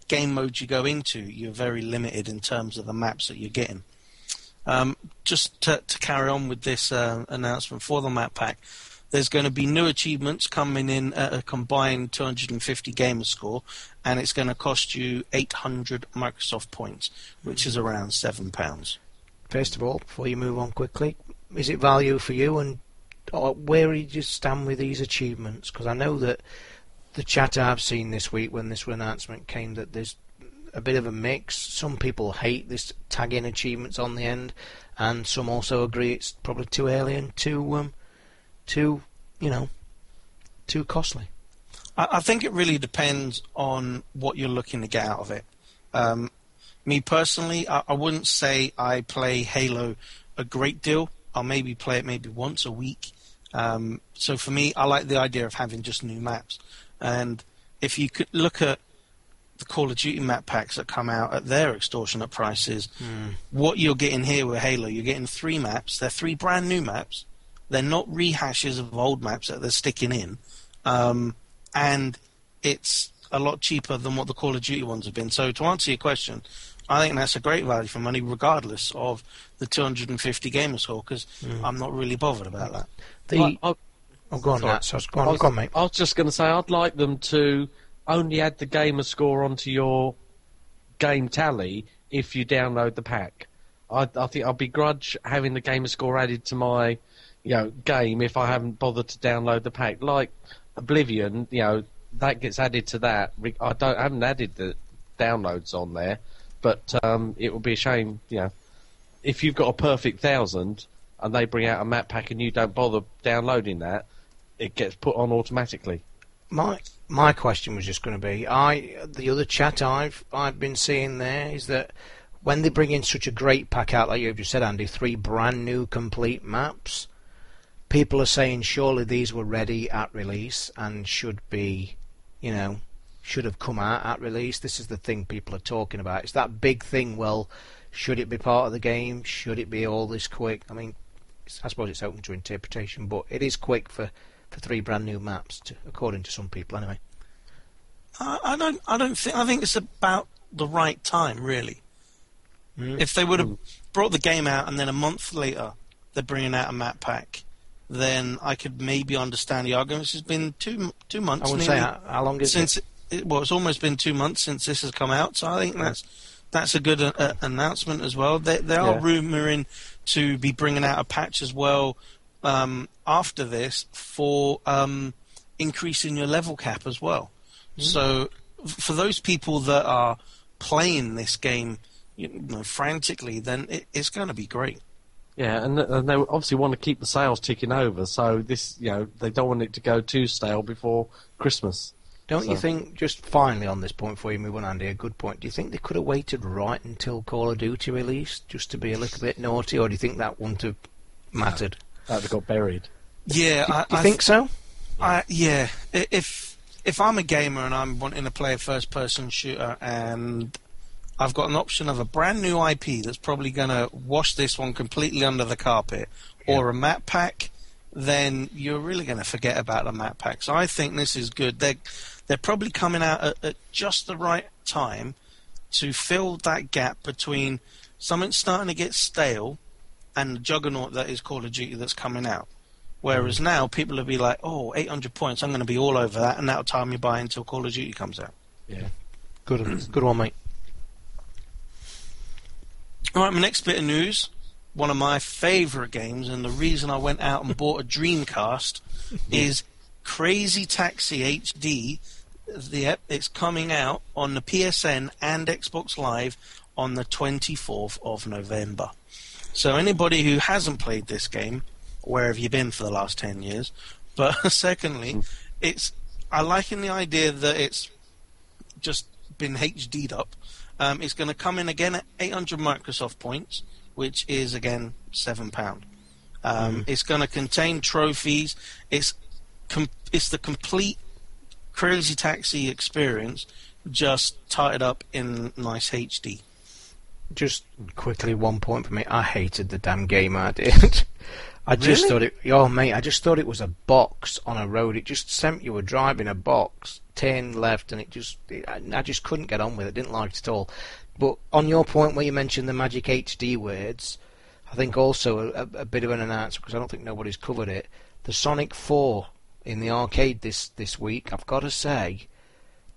game mode you go into, you're very limited in terms of the maps that you're getting. Um, just to, to carry on with this uh, announcement for the map pack, there's going to be new achievements coming in at a combined 250 gamer score, and it's going to cost you 800 Microsoft points, which is around seven pounds. First of all, before you move on quickly, is it value for you? And where do you stand with these achievements? Because I know that the chat I've seen this week when this announcement came that there's a bit of a mix. Some people hate this tagging achievements on the end, and some also agree it's probably too and too um, too you know too costly. I, I think it really depends on what you're looking to get out of it. Um, me personally, I, I wouldn't say I play Halo a great deal. I'll maybe play it maybe once a week. Um, so for me, I like the idea of having just new maps. And if you could look at the Call of Duty map packs that come out at their extortionate prices, what you're getting here with Halo, you're getting three maps. They're three brand new maps. They're not rehashes of old maps that they're sticking in. Um, and it's a lot cheaper than what the Call of Duty ones have been. So to answer your question, I think that's a great value for money, regardless of the 250 gamer score, because I'm not really bothered about that. The I- I- oh, go on, Sorry. Nat. So go I on, was, go on, mate. I was just going to say I'd like them to only add the gamer score onto your game tally if you download the pack. I, I think I'll begrudge having the gamer score added to my, you know, game if I haven't bothered to download the pack. Like Oblivion, you know, that gets added to that. I don't I haven't added the downloads on there, but um, it would be a shame, you know, if you've got a perfect thousand and they bring out a map pack and you don't bother downloading that, it gets put on automatically. My my question was just going to be, I the other chat I've I've been seeing there is that when they bring in such a great pack out, like you've just said, Andy, three brand new complete maps, people are saying surely these were ready at release and should be, you know, should have come out at release. This is the thing people are talking about. It's that big thing. Well, should it be part of the game? Should it be all this quick? I mean, I suppose it's open to interpretation, but it is quick for, for three brand new maps, to, according to some people, anyway. I, I don't. I don't think. I think it's about the right time, really. Mm. If they would have brought the game out and then a month later they're bringing out a map pack, then I could maybe understand the arguments. It's been two two months I wouldn't say how, how long is since it. it, well, it's almost been two months since this has come out. So I think that's that's a good uh, uh, announcement as well. They they are Yeah. rumoring to be bringing out a patch as well um, after this for um, increasing your level cap as well. So for those people that are playing this game, you know, frantically, then it, it's going to be great. Yeah, and, th- and they obviously want to keep the sales ticking over, so this, you know, they don't want it to go too stale before Christmas. Don't you think, just finally on this point before you move on, Andy, a good point, do you think they could have waited right until Call of Duty released just to be a little bit naughty, or do you think that wouldn't have mattered? Uh, that would have got buried. Yeah, I, Do you I think so? I, yeah, if if I'm a gamer and I'm wanting to play a first-person shooter and I've got an option of a brand new IP that's probably going to wash this one completely under the carpet, or a map pack, then you're really going to forget about the map packs. So I think this is good. They're they're probably coming out at, at just the right time to fill that gap between something starting to get stale and the juggernaut that is Call of Duty that's coming out. Whereas mm. now people will be like, oh, 800 points, I'm going to be all over that, and that'll time me by until Call of Duty comes out. Yeah, Good, good one, mate. All right, my next bit of news. One of my favourite games, and the reason I went out and bought a Dreamcast is Crazy Taxi HD. The it's coming out on the PSN and Xbox Live on the 24th of November. So anybody who hasn't played this game, where have you been for the last 10 years? But secondly, it's I like in the idea that it's just been HD'd up. Um, it's going to come in again at 800 Microsoft points, which is again seven pound. Um, It's going to contain trophies. It's com- it's the complete Crazy Taxi experience, just tied up in nice HD. Just quickly, one point for me. I hated the damn game. I did. I just Really? thought it. Oh, mate, I just thought it was a box on a road. It just sent you were driving a box, turn left, and it just. It, I just couldn't get on with it. Didn't like it at all. But on your point where you mentioned the Magic HD words, I think also a, a, a bit of an announcement because I don't think nobody's covered it. The Sonic 4 in the arcade this this week. I've got to say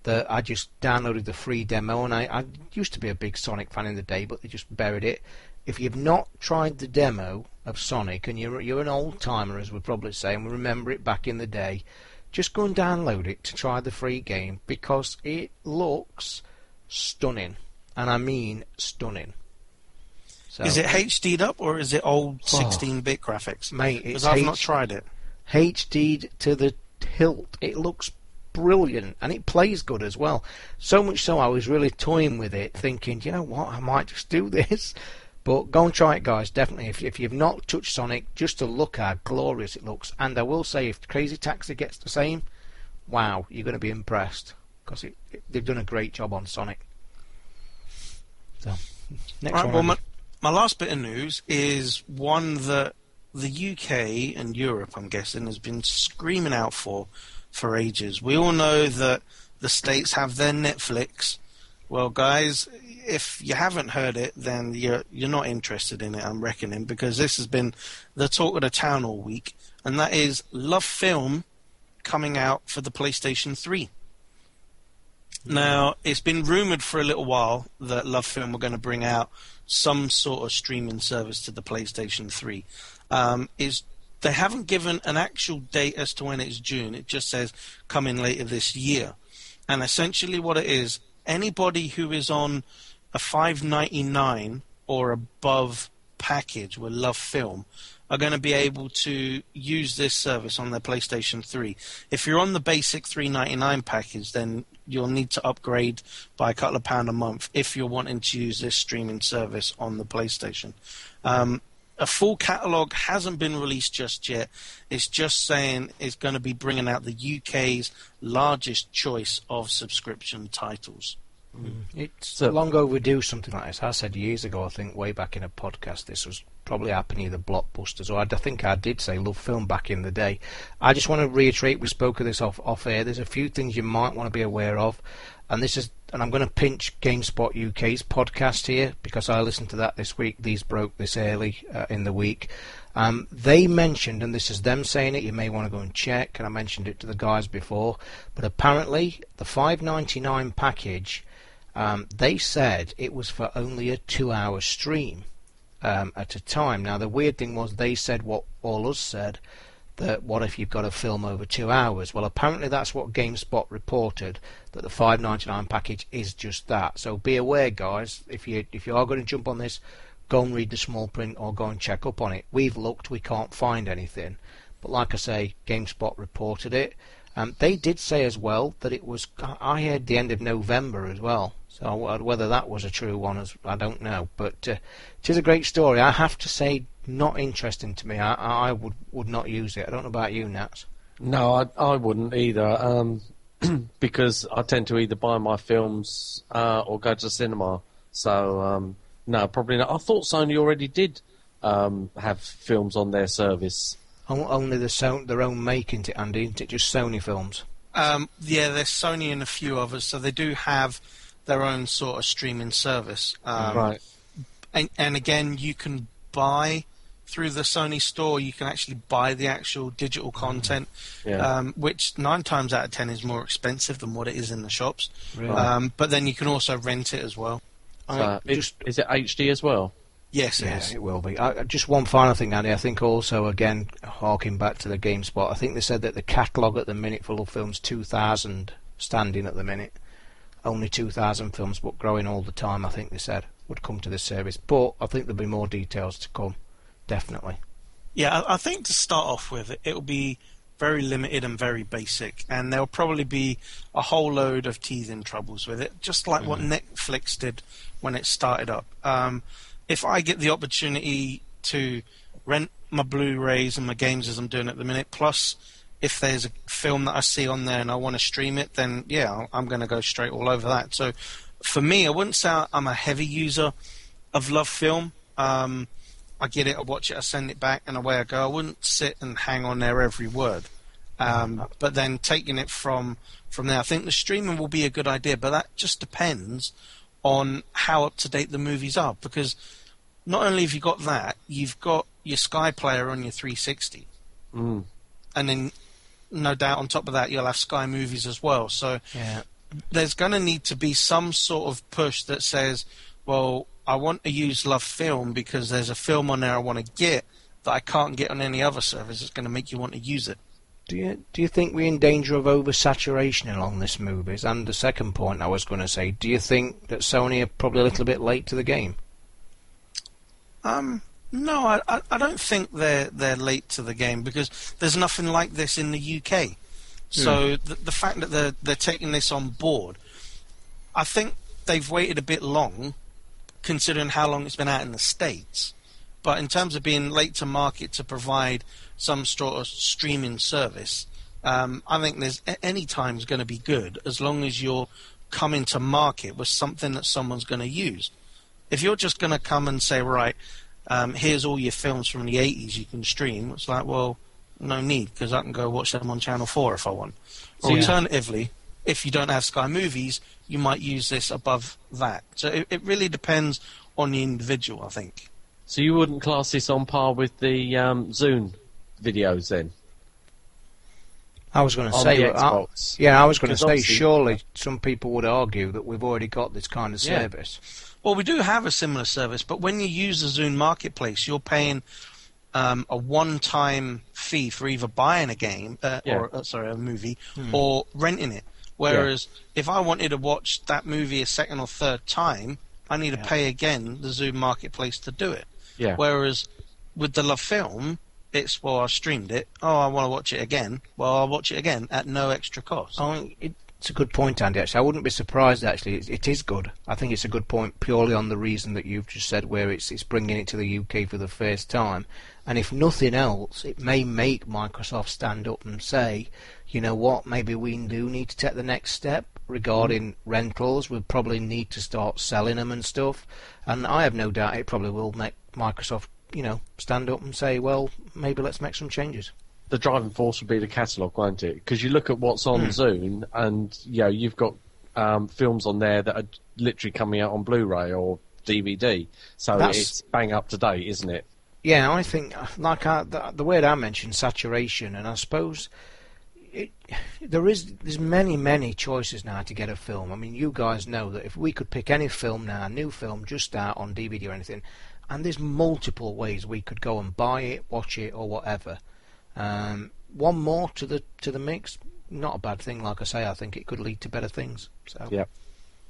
that I just downloaded the free demo, and I, I used to be a big Sonic fan in the day, but they just buried it. if you've not tried the demo of Sonic and you're you're an old timer, as we'd probably say, and we remember it back in the day, just go and download it to try the free game because it looks stunning, and I mean stunning. So, Is it HD'd up or is it old 16-bit graphics? mate? Because It's I've H- not tried it. HD'd to the hilt. It looks brilliant and it plays good as well. So much so I was really toying with it, thinking, you know what, I might just do this. But go and try it, guys. Definitely, if if you've not touched Sonic, just to look how glorious it looks. And I will say, if Crazy Taxi gets the same, wow, you're going to be impressed because it, it, they've done a great job on Sonic. So, next Right, one. well, my, my last bit of news is one that the UK and Europe, I'm guessing, has been screaming out for for ages. We all know that the states have their Netflix. Well, guys, if you haven't heard it, then you're you're not interested in it. I'm reckoning because this has been the talk of the town all week, and that is LoveFilm coming out for the PlayStation 3. Now, it's been rumored for a little while that LoveFilm were going to bring out some sort of streaming service to the PlayStation 3. Um, is they haven't given an actual date as to when it's June. It just says coming later this year. And essentially, what it is, anybody who is on a 5.99 or above package with LoveFilm are going to be able to use this service on their PlayStation 3. If you're on the basic 3.99 package, then you'll need to upgrade by a couple of pound a month if you're wanting to use this streaming service on the PlayStation. Um, a full catalogue hasn't been released just yet. It's just saying it's going to be bringing out the UK's largest choice of subscription titles. Mm. It's So- long overdue, something like this. I said years ago, I think, way back in a podcast, this was probably happening either blockbusters or I think I did say LoveFilm back in the day. I just want to reiterate, we spoke of this off, off air. There's a few things you might want to be aware of, and this is, and I'm going to pinch GameSpot UK's podcast here because I listened to that this week. These broke this early uh, in the week. Um, they mentioned, and this is them saying it. You may want to go and check. And I mentioned it to the guys before, but apparently the 5.99 package um, they said it was for only a two-hour stream um, at a time. Now the weird thing was they said what all us said that what if you've got a film over two hours? Well, apparently that's what GameSpot reported that the 5.99 package is just that. So be aware, guys. If you if you are going to jump on this, go and read the small print or go and check up on it. We've looked, we can't find anything. But like I say, GameSpot reported it. Um, they did say as well that it was. I heard the end of November as well. So whether that was a true one, as I don't know. But uh, it is a great story. I have to say, not interesting to me. I, I would would not use it. I don't know about you, Nats. No, I, I wouldn't either. Um, because I tend to either buy my films uh, or go to the cinema. So um, no, probably not. I thought Sony already did um, have films on their service. Only the so- their own making it, Andy. Isn't it just Sony films? Um, yeah, there's Sony and a few others, so they do have their own sort of streaming service. Um, right. and, and again, you can buy through the Sony store. You can actually buy the actual digital content, Yeah. um, which nine times out of ten is more expensive than what it is in the shops. Really? Um, but then you can also rent it as well. I Uh, it- just is it HD as well? Yes, it Yeah, is. it will be. Uh, just one final thing, Andy. I think also, again, harking back to the GameSpot, I think they said that the catalogue at the minute for LoveFilms 2,000 standing at the minute. Only 2,000 films, but growing all the time, I think they said, would come to this service. But I think there'll be more details to come. Definitely. Yeah, I I think to start off with, it will be very limited and very basic, and there'll probably be a whole load of teething troubles with it, just like what Netflix did when it started up. Um, if I get the opportunity to rent my Blu-rays and my games as I'm doing at the minute, plus if there's a film that I see on there and I want to stream it, then yeah, I'm going to go straight all over that. So for me, I wouldn't say I'm a heavy user of LoveFilm. Um, I get it, I watch it, I send it back, and away I go. I wouldn't sit and hang on there every word. Um, but then taking it from from there, I think the streaming will be a good idea. But that just depends on how up to date the movies are. Because not only have you got that, you've got your Sky Player on your 360, Mm. and then no doubt on top of that you'll have Sky Movies as well. So Yeah. there's going to need to be some sort of push that says, well, I want to use LoveFilm because there's a film on there I want to get that I can't get on any other service. It's going to make you want to use it. Do you do you think we're in danger of oversaturation along this movies? And the second point I was going to say, do you think that Sony are probably a little bit late to the game? Um, no, I, I, I don't think they're they're late to the game because there's nothing like this in the UK. So the, the fact that they're they're taking this on board, I think they've waited a bit long, considering how long it's been out in the states. But in terms of being late to market to provide some sort of streaming service, um, I think there's any time's going to be good as long as you're coming to market with something that someone's going to use. If you're just going to come and say, right, um, here's all your films from the 80s you can stream, it's like, well, no need because I can go watch them on Channel 4 if I want. Or Yeah. alternatively, if you don't have Sky Movies, you might use this above that. So it, it really depends on the individual, I think. So you wouldn't class this on par with the um, Zune videos then? I was going to say, the I- Xbox. yeah, I was going to say, surely some people would argue that we've already got this kind of Yeah. service. Well, we do have a similar service, but when you use the Zune Marketplace, you're paying um, a one-time fee for either buying a game, uh, Yeah. or uh, sorry, a movie, or renting it. Whereas if I wanted to watch that movie a second or third time, I need to pay again the Zune Marketplace to do it. Yeah. Whereas with the LoveFilm, it's well, I streamed it. Oh, I want to watch it again. Well, I'll watch it again at no extra cost. Oh, it's a good point, Andy. Actually, I wouldn't be surprised. Actually, it, it is good. I think it's a good point purely on the reason that you've just said, where it's it's bringing it to the UK for the first time. And if nothing else, it may make Microsoft stand up and say, you know what, maybe we do need to take the next step regarding rentals. We probably need to start selling them and stuff. And I have no doubt it probably will make Microsoft, you know, stand up and say, well, maybe let's make some changes. the driving force would be the catalogue, won't it? Because you look at what's on Hmm. Zune, and you know you've got um, films on there that are literally coming out on Blu-ray or DVD. So That's- it's bang up to date, isn't it? Yeah, I think like I, the, the word I mentioned, saturation, and I suppose it, there is there's many many choices now to get a film. I mean, you guys know that if we could pick any film now, a new film just out on DVD or anything, and there's multiple ways we could go and buy it, watch it, or whatever. Um, one more to the to the mix, not a bad thing. Like I say, I think it could lead to better things. So, yeah,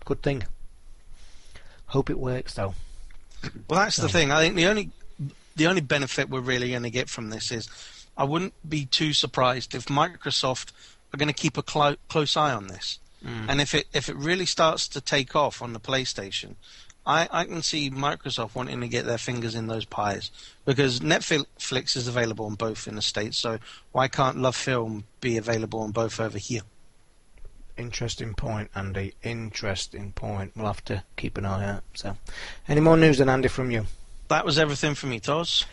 good thing. Hope it works though. Well, that's the thing. I think the only the only benefit we're really going to get from this is I wouldn't be too surprised if Microsoft are going to keep a clo- close eye on this, mm. and if it if it really starts to take off on the PlayStation, I, I can see Microsoft wanting to get their fingers in those pies because Netflix is available on both in the states. So why can't LoveFilm be available on both over here? Interesting point, Andy. Interesting point. We'll have to keep an eye out. So, any more news than Andy from you? That was everything for me, Toz.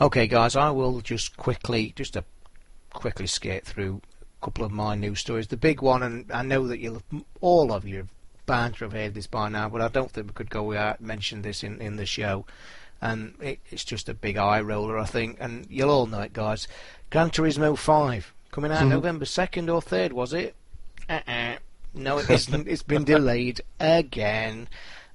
Okay, guys, I will just quickly, just to quickly skate through a couple of my news stories. The big one, and I know that you'll all of you have bound to have heard this by now, but I don't think we could go without mention this in in the show. And it, it's just a big eye roller, I think, and you'll all know it, guys. Gran Turismo 5 coming out mm-hmm. November 2nd or 3rd, was it? Uh-uh. No, it isn't. it's been delayed again.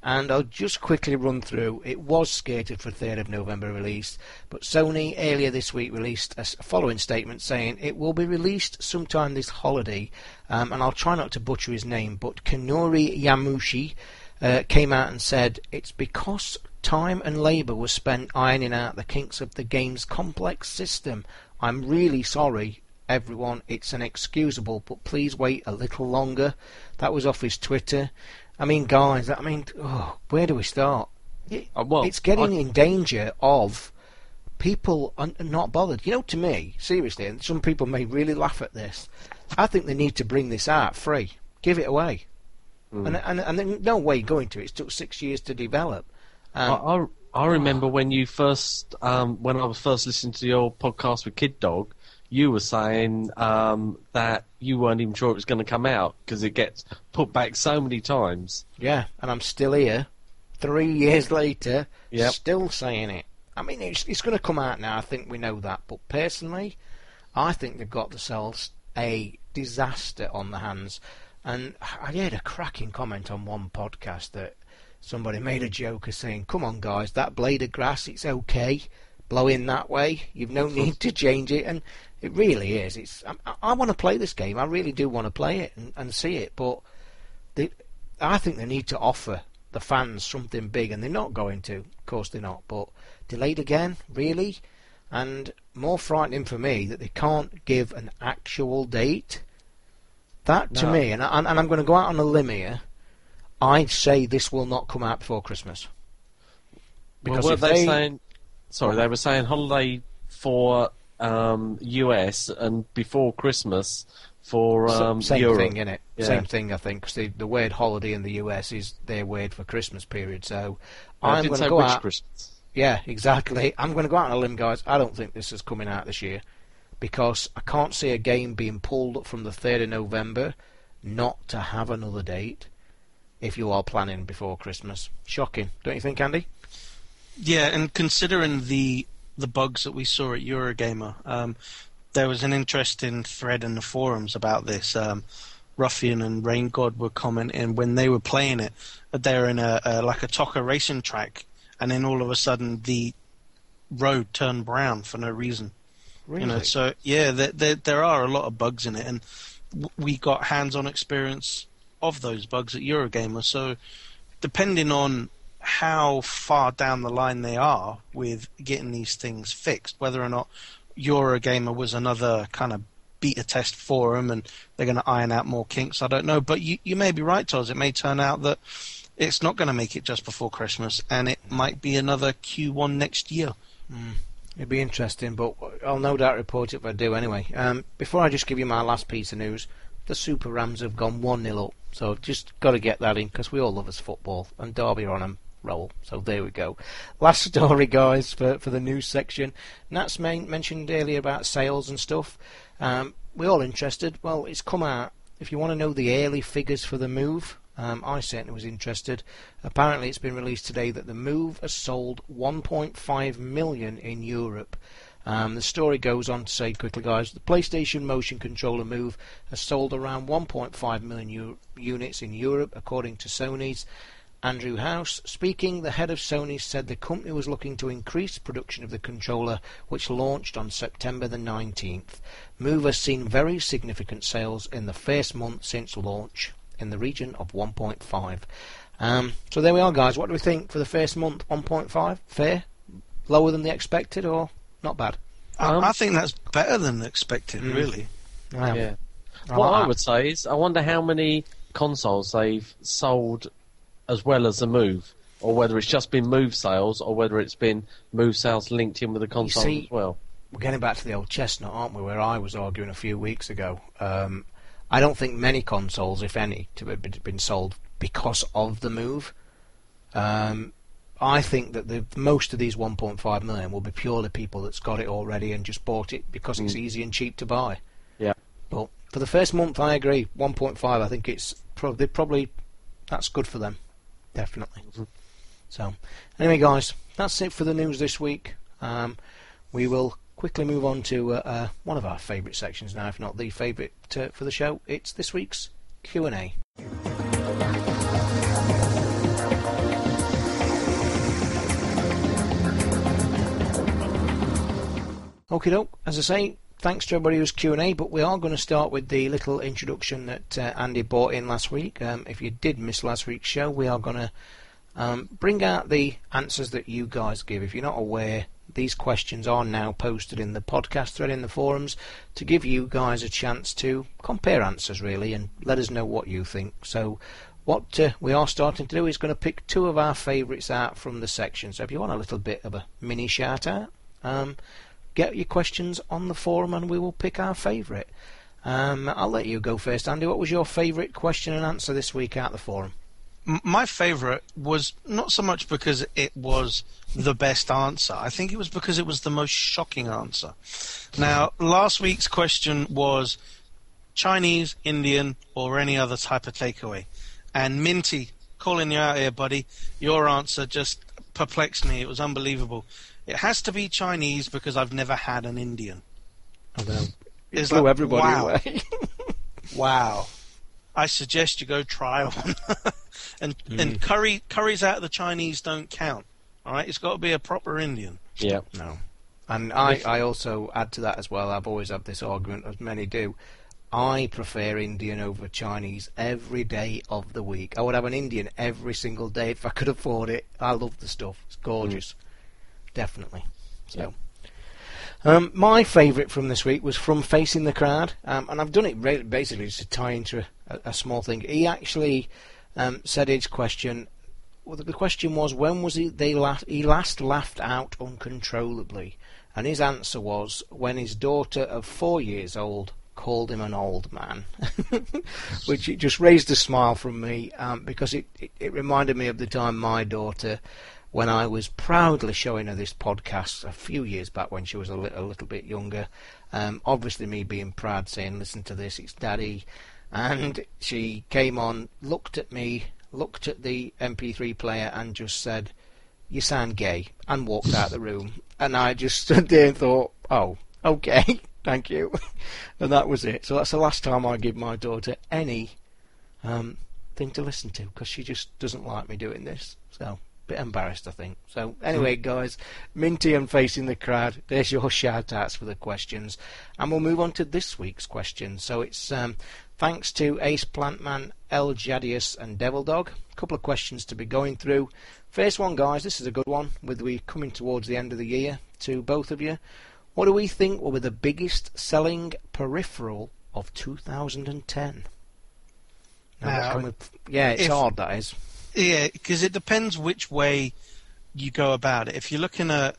And I'll just quickly run through. It was skated for 3rd of November release, but Sony earlier this week released a following statement saying it will be released sometime this holiday. Um, and I'll try not to butcher his name, but Kanori Yamushi uh, came out and said it's because time and labour was spent ironing out the kinks of the game's complex system. I'm really sorry, everyone. It's inexcusable, but please wait a little longer. That was off his Twitter. I mean, guys, I mean, oh, where do we start? It- Uh, well, it's getting I- in danger of people are not bothered. You know, to me, seriously, and some people may really laugh at this. I think they need to bring this out free, give it away, Mm. and and and there's no way going to. it. It took six years to develop. Um, I, I, I remember when you first, um, when I was first listening to your podcast with Kid Dog, you were saying um, that you weren't even sure it was going to come out because it gets put back so many times. Yeah, and I'm still here, three years later, Yep. still saying it. I mean, it's, it's going to come out now. I think we know that. But personally, I think they've got themselves a disaster on the hands. And I heard a cracking comment on one podcast that somebody made a joke of saying, "Come on, guys, that blade of grass, it's okay, blowing that way. You've no need to change it." And it really is. It's. I, I want to play this game. I really do want to play it and, and see it, but they, I think they need to offer the fans something big, and they're not going to. Of course, they're not. But delayed again, really, and more frightening for me that they can't give an actual date. That to No. me, and, I, and I'm going to go out on a limb here. I'd say this will not come out before Christmas. Well, Because were they, they- saying? Sorry, they were saying holiday for um, US and before Christmas for So- um, same Europe. thing, innit? Yeah. Same thing, I think. Because the, the word holiday in the US is their word for Christmas period. So I I'm going to go out. Christmas. Yeah, exactly. I'm going to go out on a limb, guys. I don't think this is coming out this year because I can't see a game being pulled up from the 3rd of November not to have another date if you are planning before Christmas. Shocking, don't you think, Andy? Yeah, and considering the the bugs that we saw at Eurogamer, um, there was an interesting thread in the forums about this. Um, Ruffian and Rain God were commenting when they were playing it that they were in a, a like a Toca racing track, and then all of a sudden the road turned brown for no reason. Really? You know, so yeah, there, there there are a lot of bugs in it, and we got hands-on experience of those bugs at Eurogamer. So depending on how far down the line they are with getting these things fixed, whether or not Eurogamer was another kind of beta test for them and they're going to iron out more kinks, I don't know. But you, you may be right, Toz. It may turn out that it's not going to make it just before Christmas, and it might be another Q1 next year. It'd be interesting, but I'll no doubt report it if I do anyway. Um, before I just give you my last piece of news, the Super Rams have gone 1 0 up. So just got to get that in because we all love us football, and Derby are on a roll. So there we go. Last story, guys, for, for the news section. Nat's main, mentioned earlier about sales and stuff. Um, we're all interested. Well, it's come out. If you want to know the early figures for the move, um, I certainly was interested. Apparently, it's been released today that the move has sold 1.5 million in Europe. Um, the story goes on to say quickly, guys, the PlayStation Motion Controller Move has sold around 1.5 million u- units in Europe, according to Sony's. Andrew House, speaking, the head of Sony said the company was looking to increase production of the controller, which launched on September the 19th. Move has seen very significant sales in the first month since launch, in the region of 1.5. Um, so there we are, guys. What do we think for the first month? 1.5? Fair? Lower than the expected, or not bad? I, Um, I think that's better than expected, Mm. really. Um, Yeah. I what like I that. would say is, I wonder how many consoles they've sold as well as the Move, or whether it's just been Move sales, or whether it's been Move sales linked in with the console see- as well. we're getting back to the old chestnut, aren't we? Where I was arguing a few weeks ago. Um, I don't think many consoles, if any, to have been- sold because of the move. Um, I think that the most of these 1.5 million will be purely people that's got it already and just bought it because it's Mm. easy and cheap to buy. Yeah. But for the first month, I agree. 1.5, I think it's pro- they probably that's good for them, definitely. Mhm. So, anyway, guys, that's it for the news this week. Um, we will quickly move on to uh, uh, one of our favourite sections now, if not the favourite uh, for the show. It's this week's Q and A. Okay, doke. As I say, thanks to everybody who's Q and A. But we are going to start with the little introduction that uh, Andy brought in last week. Um, if you did miss last week's show, we are going to um, bring out the answers that you guys give. If you're not aware, these questions are now posted in the podcast thread in the forums to give you guys a chance to compare answers, really, and let us know what you think. So, what uh, we are starting to do is going to pick two of our favourites out from the section. So, if you want a little bit of a mini shout out, um, get your questions on the forum and we will pick our favourite. Um, I'll let you go first, Andy. What was your favourite question and answer this week at the forum? My favourite was not so much because it was the best answer. I think it was because it was the most shocking answer. Now, last week's question was Chinese, Indian, or any other type of takeaway. And Minty, calling you out here, buddy, your answer just perplexed me. It was unbelievable. It has to be Chinese because I've never had an Indian. I know. It's Blew like, everybody wow. away. Wow. I suggest you go try one. and hmm. and curry curries out of the Chinese don't count. All right, it's got to be a proper Indian. Yeah. No. And I, I also add to that as well. I've always had this argument, as many do. I prefer Indian over Chinese every day of the week. I would have an Indian every single day if I could afford it. I love the stuff. It's gorgeous. Hmm. Definitely. So. Um, my favourite from this week was from Facing the Crowd, um, and I've done it re- basically just to tie into a, a small thing. He actually um, said his question. Well, the question was when was he they last he last laughed out uncontrollably, and his answer was when his daughter of four years old called him an old man, which it just raised a smile from me um, because it, it, it reminded me of the time my daughter, when I was proudly showing her this podcast a few years back when she was a, a little bit younger. Um, obviously, me being proud, saying, "Listen to this, it's Daddy," and she came on, looked at me, looked at the MP3 player, and just said, "You sound gay," and walked out the room. And I just stood there and thought, "Oh, okay." Thank you. and that was it. So that's the last time I give my daughter any um, thing to listen to because she just doesn't like me doing this. So, bit embarrassed, I think. So, anyway, guys, Minty and Facing the Crowd, there's your shout outs for the questions. And we'll move on to this week's question. So, it's um, thanks to Ace Plantman, El Jadius, and Devil Dog. A couple of questions to be going through. First one, guys, this is a good one, with we coming towards the end of the year to both of you. What do we think will be the biggest selling peripheral of 2010? Now, what Now, we- yeah, it's if- hard, that is. Yeah, because it depends which way you go about it. If you're looking at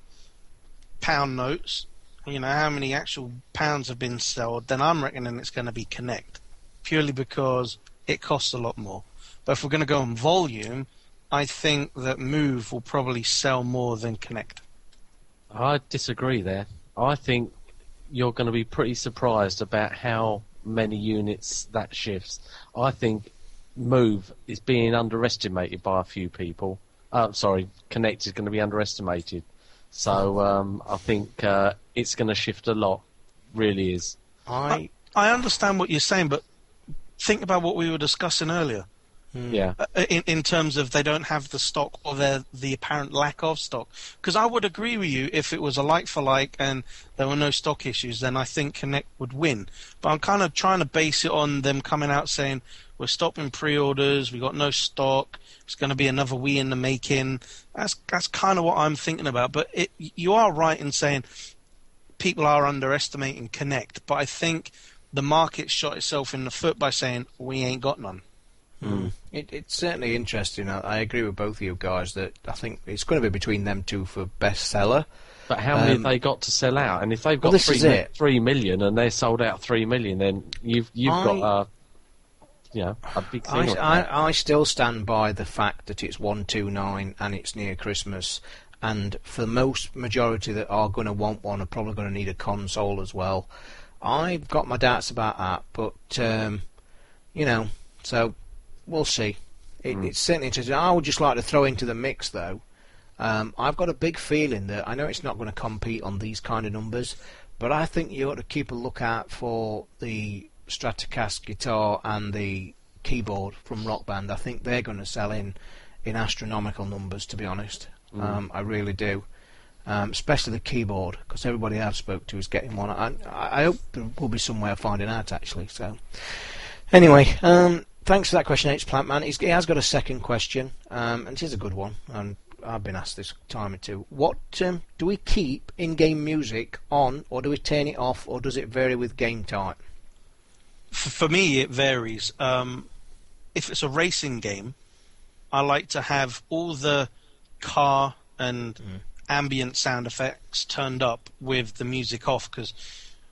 pound notes, you know how many actual pounds have been sold, then I'm reckoning it's going to be Kinect, purely because it costs a lot more. But if we're going to go on volume, I think that Move will probably sell more than Kinect. I disagree there. I think you're going to be pretty surprised about how many units that shifts. I think Move is being underestimated by a few people. Uh, sorry, Kinect is going to be underestimated. So um, I think uh, it's going to shift a lot. Really is. I I understand what you're saying, but think about what we were discussing earlier. Yeah. uh, in, in terms of they don't have the stock or the the apparent lack of stock. Because I would agree with you if it was a like for like and there were no stock issues, then I think Kinect would win. But I'm kind of trying to base it on them coming out saying we're stopping pre-orders, we got no stock, it's going to be another Wii in the making. That's that's kind of what I'm thinking about. But it, you are right in saying people are underestimating Kinect, but I think the market shot itself in the foot by saying we ain't got none. It, it's certainly interesting. I, I agree with both of you guys that I think it's going to be between them two for bestseller. But how many Um, have they got to sell out? And if they've got this three, mi- three million and they're sold out three million, then you've you've I- got a you know a big thing. I. I, I still stand by the fact that it's 129 and it's near Christmas. And for the most majority that are going to want one are probably going to need a console as well. I've got my doubts about that, but um, you know, so we'll see. It, It's certainly interesting. I would just like to throw into the mix though. Um, I've got a big feeling that I know it's not going to compete on these kind of numbers, but I think you ought to keep a lookout for the Stratocaster guitar and the keyboard from Rock Band. I think they're going to sell in in astronomical numbers. To be honest, um, I really do. Um, especially the keyboard, because everybody I've spoke to is getting one. I, I hope there will be some way of finding out actually. So, anyway, um, thanks for that question, H Plant Man. He's, he has got a second question, um, and it is a good one. And I've been asked this time or two. What um, do we keep in-game music on, or do we turn it off, or does it vary with game type? For, for me, it varies. Um, if it's a racing game, I like to have all the car and ambient sound effects turned up with the music off because,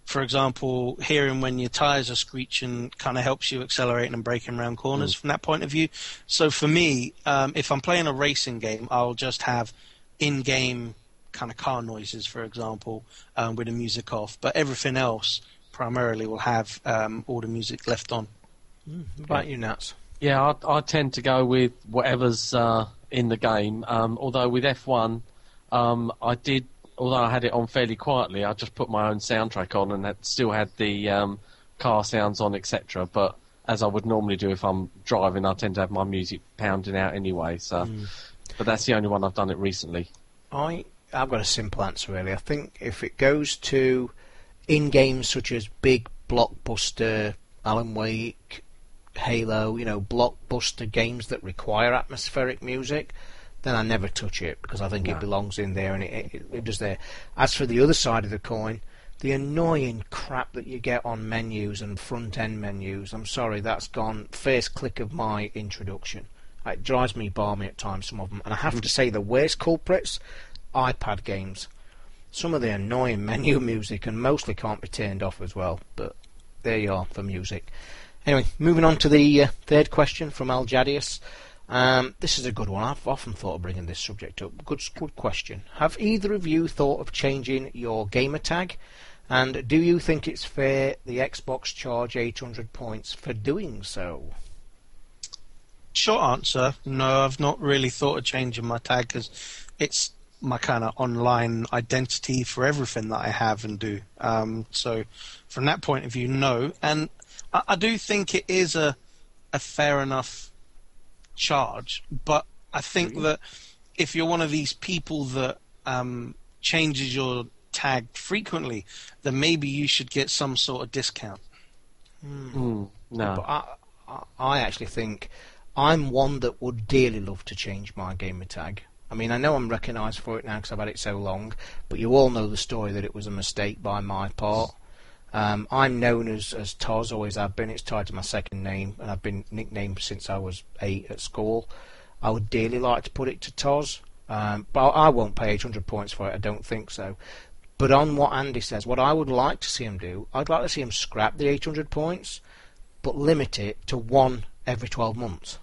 for example, hearing when your tires are screeching kind of helps you accelerating and braking around corners from that point of view. So for me, um, if I'm playing a racing game, I'll just have in-game kind of car noises, for example, um, with the music off. But everything else primarily will have um, all the music left on. What about you, Nats? Yeah, I, I tend to go with whatever's uh, in the game. Um, although with F1, um, I did, although I had it on fairly quietly, I just put my own soundtrack on and had, still had the um, car sounds on, etc. But as I would normally do if I'm driving. I tend to have my music pounding out anyway. So, but that's the only one I've done it recently. I I've got a simple answer really. I think if it goes to in games such as big blockbuster Alan Wake, Halo, you know, blockbuster games that require atmospheric music, then I never touch it because I think No. it belongs in there and it, it, it does there. As for the other side of the coin, the annoying crap that you get on menus and front end menus, I'm sorry, that's gone first click of my introduction. It drives me balmy at times, some of them. And I have to mm. say, the worst culprits, iPad games. Some of the annoying menu music, and mostly can't be turned off as well. But there you are for music. Anyway, moving on to the uh, third question from Al Jadius. Um, this is a good one. I've often thought of bringing this subject up. Good, good question. Have either of you thought of changing your gamer tag? And do you think it's fair the Xbox charge 800 points for doing so? Short answer: No, I've not really thought of changing my tag because it's my kind of online identity for everything that I have and do. Um, so, from that point of view, no. And I, I do think it is a a fair enough charge, but I think that if you're one of these people that um, changes your tag frequently, then maybe you should get some sort of discount. Mm, no. But I, I, I actually think I'm one that would dearly love to change my gamer tag. I mean, I know I'm recognised for it now because I've had it so long, but you all know the story that it was a mistake by my part. Um, I'm known as as Toz, always I've been. It's tied to my second name, and I've been nicknamed since I was eight at school. I would dearly like to put it to Toz, um, but I won't pay 800 points for it. I don't think so. But on what Andy says, what I would like to see him do, I'd like to see him scrap the 800 points, but limit it to one every 12 months.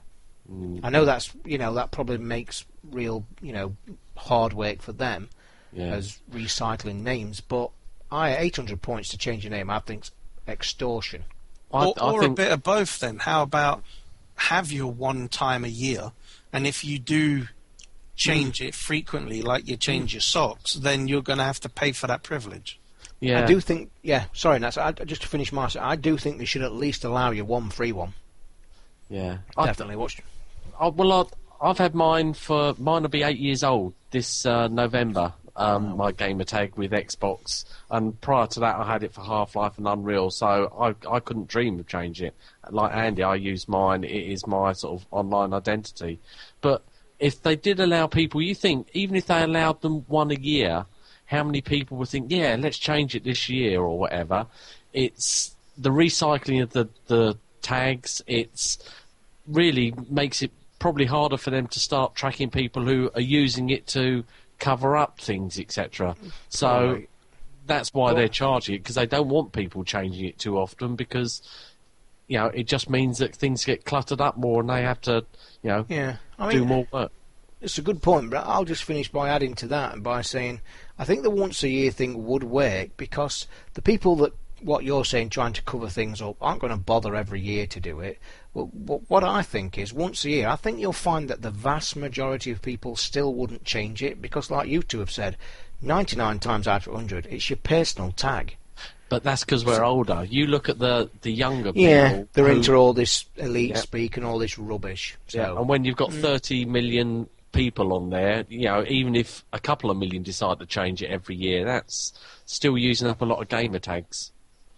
Mm, I know that's you know that probably makes real you know hard work for them yeah. as recycling names, but I 800 points to change your name I think's extortion. I, or I or think a bit of both then. How about have your one time a year, and if you do change it frequently, like you change your socks, then you're going to have to pay for that privilege. yeah. I do think yeah. Sorry, Nats. I, just to finish my I do think they should at least allow you one free one. yeah. Definitely. What's I, well, I, I've had mine for mine will be eight years old this uh, November. Um, my gamer tag with Xbox, and prior to that, I had it for Half Life and Unreal. So I I couldn't dream of changing it. Like Andy, I use mine. It is my sort of online identity. But if they did allow people, you think even if they allowed them one a year, how many people would think, yeah, let's change it this year or whatever? It's the recycling of the the tags. It's really makes it probably harder for them to start tracking people who are using it to cover up things, etc. So Right. that's why Well- they're charging it because they don't want people changing it too often because you know it just means that things get cluttered up more and they have to you know yeah. I do mean, more work. It's a good point, but I'll just finish by adding to that and by saying I think the once a year thing would work because the people that what you're saying trying to cover things up aren't going to bother every year to do it. Well, what what I think is once a year, I think you'll find that the vast majority of people still wouldn't change it because, like you two have said, 99 times out of 100, it's your personal tag. But that's because we're older. You look at the the younger people. Yeah, they're who- into all this elite Yeah. speak and all this rubbish. So Yeah, and when you've got mm. 30 million people on there, you know, even if a couple of million decide to change it every year, that's still using up a lot of gamer tags.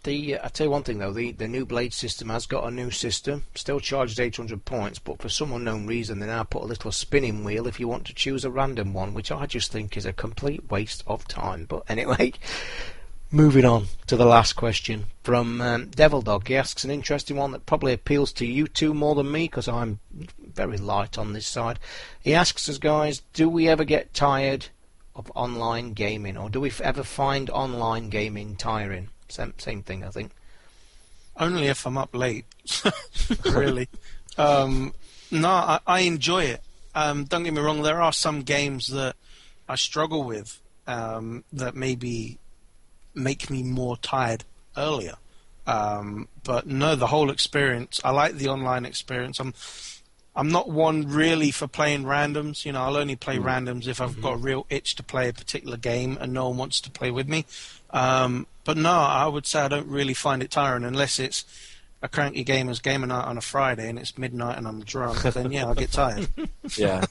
The uh, I tell you one thing though, the the new blade system has got a new system. Still charges 800 points, but for some unknown reason they now put a little spinning wheel if you want to choose a random one, which I just think is a complete waste of time. But anyway, moving on to the last question from um, Devil Dog. He asks an interesting one that probably appeals to you two more than me because I'm very light on this side. He asks us, guys, do we ever get tired of online gaming, or do we ever find online gaming tiring? Same, same thing, I think. Only if I'm up late, really. Um, no, I, I enjoy it. Um, don't get me wrong. There are some games that I struggle with um, that maybe make me more tired earlier. Um, but no, the whole experience. I like the online experience. I'm I'm not one really for playing randoms. You know, I'll only play randoms if I've got a real itch to play a particular game and no one wants to play with me. Um, but no, I would say I don't really find it tiring unless it's a cranky gamer's gamer night on a Friday and it's midnight and I'm drunk, then yeah, I'll get tired. Yeah,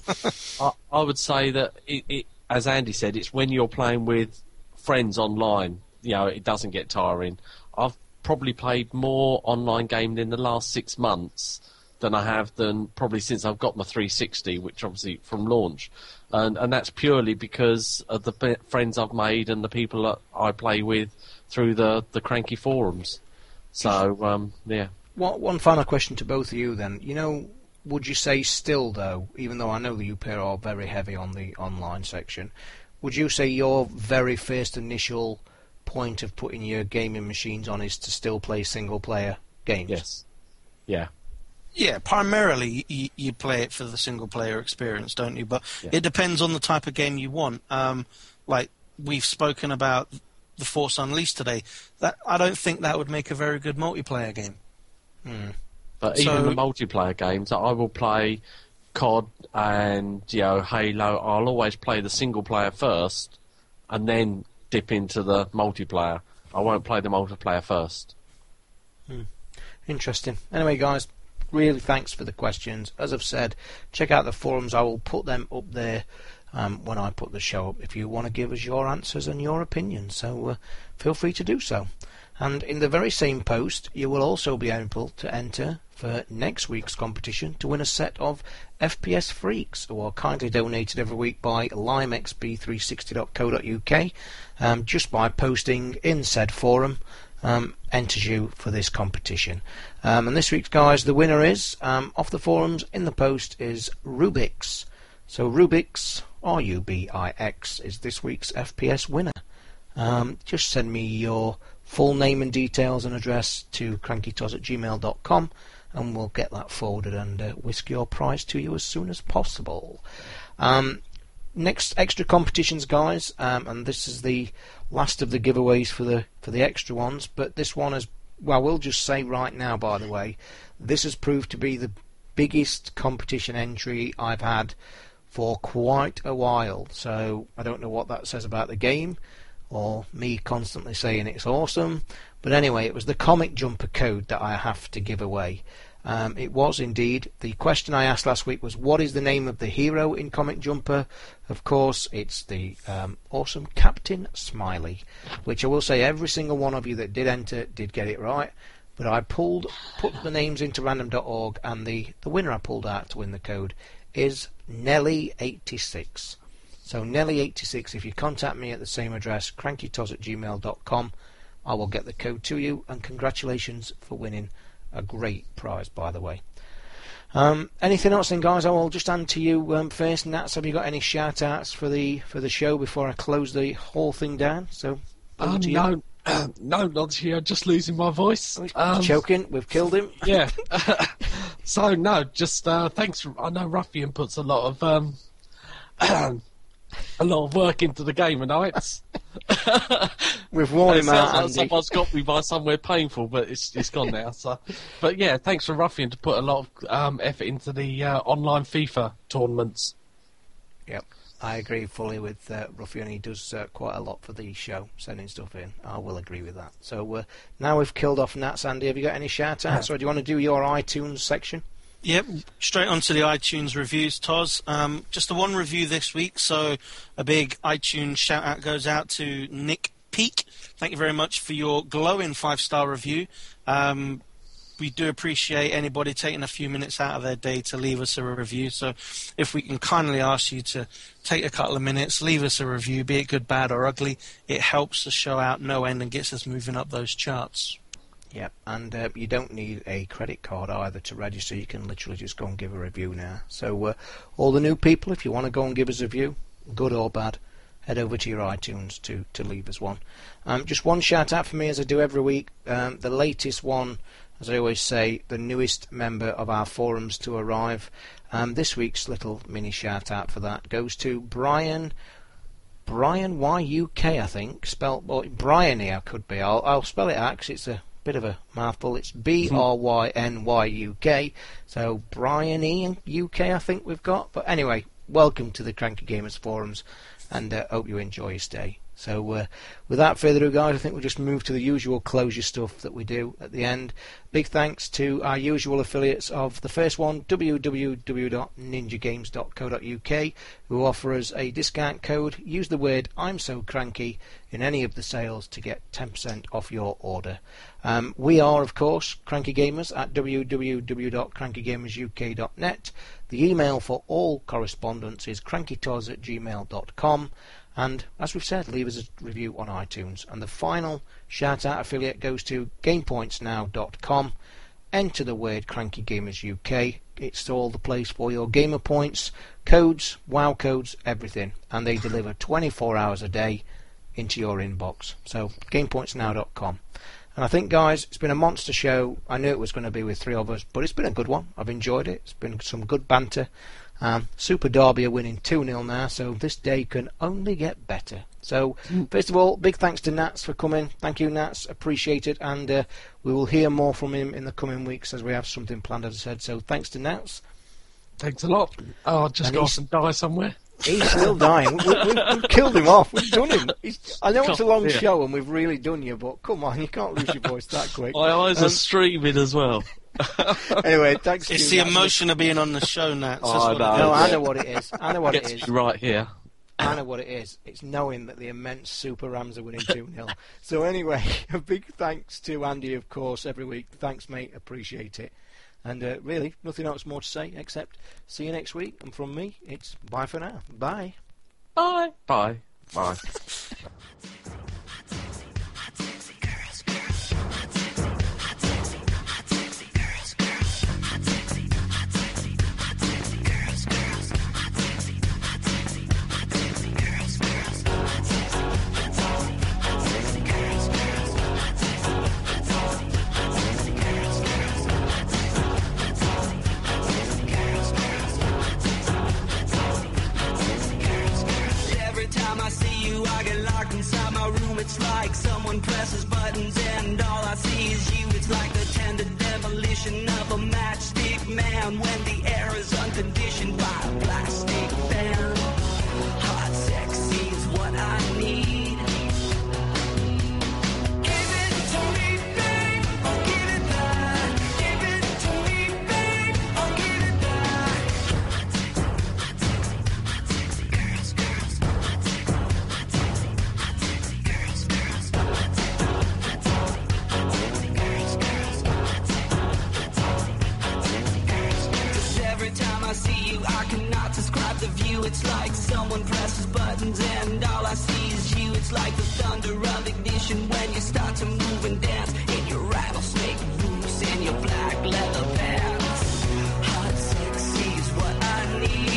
I, I would say that it, it, as Andy said, it's when you're playing with friends online. You know, it doesn't get tiring. I've probably played more online gaming in the last six months than I have than probably since I've got my 360, which obviously from launch, and and that's purely because of the friends I've made and the people that I play with through the the cranky forums. So um, yeah, One, one final question to both of you then. You know, would you say still though, even though I know that you pair are very heavy on the online section, would you say your very first initial point of putting your gaming machines on is to still play single player games? yes, yeah. Yeah, primarily you, you play it for the single player experience, don't you? But Yeah. it depends on the type of game you want. Um, like we've spoken about the Force Unleashed today. That I don't think that would make a very good multiplayer game. Hmm. But So- even the multiplayer games, I will play COD and you know Halo. I'll always play the single player first, and then dip into the multiplayer. I won't play the multiplayer first. Hmm. Interesting. Anyway, guys, really thanks for the questions. As I've said, check out the forums. I will put them up there um, when I put the show up if you want to give us your answers and your opinions. So uh, feel free to do so. And in the very same post, you will also be able to enter for next week's competition to win a set of FPS Freaks, who are kindly donated every week by limexp360.co.uk, um, just by posting in said forum um, enters you for this competition. Um, and this week's guys, the winner is um, off the forums in the post is Rubix. So Rubix, R U B I X, is this week's FPS winner. Um, just send me your full name and details and address to crankytoz at gmail.com and we'll get that forwarded and uh, whisk your prize to you as soon as possible. Um, next extra competitions, guys, um, and this is the last of the giveaways for the for the extra ones. But this one is well, we'll just say right now, by the way, this has proved to be the biggest competition entry I've had for quite a while. So I don't know what that says about the game or me constantly saying it's awesome. But anyway, it was the comic jumper code that I have to give away. Um, it was indeed. The question I asked last week was, what is the name of the hero in Comic Jumper? Of course, it's the um, awesome Captain Smiley, which I will say every single one of you that did enter did get it right. But I pulled, put the names into random.org, and the, the winner I pulled out to win the code is Nelly86. So Nelly86, if you contact me at the same address, crankytoz at gmail.com, I will get the code to you, and congratulations for winning a great prize, by the way. Um, anything else then, guys? I will just hand to you um, first. Nats, have you got any shout outs for the for the show before I close the whole thing down? So, over Um, to you. no, no, not here. Just losing my voice. Um, choking. We've killed him. yeah. so no, just uh, thanks. I know Ruffian puts a lot of um, a lot of work into the game of nights. We've worn him out, like someone's got me by somewhere painful, but it's it's gone now. So, but yeah, thanks for Ruffian to put a lot of um, effort into the uh, online FIFA tournaments. Yep, I agree fully with uh, Ruffian. He does uh, quite a lot for the show, sending stuff in. I will agree with that. So uh, now we've killed off Nats, Sandy. Have you got any shout outs, or do you want to do your iTunes section? Yep, straight onto the iTunes reviews, Toz. Um, just the one review this week, so a big iTunes shout out goes out to Nick Peak. Thank you very much for your glowing five star review. Um, we do appreciate anybody taking a few minutes out of their day to leave us a review. So, if we can kindly ask you to take a couple of minutes, leave us a review, be it good, bad, or ugly, it helps the show out no end and gets us moving up those charts. Yep, and uh, you don't need a credit card either to register. You can literally just go and give a review now. So, uh, all the new people, if you want to go and give us a review, good or bad, head over to your iTunes to, to leave us one. Um, just one shout out for me, as I do every week. Um, the latest one, as I always say, the newest member of our forums to arrive. Um, this week's little mini shout out for that goes to Brian. Brian Y U K, I think. Spelled well, Brian here could be. I'll, I'll spell it out 'cause it's a bit of a mouthful. It's B R Y N Y U K. So Brian E U K, I think we've got. But anyway, welcome to the Cranky Gamers forums, and uh, hope you enjoy your stay. So, uh, without further ado, guys, I think we'll just move to the usual closure stuff that we do at the end. Big thanks to our usual affiliates of the first one, www.ninjagames.co.uk, who offer us a discount code. Use the word I'm so cranky in any of the sales to get 10% off your order. Um, we are, of course, Cranky Gamers at www.crankygamersuk.net. The email for all correspondence is crankytoz at gmail.com. And as we've said, leave us a review on iTunes. And the final shout out affiliate goes to GamePointsNow.com. Enter the word Cranky Gamers UK. It's all the place for your gamer points, codes, WoW codes, everything. And they deliver 24 hours a day into your inbox. So, GamePointsNow.com. And I think, guys, it's been a monster show. I knew it was going to be with three of us, but it's been a good one. I've enjoyed it. It's been some good banter. Um, Super Derby are winning 2 0 now, so this day can only get better. So, first of all, big thanks to Nats for coming. Thank you, Nats. Appreciate it. And uh, we will hear more from him in the coming weeks as we have something planned, as I said. So, thanks to Nats. Thanks a lot. Oh, I'll just And go he's- off and die somewhere. He's still dying. We, we, we've killed him off. We've done him. He's, I know it's a long Yeah. show and we've really done you, but come on, you can't lose your voice that quick. My eyes Um, are streaming as well. Anyway, thanks It's to the Nats. emotion of being on the show, Nat. Oh, That's I know. No, I know what it is. I know what it Gets is. right here. I know what it is. It's knowing that the immense Super Rams are winning 2 0. So, anyway, a big thanks to Andy, of course, every week. Thanks, mate. Appreciate it. And uh, really, nothing else more to say except see you next week. And from me, it's bye for now. Bye. Bye. Bye. Bye. Inside my room. It's like someone presses buttons and all I see is you. It's like the tender demolition of a matchstick man when the air is unconditioned by a plastic fan. Hot sexy is what I need. you. It's like someone presses buttons and all I see is you. It's like the thunder of ignition when you start to move and dance in your rattlesnake boots and your black leather pants. Hot sexy is what I need.